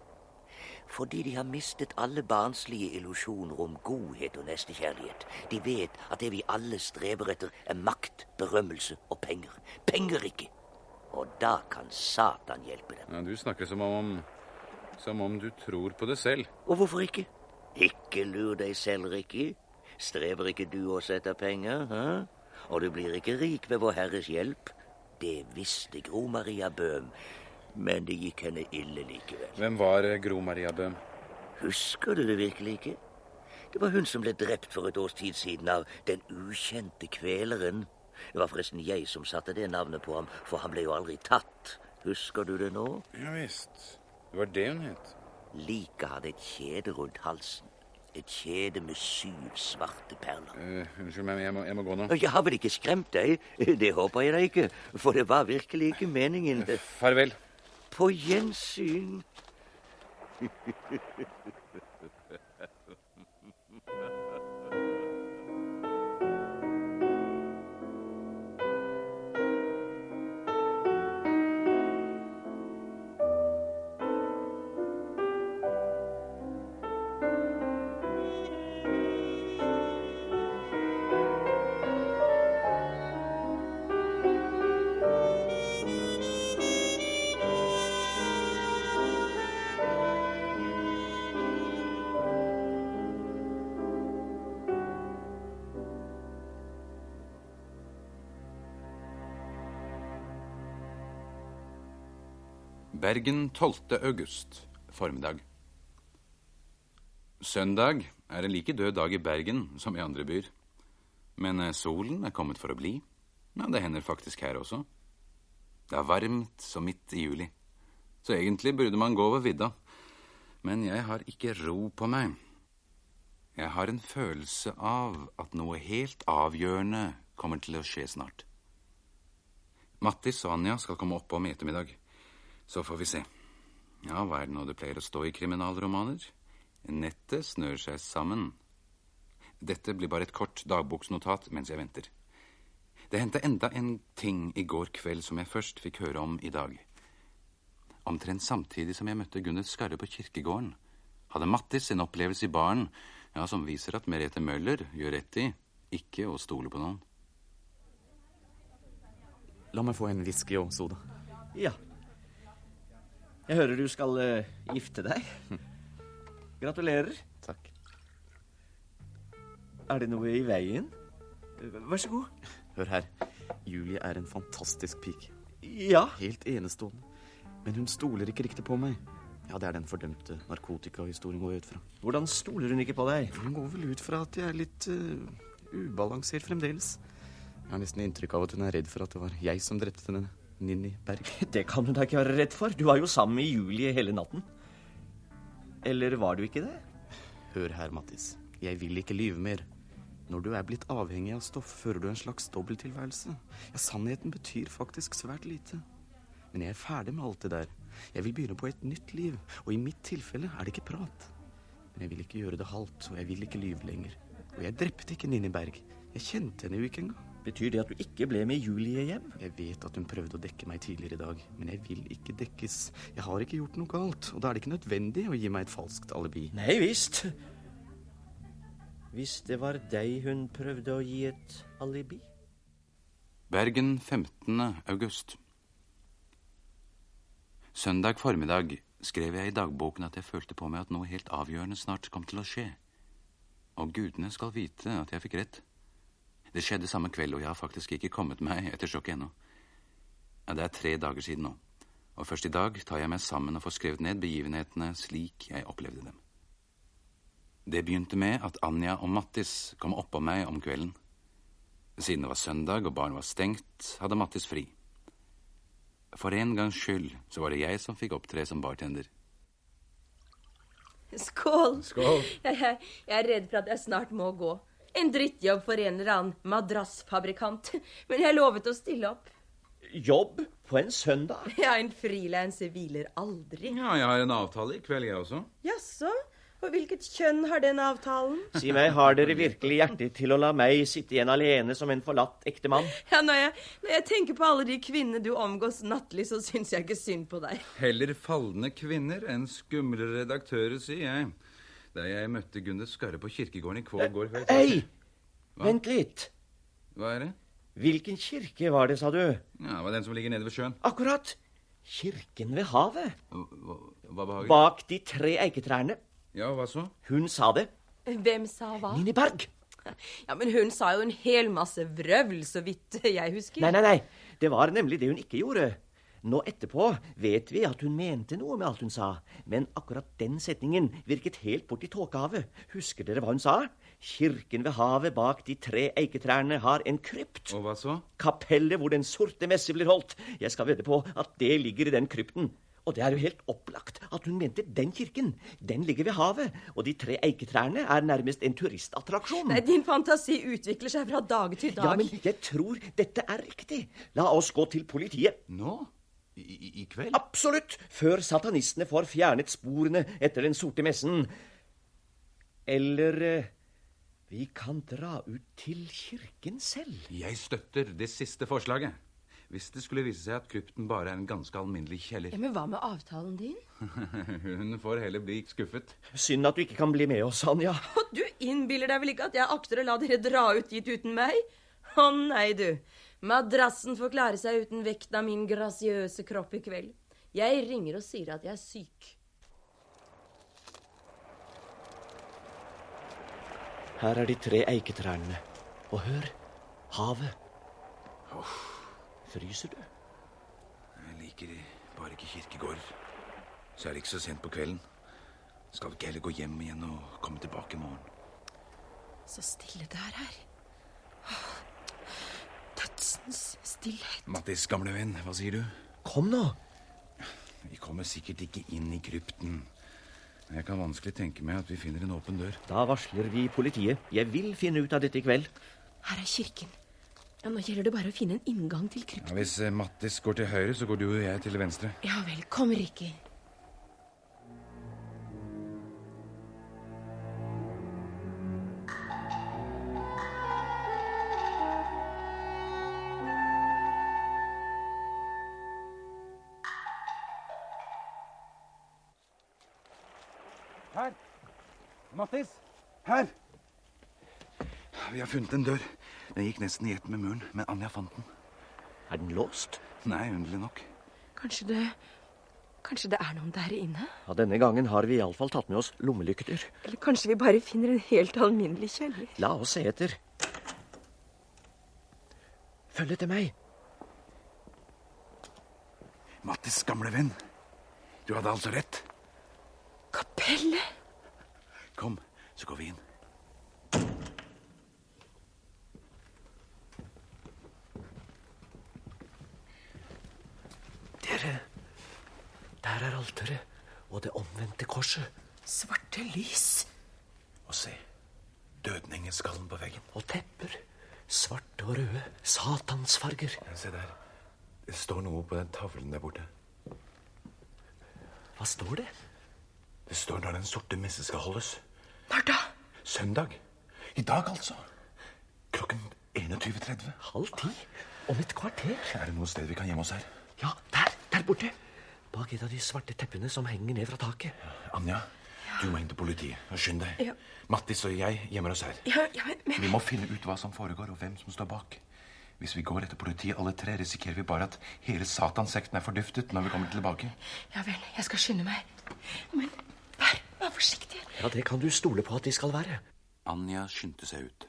Fordi de har mistet alle barnslige illusjoner om godhet og nestekjærlighet. De vet at det vi alle streber etter, er makt, berømmelse og penger. Penger ikke! Og da kan Satan hjelpe dem. Ja, du snakker som om Som om du tror på det selv. Og hvorfor ikke? Ikke lur deg selv, Ricky. Strever ikke du også etter penger? Hæ? Og du blir ikke rik ved Vår Herres hjelp. Det visste Gro Maria Bøhm, men det gikk henne ille likevel. Hvem var eh, Gro Maria Bøhm? Husker du det virkelig ikke? Det var hun som ble drept for et års tid siden av den ukjente kveleren. Det var forresten jeg som satte det navnet på ham, for han ble jo aldri tatt. Husker du det nå? Ja visst. Det var det hun het. Liket hadde et kjede rundt halsen. Et kjede med syv svarte perler. Uh, unnskyld meg, men jeg må, jeg må gå nå. Jeg har vel ikke skremt deg? Det håper jeg da ikke, for det var virkelig ikke meningen. Farvel. På gjensyn. Bergen 12. august, formiddag. Søndag er en like død dag i Bergen som i andre byer. Men eh, solen er kommet for å bli. Ja, det hender faktisk her også. Det er varmt som midt i juli. Så egentlig burde man gå over vidda. Men jeg har ikke ro på meg. Jeg har en følelse av at noe helt avgjørende kommer til å skje snart. Mattis og Anja skal komme opp om ettermiddag. Så får vi se. Ja, hva er det nå det pleier å stå i kriminalromaner? Nettet snør seg sammen. Dette blir bare et kort dagboksnotat mens jeg venter. Det hendte enda en ting i går kveld som jeg først fikk høre om i dag. Omtrent samtidig som jeg møtte Gunnar Skarre på kirkegården, hadde Mattis en opplevelse i baren ja, som viser at Merete Møller gjør rett i ikke å stole på noen. La meg få en whisky og soda. Ja. Jeg hører du skal uh, gifte deg. Gratulerer. Takk. Er det noe i veien? Vær så god. Hør her. Julie er en fantastisk pike. Ja. Helt enestående. Men hun stoler ikke riktig på meg. Ja, Det er den fordømte narkotikahistorien går jeg ut fra. Hvordan stoler hun ikke på deg? Hun går vel ut fra at jeg er litt uh, ubalansert fremdeles. Jeg har nesten inntrykk av at hun er redd for at det var jeg som drepte henne. Ninni Berg. Det kan hun da ikke være redd for. Du var jo sammen med Julie hele natten. Eller var du ikke det? Hør her, Mattis. Jeg vil ikke lyve mer. Når du er blitt avhengig av stoff, fører du en slags dobbelttilværelse. Ja, sannheten betyr faktisk svært lite. Men jeg er ferdig med alt det der. Jeg vil begynne på et nytt liv, og i mitt tilfelle er det ikke prat. Men jeg vil ikke gjøre det halvt, og jeg vil ikke lyve lenger. Og jeg drepte ikke Ninni Berg. Jeg kjente henne jo ikke engang. Betyr det at du ikke ble med Julie hjem? Jeg vet at hun prøvde å dekke meg tidligere i dag, men jeg vil ikke dekkes. Jeg har ikke gjort noe galt, og da er det ikke nødvendig å gi meg et falskt alibi. Nei visst. Hvis det var deg hun prøvde å gi et alibi? Bergen 15. august. Søndag formiddag skrev jeg i dagboken at jeg følte på meg at noe helt avgjørende snart kom til å skje. Og gudene skal vite at jeg fikk rett. Det skjedde samme kveld, og jeg har faktisk ikke kommet meg etter sjokket ennå. Ja, det er tre dager siden nå, og først i dag tar jeg meg sammen og får skrevet ned begivenhetene slik jeg opplevde dem. Det begynte med at Anja og Mattis kom oppå meg om kvelden. Siden det var søndag og baren var stengt, hadde Mattis fri. For en gangs skyld så var det jeg som fikk opptre som bartender. Skål. Skål. Jeg, jeg, jeg er redd for at jeg snart må gå. En drittjobb for en eller annen madrassfabrikant. Men jeg lovet å stille opp. Jobb på en søndag? Ja, en frilanser hviler aldri. Ja, jeg har en avtale i kveld, jeg også. Jaså? Og hvilket kjønn har den avtalen? Si meg, har dere virkelig hjerte til å la meg sitte igjen alene som en forlatt ektemann? Ja, når jeg, når jeg tenker på alle de kvinnene du omgås nattlig, så syns jeg ikke synd på deg. Heller falne kvinner enn skumle redaktører, sier jeg. Da jeg møtte Gunde Skarre på kirkegården i Kvål gård kveld Hei! Vent litt. Hva er det? Hvilken kirke var det, sa du? Ja, det var den som ligger nede ved sjøen. Akkurat. Kirken ved havet. Hva, hva behager? Bak de tre eiketrærne. Ja, hva så? Hun sa det. Hvem sa hva? Nini Berg. Ja, men hun sa jo en hel masse vrøvl, så vidt jeg husker. Nei, nei, nei. Det var nemlig det hun ikke gjorde. Nå etterpå vet vi at hun mente noe med alt hun sa, men akkurat den setningen virket helt bort i tåkehavet. Husker dere hva hun sa? Kirken ved havet bak de tre eiketrærne har en krypt. Og hva så? Kapellet hvor Den sorte messe blir holdt. Jeg skal vedde på at det ligger i den krypten. Og det er jo helt opplagt at hun mente den kirken. Den ligger ved havet, og de tre eiketrærne er nærmest en turistattraksjon. Nei, Din fantasi utvikler seg fra dag til dag. Ja, men jeg tror dette er riktig. La oss gå til politiet. Nå? I, i, i kveld? Absolutt! Før satanistene får fjernet sporene etter den sorte messen. Eller eh, vi kan dra ut til kirken selv. Jeg støtter det siste forslaget. Hvis det skulle vise seg at krypten bare er en ganske alminnelig kjeller. Ja, Men hva med avtalen din? Hun får heller bli skuffet. Synd at du ikke kan bli med oss, Anja. Du innbiller deg vel ikke at jeg akter å la dere dra ut dit uten meg? Å nei, du. Madrassen får klare seg uten vekten av min grasiøse kropp i kveld. Jeg ringer og sier at jeg er syk. Her er de tre eiketrærne. Og hør havet. Fryser du? Jeg liker bare ikke kirkegårder. Så er det ikke så sent på kvelden. Skal vi ikke heller gå hjem igjen og komme tilbake i morgen? Så stille det er her. Dødsens stillhet. Mattis, gamle venn, hva sier du? Kom nå. Vi kommer sikkert ikke inn i krypten. Jeg kan vanskelig tenke meg at vi finner en åpen dør. Da varsler vi politiet. Jeg vil finne ut av dette i kveld. Her er kirken. Ja, Nå gjelder det bare å finne en inngang til krypten. Ja, hvis eh, Mattis går til høyre, så går du og jeg til venstre. Ja vel. Kom, Ricky. Mattis! Her! Vi har funnet en dør. Den gikk nesten i ett med muren, men Anja fant den. Er den låst? Nei, underlig nok. Kanskje det Kanskje det er noen der inne? Ja, Denne gangen har vi iallfall tatt med oss lommelykter. Eller kanskje vi bare finner en helt alminnelig kjeller? La oss se etter. Følg etter meg. Mattis, gamle venn. Du hadde altså rett. Kapellet? Kom, så går vi inn. Dere, der er alteret og det omvendte korset. Svarte lys. Og se, dødningeskallen på veggen. Og tepper. Svarte og røde. Satansfarger. Ja, se der. Det står noe på den tavlen der borte. Hva står det? Det står når den sorte messe skal holdes. Når da? Søndag. I dag, altså. Klokken 21.30. Halv ti? Om et kvarter? Er det noe sted vi kan gjemme oss her? Ja, der. Der borte. Bak et av de svarte teppene som henger ned fra taket. Anja, du må til politiet. Skynd deg. Ja. Mattis og jeg gjemmer oss her. Ja, ja, men Vi må finne ut hva som foregår, og hvem som står bak. Hvis vi går etter politiet alle tre, risikerer vi bare at hele satansekten er forduftet når vi kommer tilbake. Ja vel, jeg skal skynde meg. Men vær, vær forsiktig. Ja, det kan du stole på at de skal være. Anja skyndte seg ut,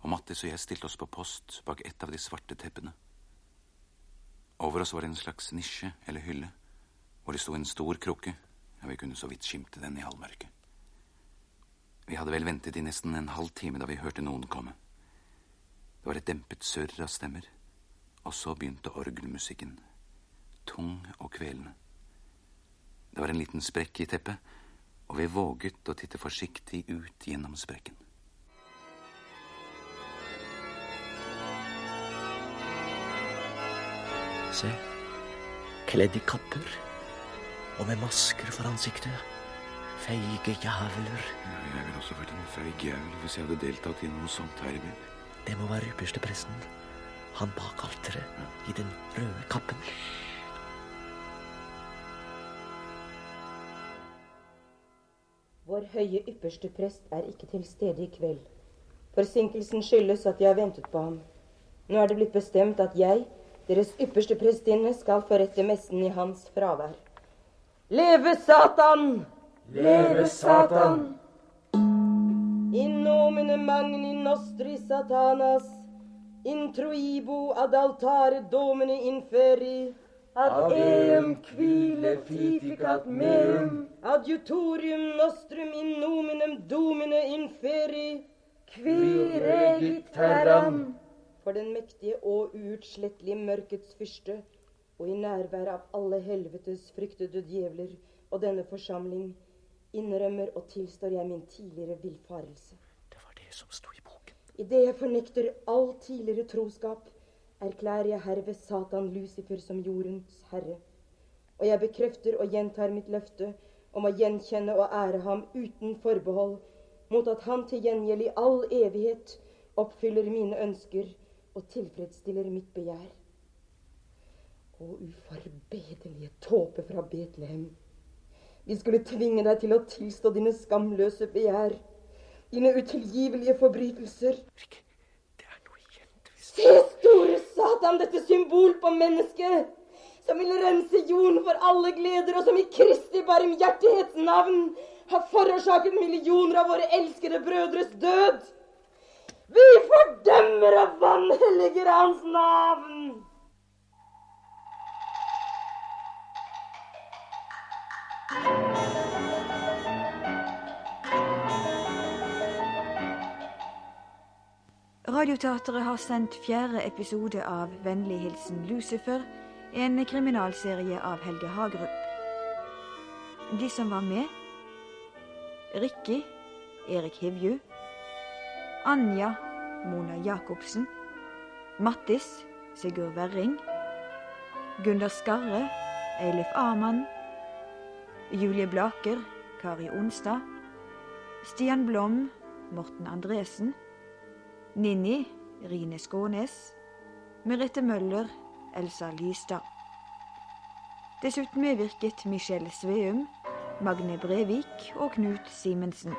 og Mattis og jeg stilte oss på post bak et av de svarte teppene. Over oss var det en slags nisje eller hylle, hvor det sto en stor krukke. Ja, vi kunne så vidt skimte den i halvmørket. Vi hadde vel ventet i nesten en halv time da vi hørte noen komme. Det var et dempet surr av stemmer, og så begynte orgelmusikken. Tung og kvelende. Det var en liten sprekk i teppet, og vi våget å titte forsiktig ut gjennom sprekken. Se. Kledd i kapper. Og med masker for ansiktet. Feige jævler. Jeg ville også vært en feig jævel hvis jeg hadde deltatt i noe sånt her i byen. Det må være ypperste presten. Han bak alteret. I den røde kappen. Vår høye ypperste prest er ikke til stede i kveld. Forsinkelsen skyldes at jeg har ventet på ham. Nå er det blitt bestemt at jeg, deres ypperste prestinne, skal forrette messen i hans fravær. Leve Satan! Leve Satan! In nomine magni nostri satanas, introibo ad altare domini inferi, ad eum quile fiticat meum, adjutorium nostrum in nominem domine inferi, qui regit terram, for den mektige og uutslettelige mørkets fyrste, og i nærvær av alle helvetes fryktede djevler og denne forsamling, innrømmer og tilstår jeg min tidligere villfarelse. Det var det som sto i boken. Idet jeg fornekter all tidligere troskap, erklærer jeg herved Satan Lucifer som jordens herre. Og jeg bekrefter og gjentar mitt løfte om å gjenkjenne og ære ham uten forbehold, mot at han til gjengjeld i all evighet oppfyller mine ønsker og tilfredsstiller mitt begjær. Å uforbedelige tåpe fra Betlehem. Vi skulle tvinge deg til å tilstå dine skamløse begjær, dine utilgivelige forbrytelser. Det er noe igjen, Se, store Satan, dette symbol på mennesket, som vil rense jorden for alle gleder, og som i Kristi barmhjertighetsnavn har forårsaket millioner av våre elskede brødres død. Vi fordømmer og vanhelliger hans navn. Radioteatret har sendt fjerde episode av Vennlig hilsen Lucifer, en kriminalserie av Helge Hagerup. De som var med Rikki, Erik Hivju. Anja Mona Jacobsen. Mattis Sigurd Werring. Gunder Skarre Eilif Arman. Julie Blaker Kari Onstad. Stian Blom Morten Andresen. Ninni Rine Skånes. Merete Møller Elsa Lystad. Dessuten medvirket Michelle Sveum, Magne Brevik og Knut Simensen.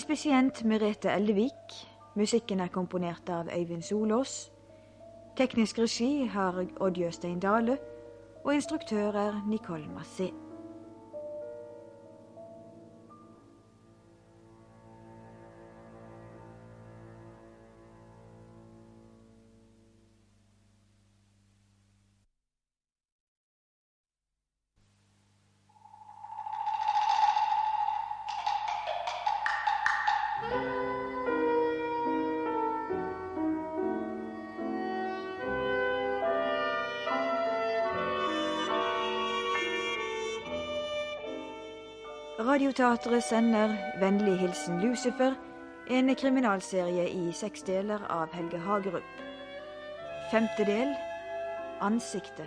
Inspisient Merete Eldevik. Musikken er komponert av Øyvind Solås. Teknisk regi har Odd Jøstein Dale, og instruktør er Nicole Massé. Radioteatret sender Vennlig hilsen Lucifer, en kriminalserie i seks deler av Helge Hagerup. Femte del Ansiktet.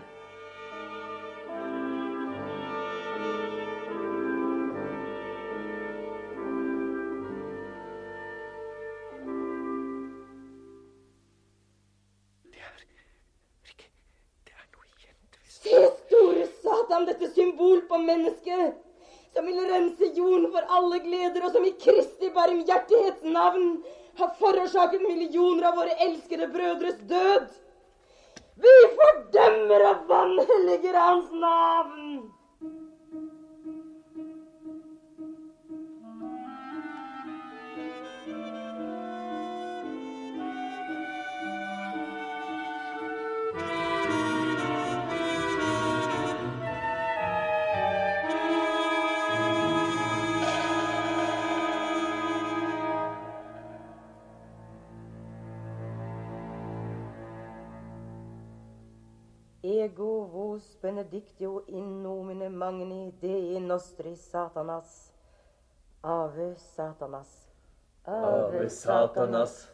Se, store Satan, dette symbol på mennesket, som vil rense jorden for alle gleder, og som i Kristi barmhjertighetsnavn har forårsaket millioner av våre elskede brødres død. Vi fordømmer og vanhelliger hans navn. Benedictio in nomine magni Dei nostri Satanas. Ave Satanas. Ave Satanas.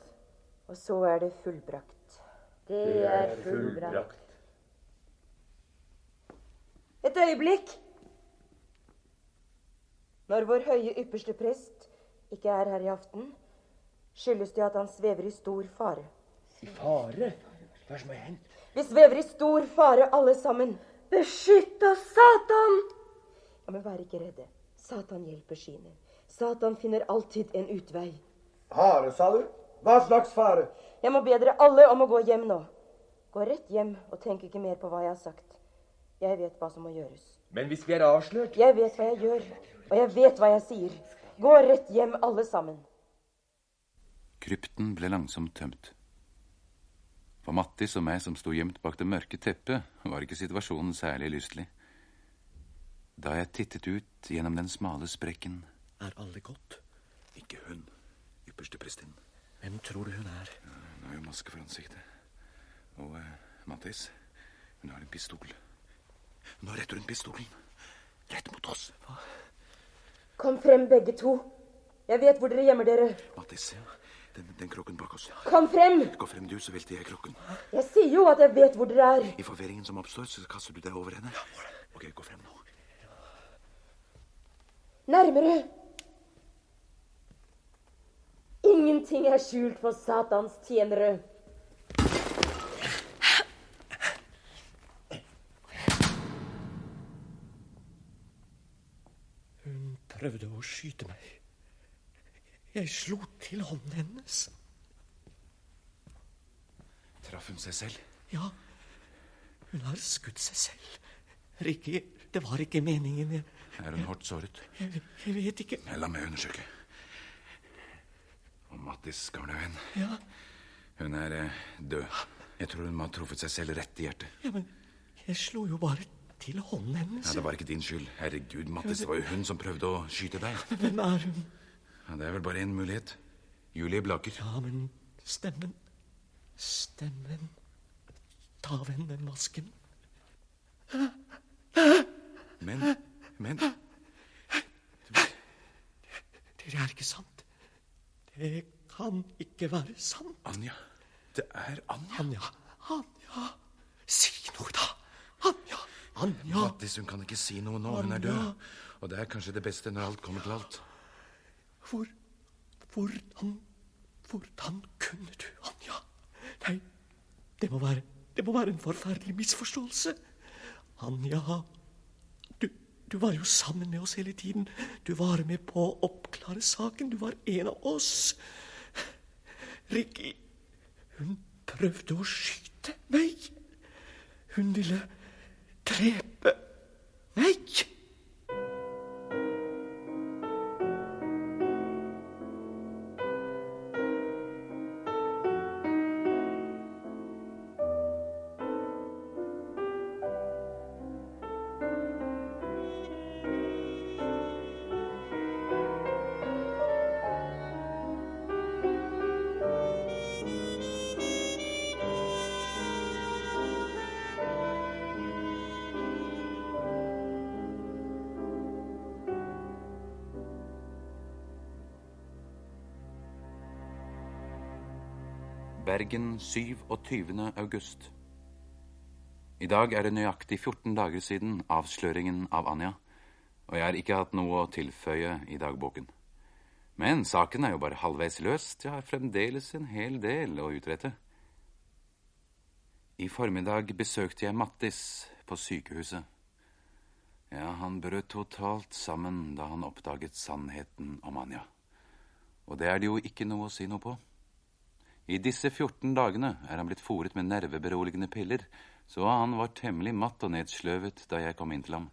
Og så er det fullbrakt. Det er fullbrakt. Et øyeblikk! Når vår høye ypperste prest ikke er her i aften, skyldes det at han svever i stor fare. I fare? Hva er det som har hendt? Vi svever i stor fare, alle sammen. Beskytt oss, Satan! Ja, Men vær ikke redde. Satan hjelper sine. Satan finner alltid en utvei. Hare, sa du? Hva slags fare? Jeg må be dere alle om å gå hjem nå. Gå rett hjem og tenk ikke mer på hva jeg har sagt. Jeg vet hva som må gjøres. Men hvis vi er avslørt Jeg vet hva jeg gjør, og jeg vet hva jeg sier. Gå rett hjem, alle sammen. Krypten ble langsomt tømt. For Mattis og meg som sto gjemt bak det mørke teppet, var ikke situasjonen særlig lystelig. Da jeg tittet ut gjennom den smale sprekken Er alle godt? Ikke hun. Ypperste prestinne. Hvem tror du hun er? Hun har jo maske for ansiktet. Og uh, Mattis, hun har en pistol. Nå retter hun pistolen rett mot oss. Hva? Kom frem, begge to. Jeg vet hvor dere gjemmer dere. Mattis, den, den krokken bak oss. Kom frem! Gå frem, du, så velter jeg krokken. Jeg sier jo at jeg vet hvor dere er. I forvirringen som oppstår, så kaster du deg over henne. Ok, gå frem nå. Nærmere. Ingenting er skjult for Satans tjenere. Hun prøvde å skyte meg. Jeg slo til hånden hennes. Traff hun seg selv? Ja, hun har skutt seg selv. Ricky, det var ikke meningen. Jeg, Er hun hardt såret? jeg, jeg vet ikke. La meg undersøke. Og Mattis, gamle venn. Ja. Hun er eh, død. Jeg tror hun må ha truffet seg selv rett i hjertet. Ja, men jeg slo jo bare til hånden hennes. Ja, Det var ikke din skyld. Herregud, Mattis, det var jo hun som prøvde å skyte deg. Hvem er hun? Ja, Det er vel bare én mulighet. Julie Blaker. Ja, men stemmen Stemmen Ta av henne den masken. Men Men Det er ikke sant. Det kan ikke være sant. Anja. Det er Anja. Anja. Anja. Si noe, da. Anja. Anja. Mattis, hun kan ikke si noe nå. Hun er død. Og det er kanskje det beste når alt kommer til alt. Hvor Hvordan Hvordan kunne du, Anja? Nei, det må være Det må være en forferdelig misforståelse. Anja, du, du var jo sammen med oss hele tiden. Du var med på å oppklare saken. Du var en av oss. Ricky, hun prøvde å skyte meg. Hun ville drepe meg. Bergen 27. august. I dag er det nøyaktig 14 dager siden avsløringen av Anja, og jeg har ikke hatt noe å tilføye i dagboken. Men saken er jo bare halvveis løst, jeg har fremdeles en hel del å utrette. I formiddag besøkte jeg Mattis på sykehuset. Ja, han brøt totalt sammen da han oppdaget sannheten om Anja. Og det er det jo ikke noe å si noe på. I disse 14 dagene er han blitt fòret med nerveberoligende piller, så han var temmelig matt og nedsløvet da jeg kom inn til ham.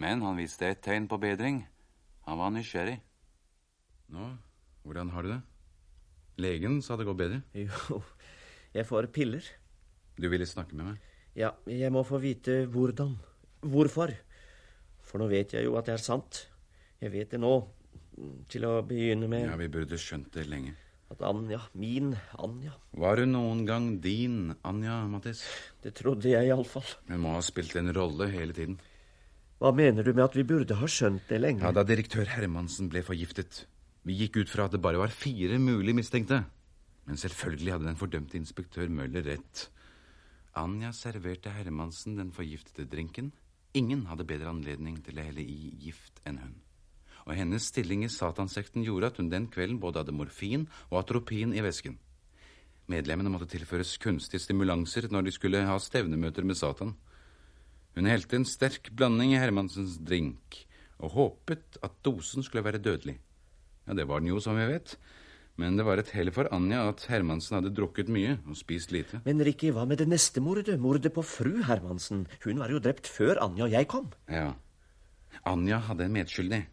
Men han viste et tegn på bedring. Han var nysgjerrig. Nå, hvordan har du det? Legen sa det går bedre. Jo, jeg får piller. Du ville snakke med meg? Ja, jeg må få vite hvordan. Hvorfor. For nå vet jeg jo at det er sant. Jeg vet det nå. Til å begynne med Ja, vi burde skjønt det lenge. At Anja, min Anja Var hun noen gang din Anja, Mattis? Det trodde jeg iallfall. Hun må ha spilt en rolle hele tiden. Hva mener du med at vi burde ha skjønt det lenge? Ja, Da direktør Hermansen ble forgiftet. Vi gikk ut fra at det bare var fire mulig mistenkte. Men selvfølgelig hadde den fordømte inspektør Møller rett. Anja serverte Hermansen den forgiftede drinken. Ingen hadde bedre anledning til å helle i gift enn hun. Og hennes stilling i satansekten gjorde at hun den kvelden både hadde morfin og atropin i væsken. Medlemmene måtte tilføres kunstige stimulanser når de skulle ha stevnemøter med Satan. Hun helte en sterk blanding i Hermansens drink og håpet at dosen skulle være dødelig. Ja, det var den jo, som vi vet. Men det var et hell for Anja at Hermansen hadde drukket mye og spist lite. Men Ricky, hva med det neste mordet? Mordet på fru Hermansen. Hun var jo drept før Anja og jeg kom. Ja. Anja hadde en medskyldig.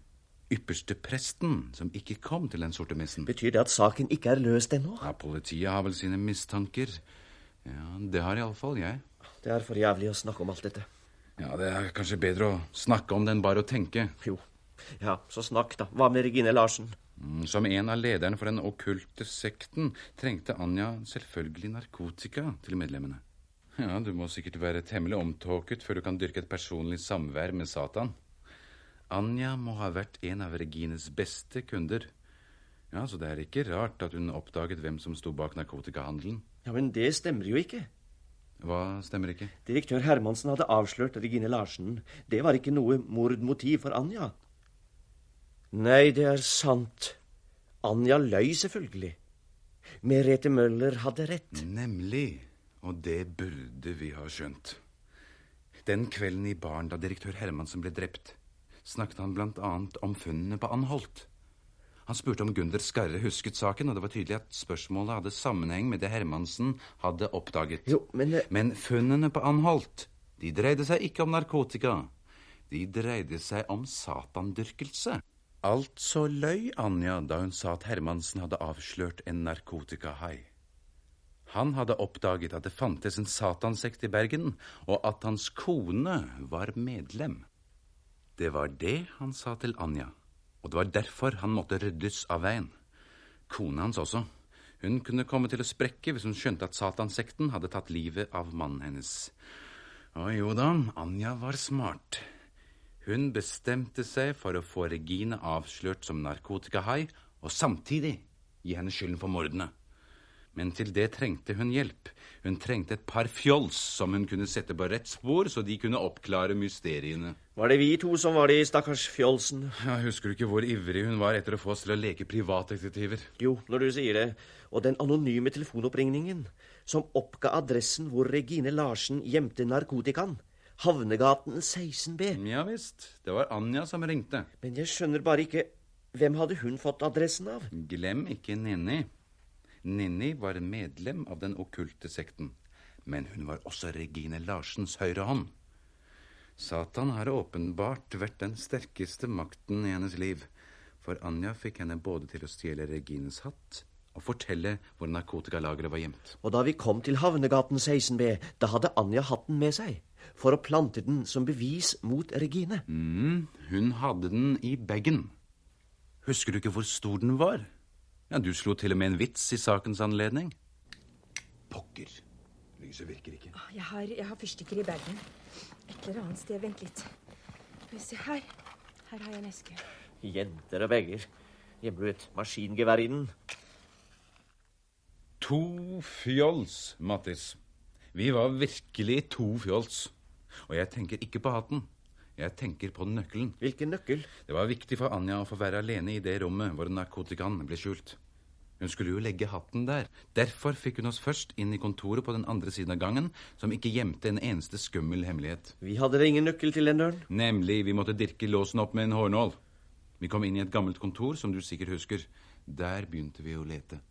Ypperste presten, som ikke kom til den sorte messen. Betyr det at saken ikke er løst ennå? Ja, Politiet har vel sine mistanker. Ja, Det har iallfall jeg. Det er for jævlig å snakke om alt dette. Ja, Det er kanskje bedre å snakke om det enn bare å tenke. Jo. Ja, så snakk, da. Hva med Regine Larsen? Mm, Som en av lederne for den okkulte sekten trengte Anja selvfølgelig narkotika til medlemmene. Ja, du må sikkert være temmelig omtåket før du kan dyrke et personlig samvær med Satan. Anja må ha vært en av Regines beste kunder. Ja, Så det er ikke rart at hun oppdaget hvem som sto bak narkotikahandelen. Ja, Men det stemmer jo ikke. Hva stemmer ikke? Direktør Hermansen hadde avslørt Regine Larsen. Det var ikke noe mordmotiv for Anja. Nei, det er sant. Anja løy selvfølgelig. Merete Møller hadde rett. Nemlig. Og det burde vi ha skjønt. Den kvelden i baren da direktør Hermansen ble drept, snakket han blant annet om funnene på Anholt. Han spurte om Gunder Skarre husket saken, og det var tydelig at spørsmålet hadde sammenheng med det Hermansen hadde oppdaget. Jo, men... men funnene på Anholt, de dreide seg ikke om narkotika. De dreide seg om satandyrkelse. Altså løy Anja da hun sa at Hermansen hadde avslørt en narkotikahai. Han hadde oppdaget at det fantes en satansekt i Bergen, og at hans kone var medlem. Det var det han sa til Anja, og det var derfor han måtte ryddes av veien. Kona hans også. Hun kunne komme til å sprekke hvis hun skjønte at satansekten hadde tatt livet av mannen hennes. Og jo da, Anja var smart. Hun bestemte seg for å få Regine avslørt som narkotikahai, og samtidig gi henne skylden for mordene. Men til det trengte hun hjelp. Hun trengte et par fjols som hun kunne sette på rett spor, så de kunne oppklare mysteriene. Var det vi to som var de stakkars fjolsen? Ja, husker du ikke hvor ivrig hun var etter å få oss til å leke privatdetektiver? Jo, når du sier det. Og den anonyme telefonoppringningen som oppga adressen hvor Regine Larsen gjemte narkotikaen. Havnegaten 16B. Ja visst. Det var Anja som ringte. Men jeg skjønner bare ikke Hvem hadde hun fått adressen av? Glem ikke Ninni. Ninni var medlem av den okkulte sekten. Men hun var også Regine Larsens høyre hånd. Satan har åpenbart vært den sterkeste makten i hennes liv. For Anja fikk henne både til å stjele Regines hatt og fortelle hvor narkotikalageret var gjemt. Og da vi kom til Havnegaten 16B, da hadde Anja hatten med seg. For å plante den som bevis mot Regine. Mm, hun hadde den i bagen. Husker du ikke hvor stor den var? Ja, Du slo til og med en vits i sakens anledning. Pokker. Lyset virker ikke. Jeg har, jeg har fyrstikker i bagen. Et eller annet sted. Vent litt. Skal vi se her. Her har jeg en eske. Jenter og begger. Gjemmer du et maskingevær i den? To fjols, Mattis. Vi var virkelig to fjols. Og jeg tenker ikke på hatten. Jeg tenker på nøkkelen. Hvilken nøkkel? Det var viktig for Anja å få være alene i det rommet hvor narkotikaen ble skjult. Hun skulle jo legge hatten der. Derfor fikk hun oss først inn i kontoret på den andre siden av gangen, som ikke gjemte en eneste skummel hemmelighet. Vi hadde da ingen nøkkel til den døren? Nemlig. Vi måtte dirke låsen opp med en hårnål. Vi kom inn i et gammelt kontor, som du sikkert husker. Der begynte vi å lete.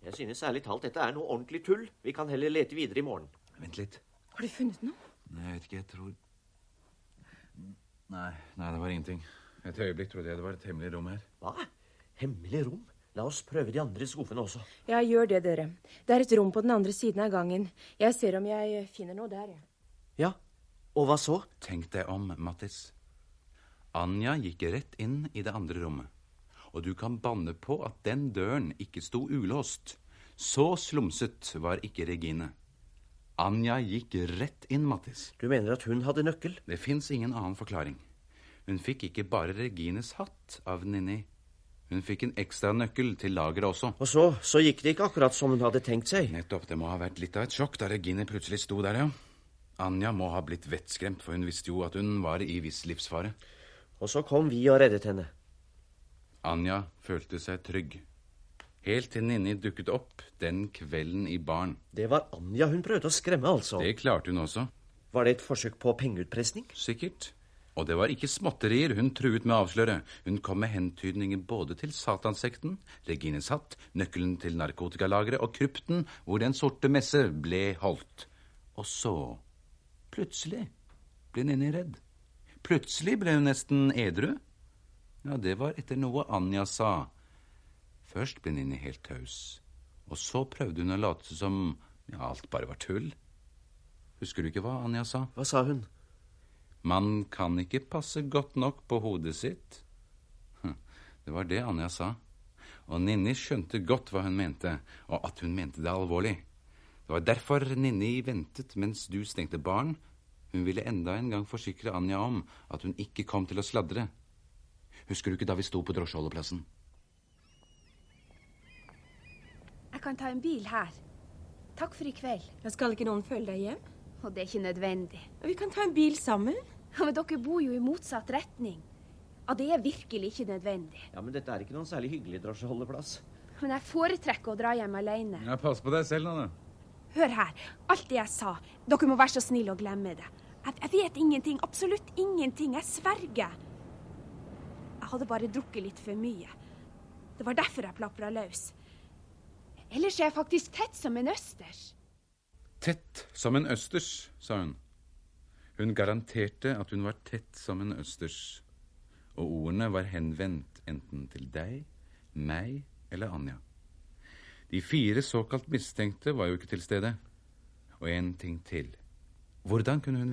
Jeg synes ærlig talt dette er noe ordentlig tull. Vi kan heller lete videre i morgen. Vent litt. Har du funnet noe? Nei, jeg vet ikke. Jeg tror Nei, nei, det var ingenting. Et øyeblikk trodde jeg det var et hemmelig rom her. Hva? Hemmelig rom? La oss prøve de andre skuffene også. Ja, gjør det, dere. Det er et rom på den andre siden av gangen. Jeg ser om jeg finner noe der, jeg. Ja. Og hva så? Tenk deg om, Mattis. Anja gikk rett inn i det andre rommet. Og du kan banne på at den døren ikke sto ulåst. Så slumset var ikke Regine. Anja gikk rett inn, Mattis. Du mener at hun hadde nøkkel? Det fins ingen annen forklaring. Hun fikk ikke bare Regines hatt av Ninni. Hun fikk en ekstra nøkkel til lageret også. Og så, så gikk det ikke akkurat som hun hadde tenkt seg. Nettopp. Det må ha vært litt av et sjokk da Regine plutselig sto der, ja. Anja må ha blitt vettskremt, for hun visste jo at hun var i viss livsfare. Og så kom vi og reddet henne. Anja følte seg trygg. Helt til Ninni dukket opp den kvelden i baren. Det var Anja hun prøvde å skremme, altså. Det klarte hun også. Var det et forsøk på pengeutpressing? Sikkert. Og det var ikke småtterier hun truet med å avsløre. Hun kom med hentydninger både til Satansekten, Regines hatt, nøkkelen til narkotikalageret og krypten hvor Den sorte messe ble holdt. Og så, plutselig, ble Ninni redd. Plutselig ble hun nesten edru. Ja, det var etter noe Anja sa. Først ble Ninni helt taus, og så prøvde hun å late som ja, alt bare var tull. Husker du ikke hva Anja sa? Hva sa hun? Man kan ikke passe godt nok på hodet sitt. Hm, Det var det Anja sa. Og Ninni skjønte godt hva hun mente, og at hun mente det alvorlig. Det var derfor Ninni ventet mens du stengte barn. Hun ville enda en gang forsikre Anja om at hun ikke kom til å sladre. Husker du ikke da vi sto på drosjeholdeplassen? Jeg kan ta en bil her. Takk for i kveld. Jeg skal ikke noen følge deg hjem? Og det er ikke nødvendig. Vi kan ta en bil sammen. Ja, Men dere bor jo i motsatt retning. Og det er virkelig ikke nødvendig. Ja, Men dette er ikke noen særlig hyggelig drosjeholdeplass. Men jeg foretrekker å dra hjem alene. Ja, Pass på deg selv nå, da. Hør her. Alt det jeg sa. Dere må være så snille å glemme det. Jeg, jeg vet ingenting. Absolutt ingenting. Jeg sverger. Jeg hadde bare drukket litt for mye. Det var derfor jeg plapra løs. Ellers er jeg faktisk tett som en østers. Tett som en østers, sa hun. Hun garanterte at hun var tett som en østers. Og ordene var henvendt enten til deg, meg eller Anja. De fire såkalt mistenkte var jo ikke til stede. Og en ting til. Hvordan kunne hun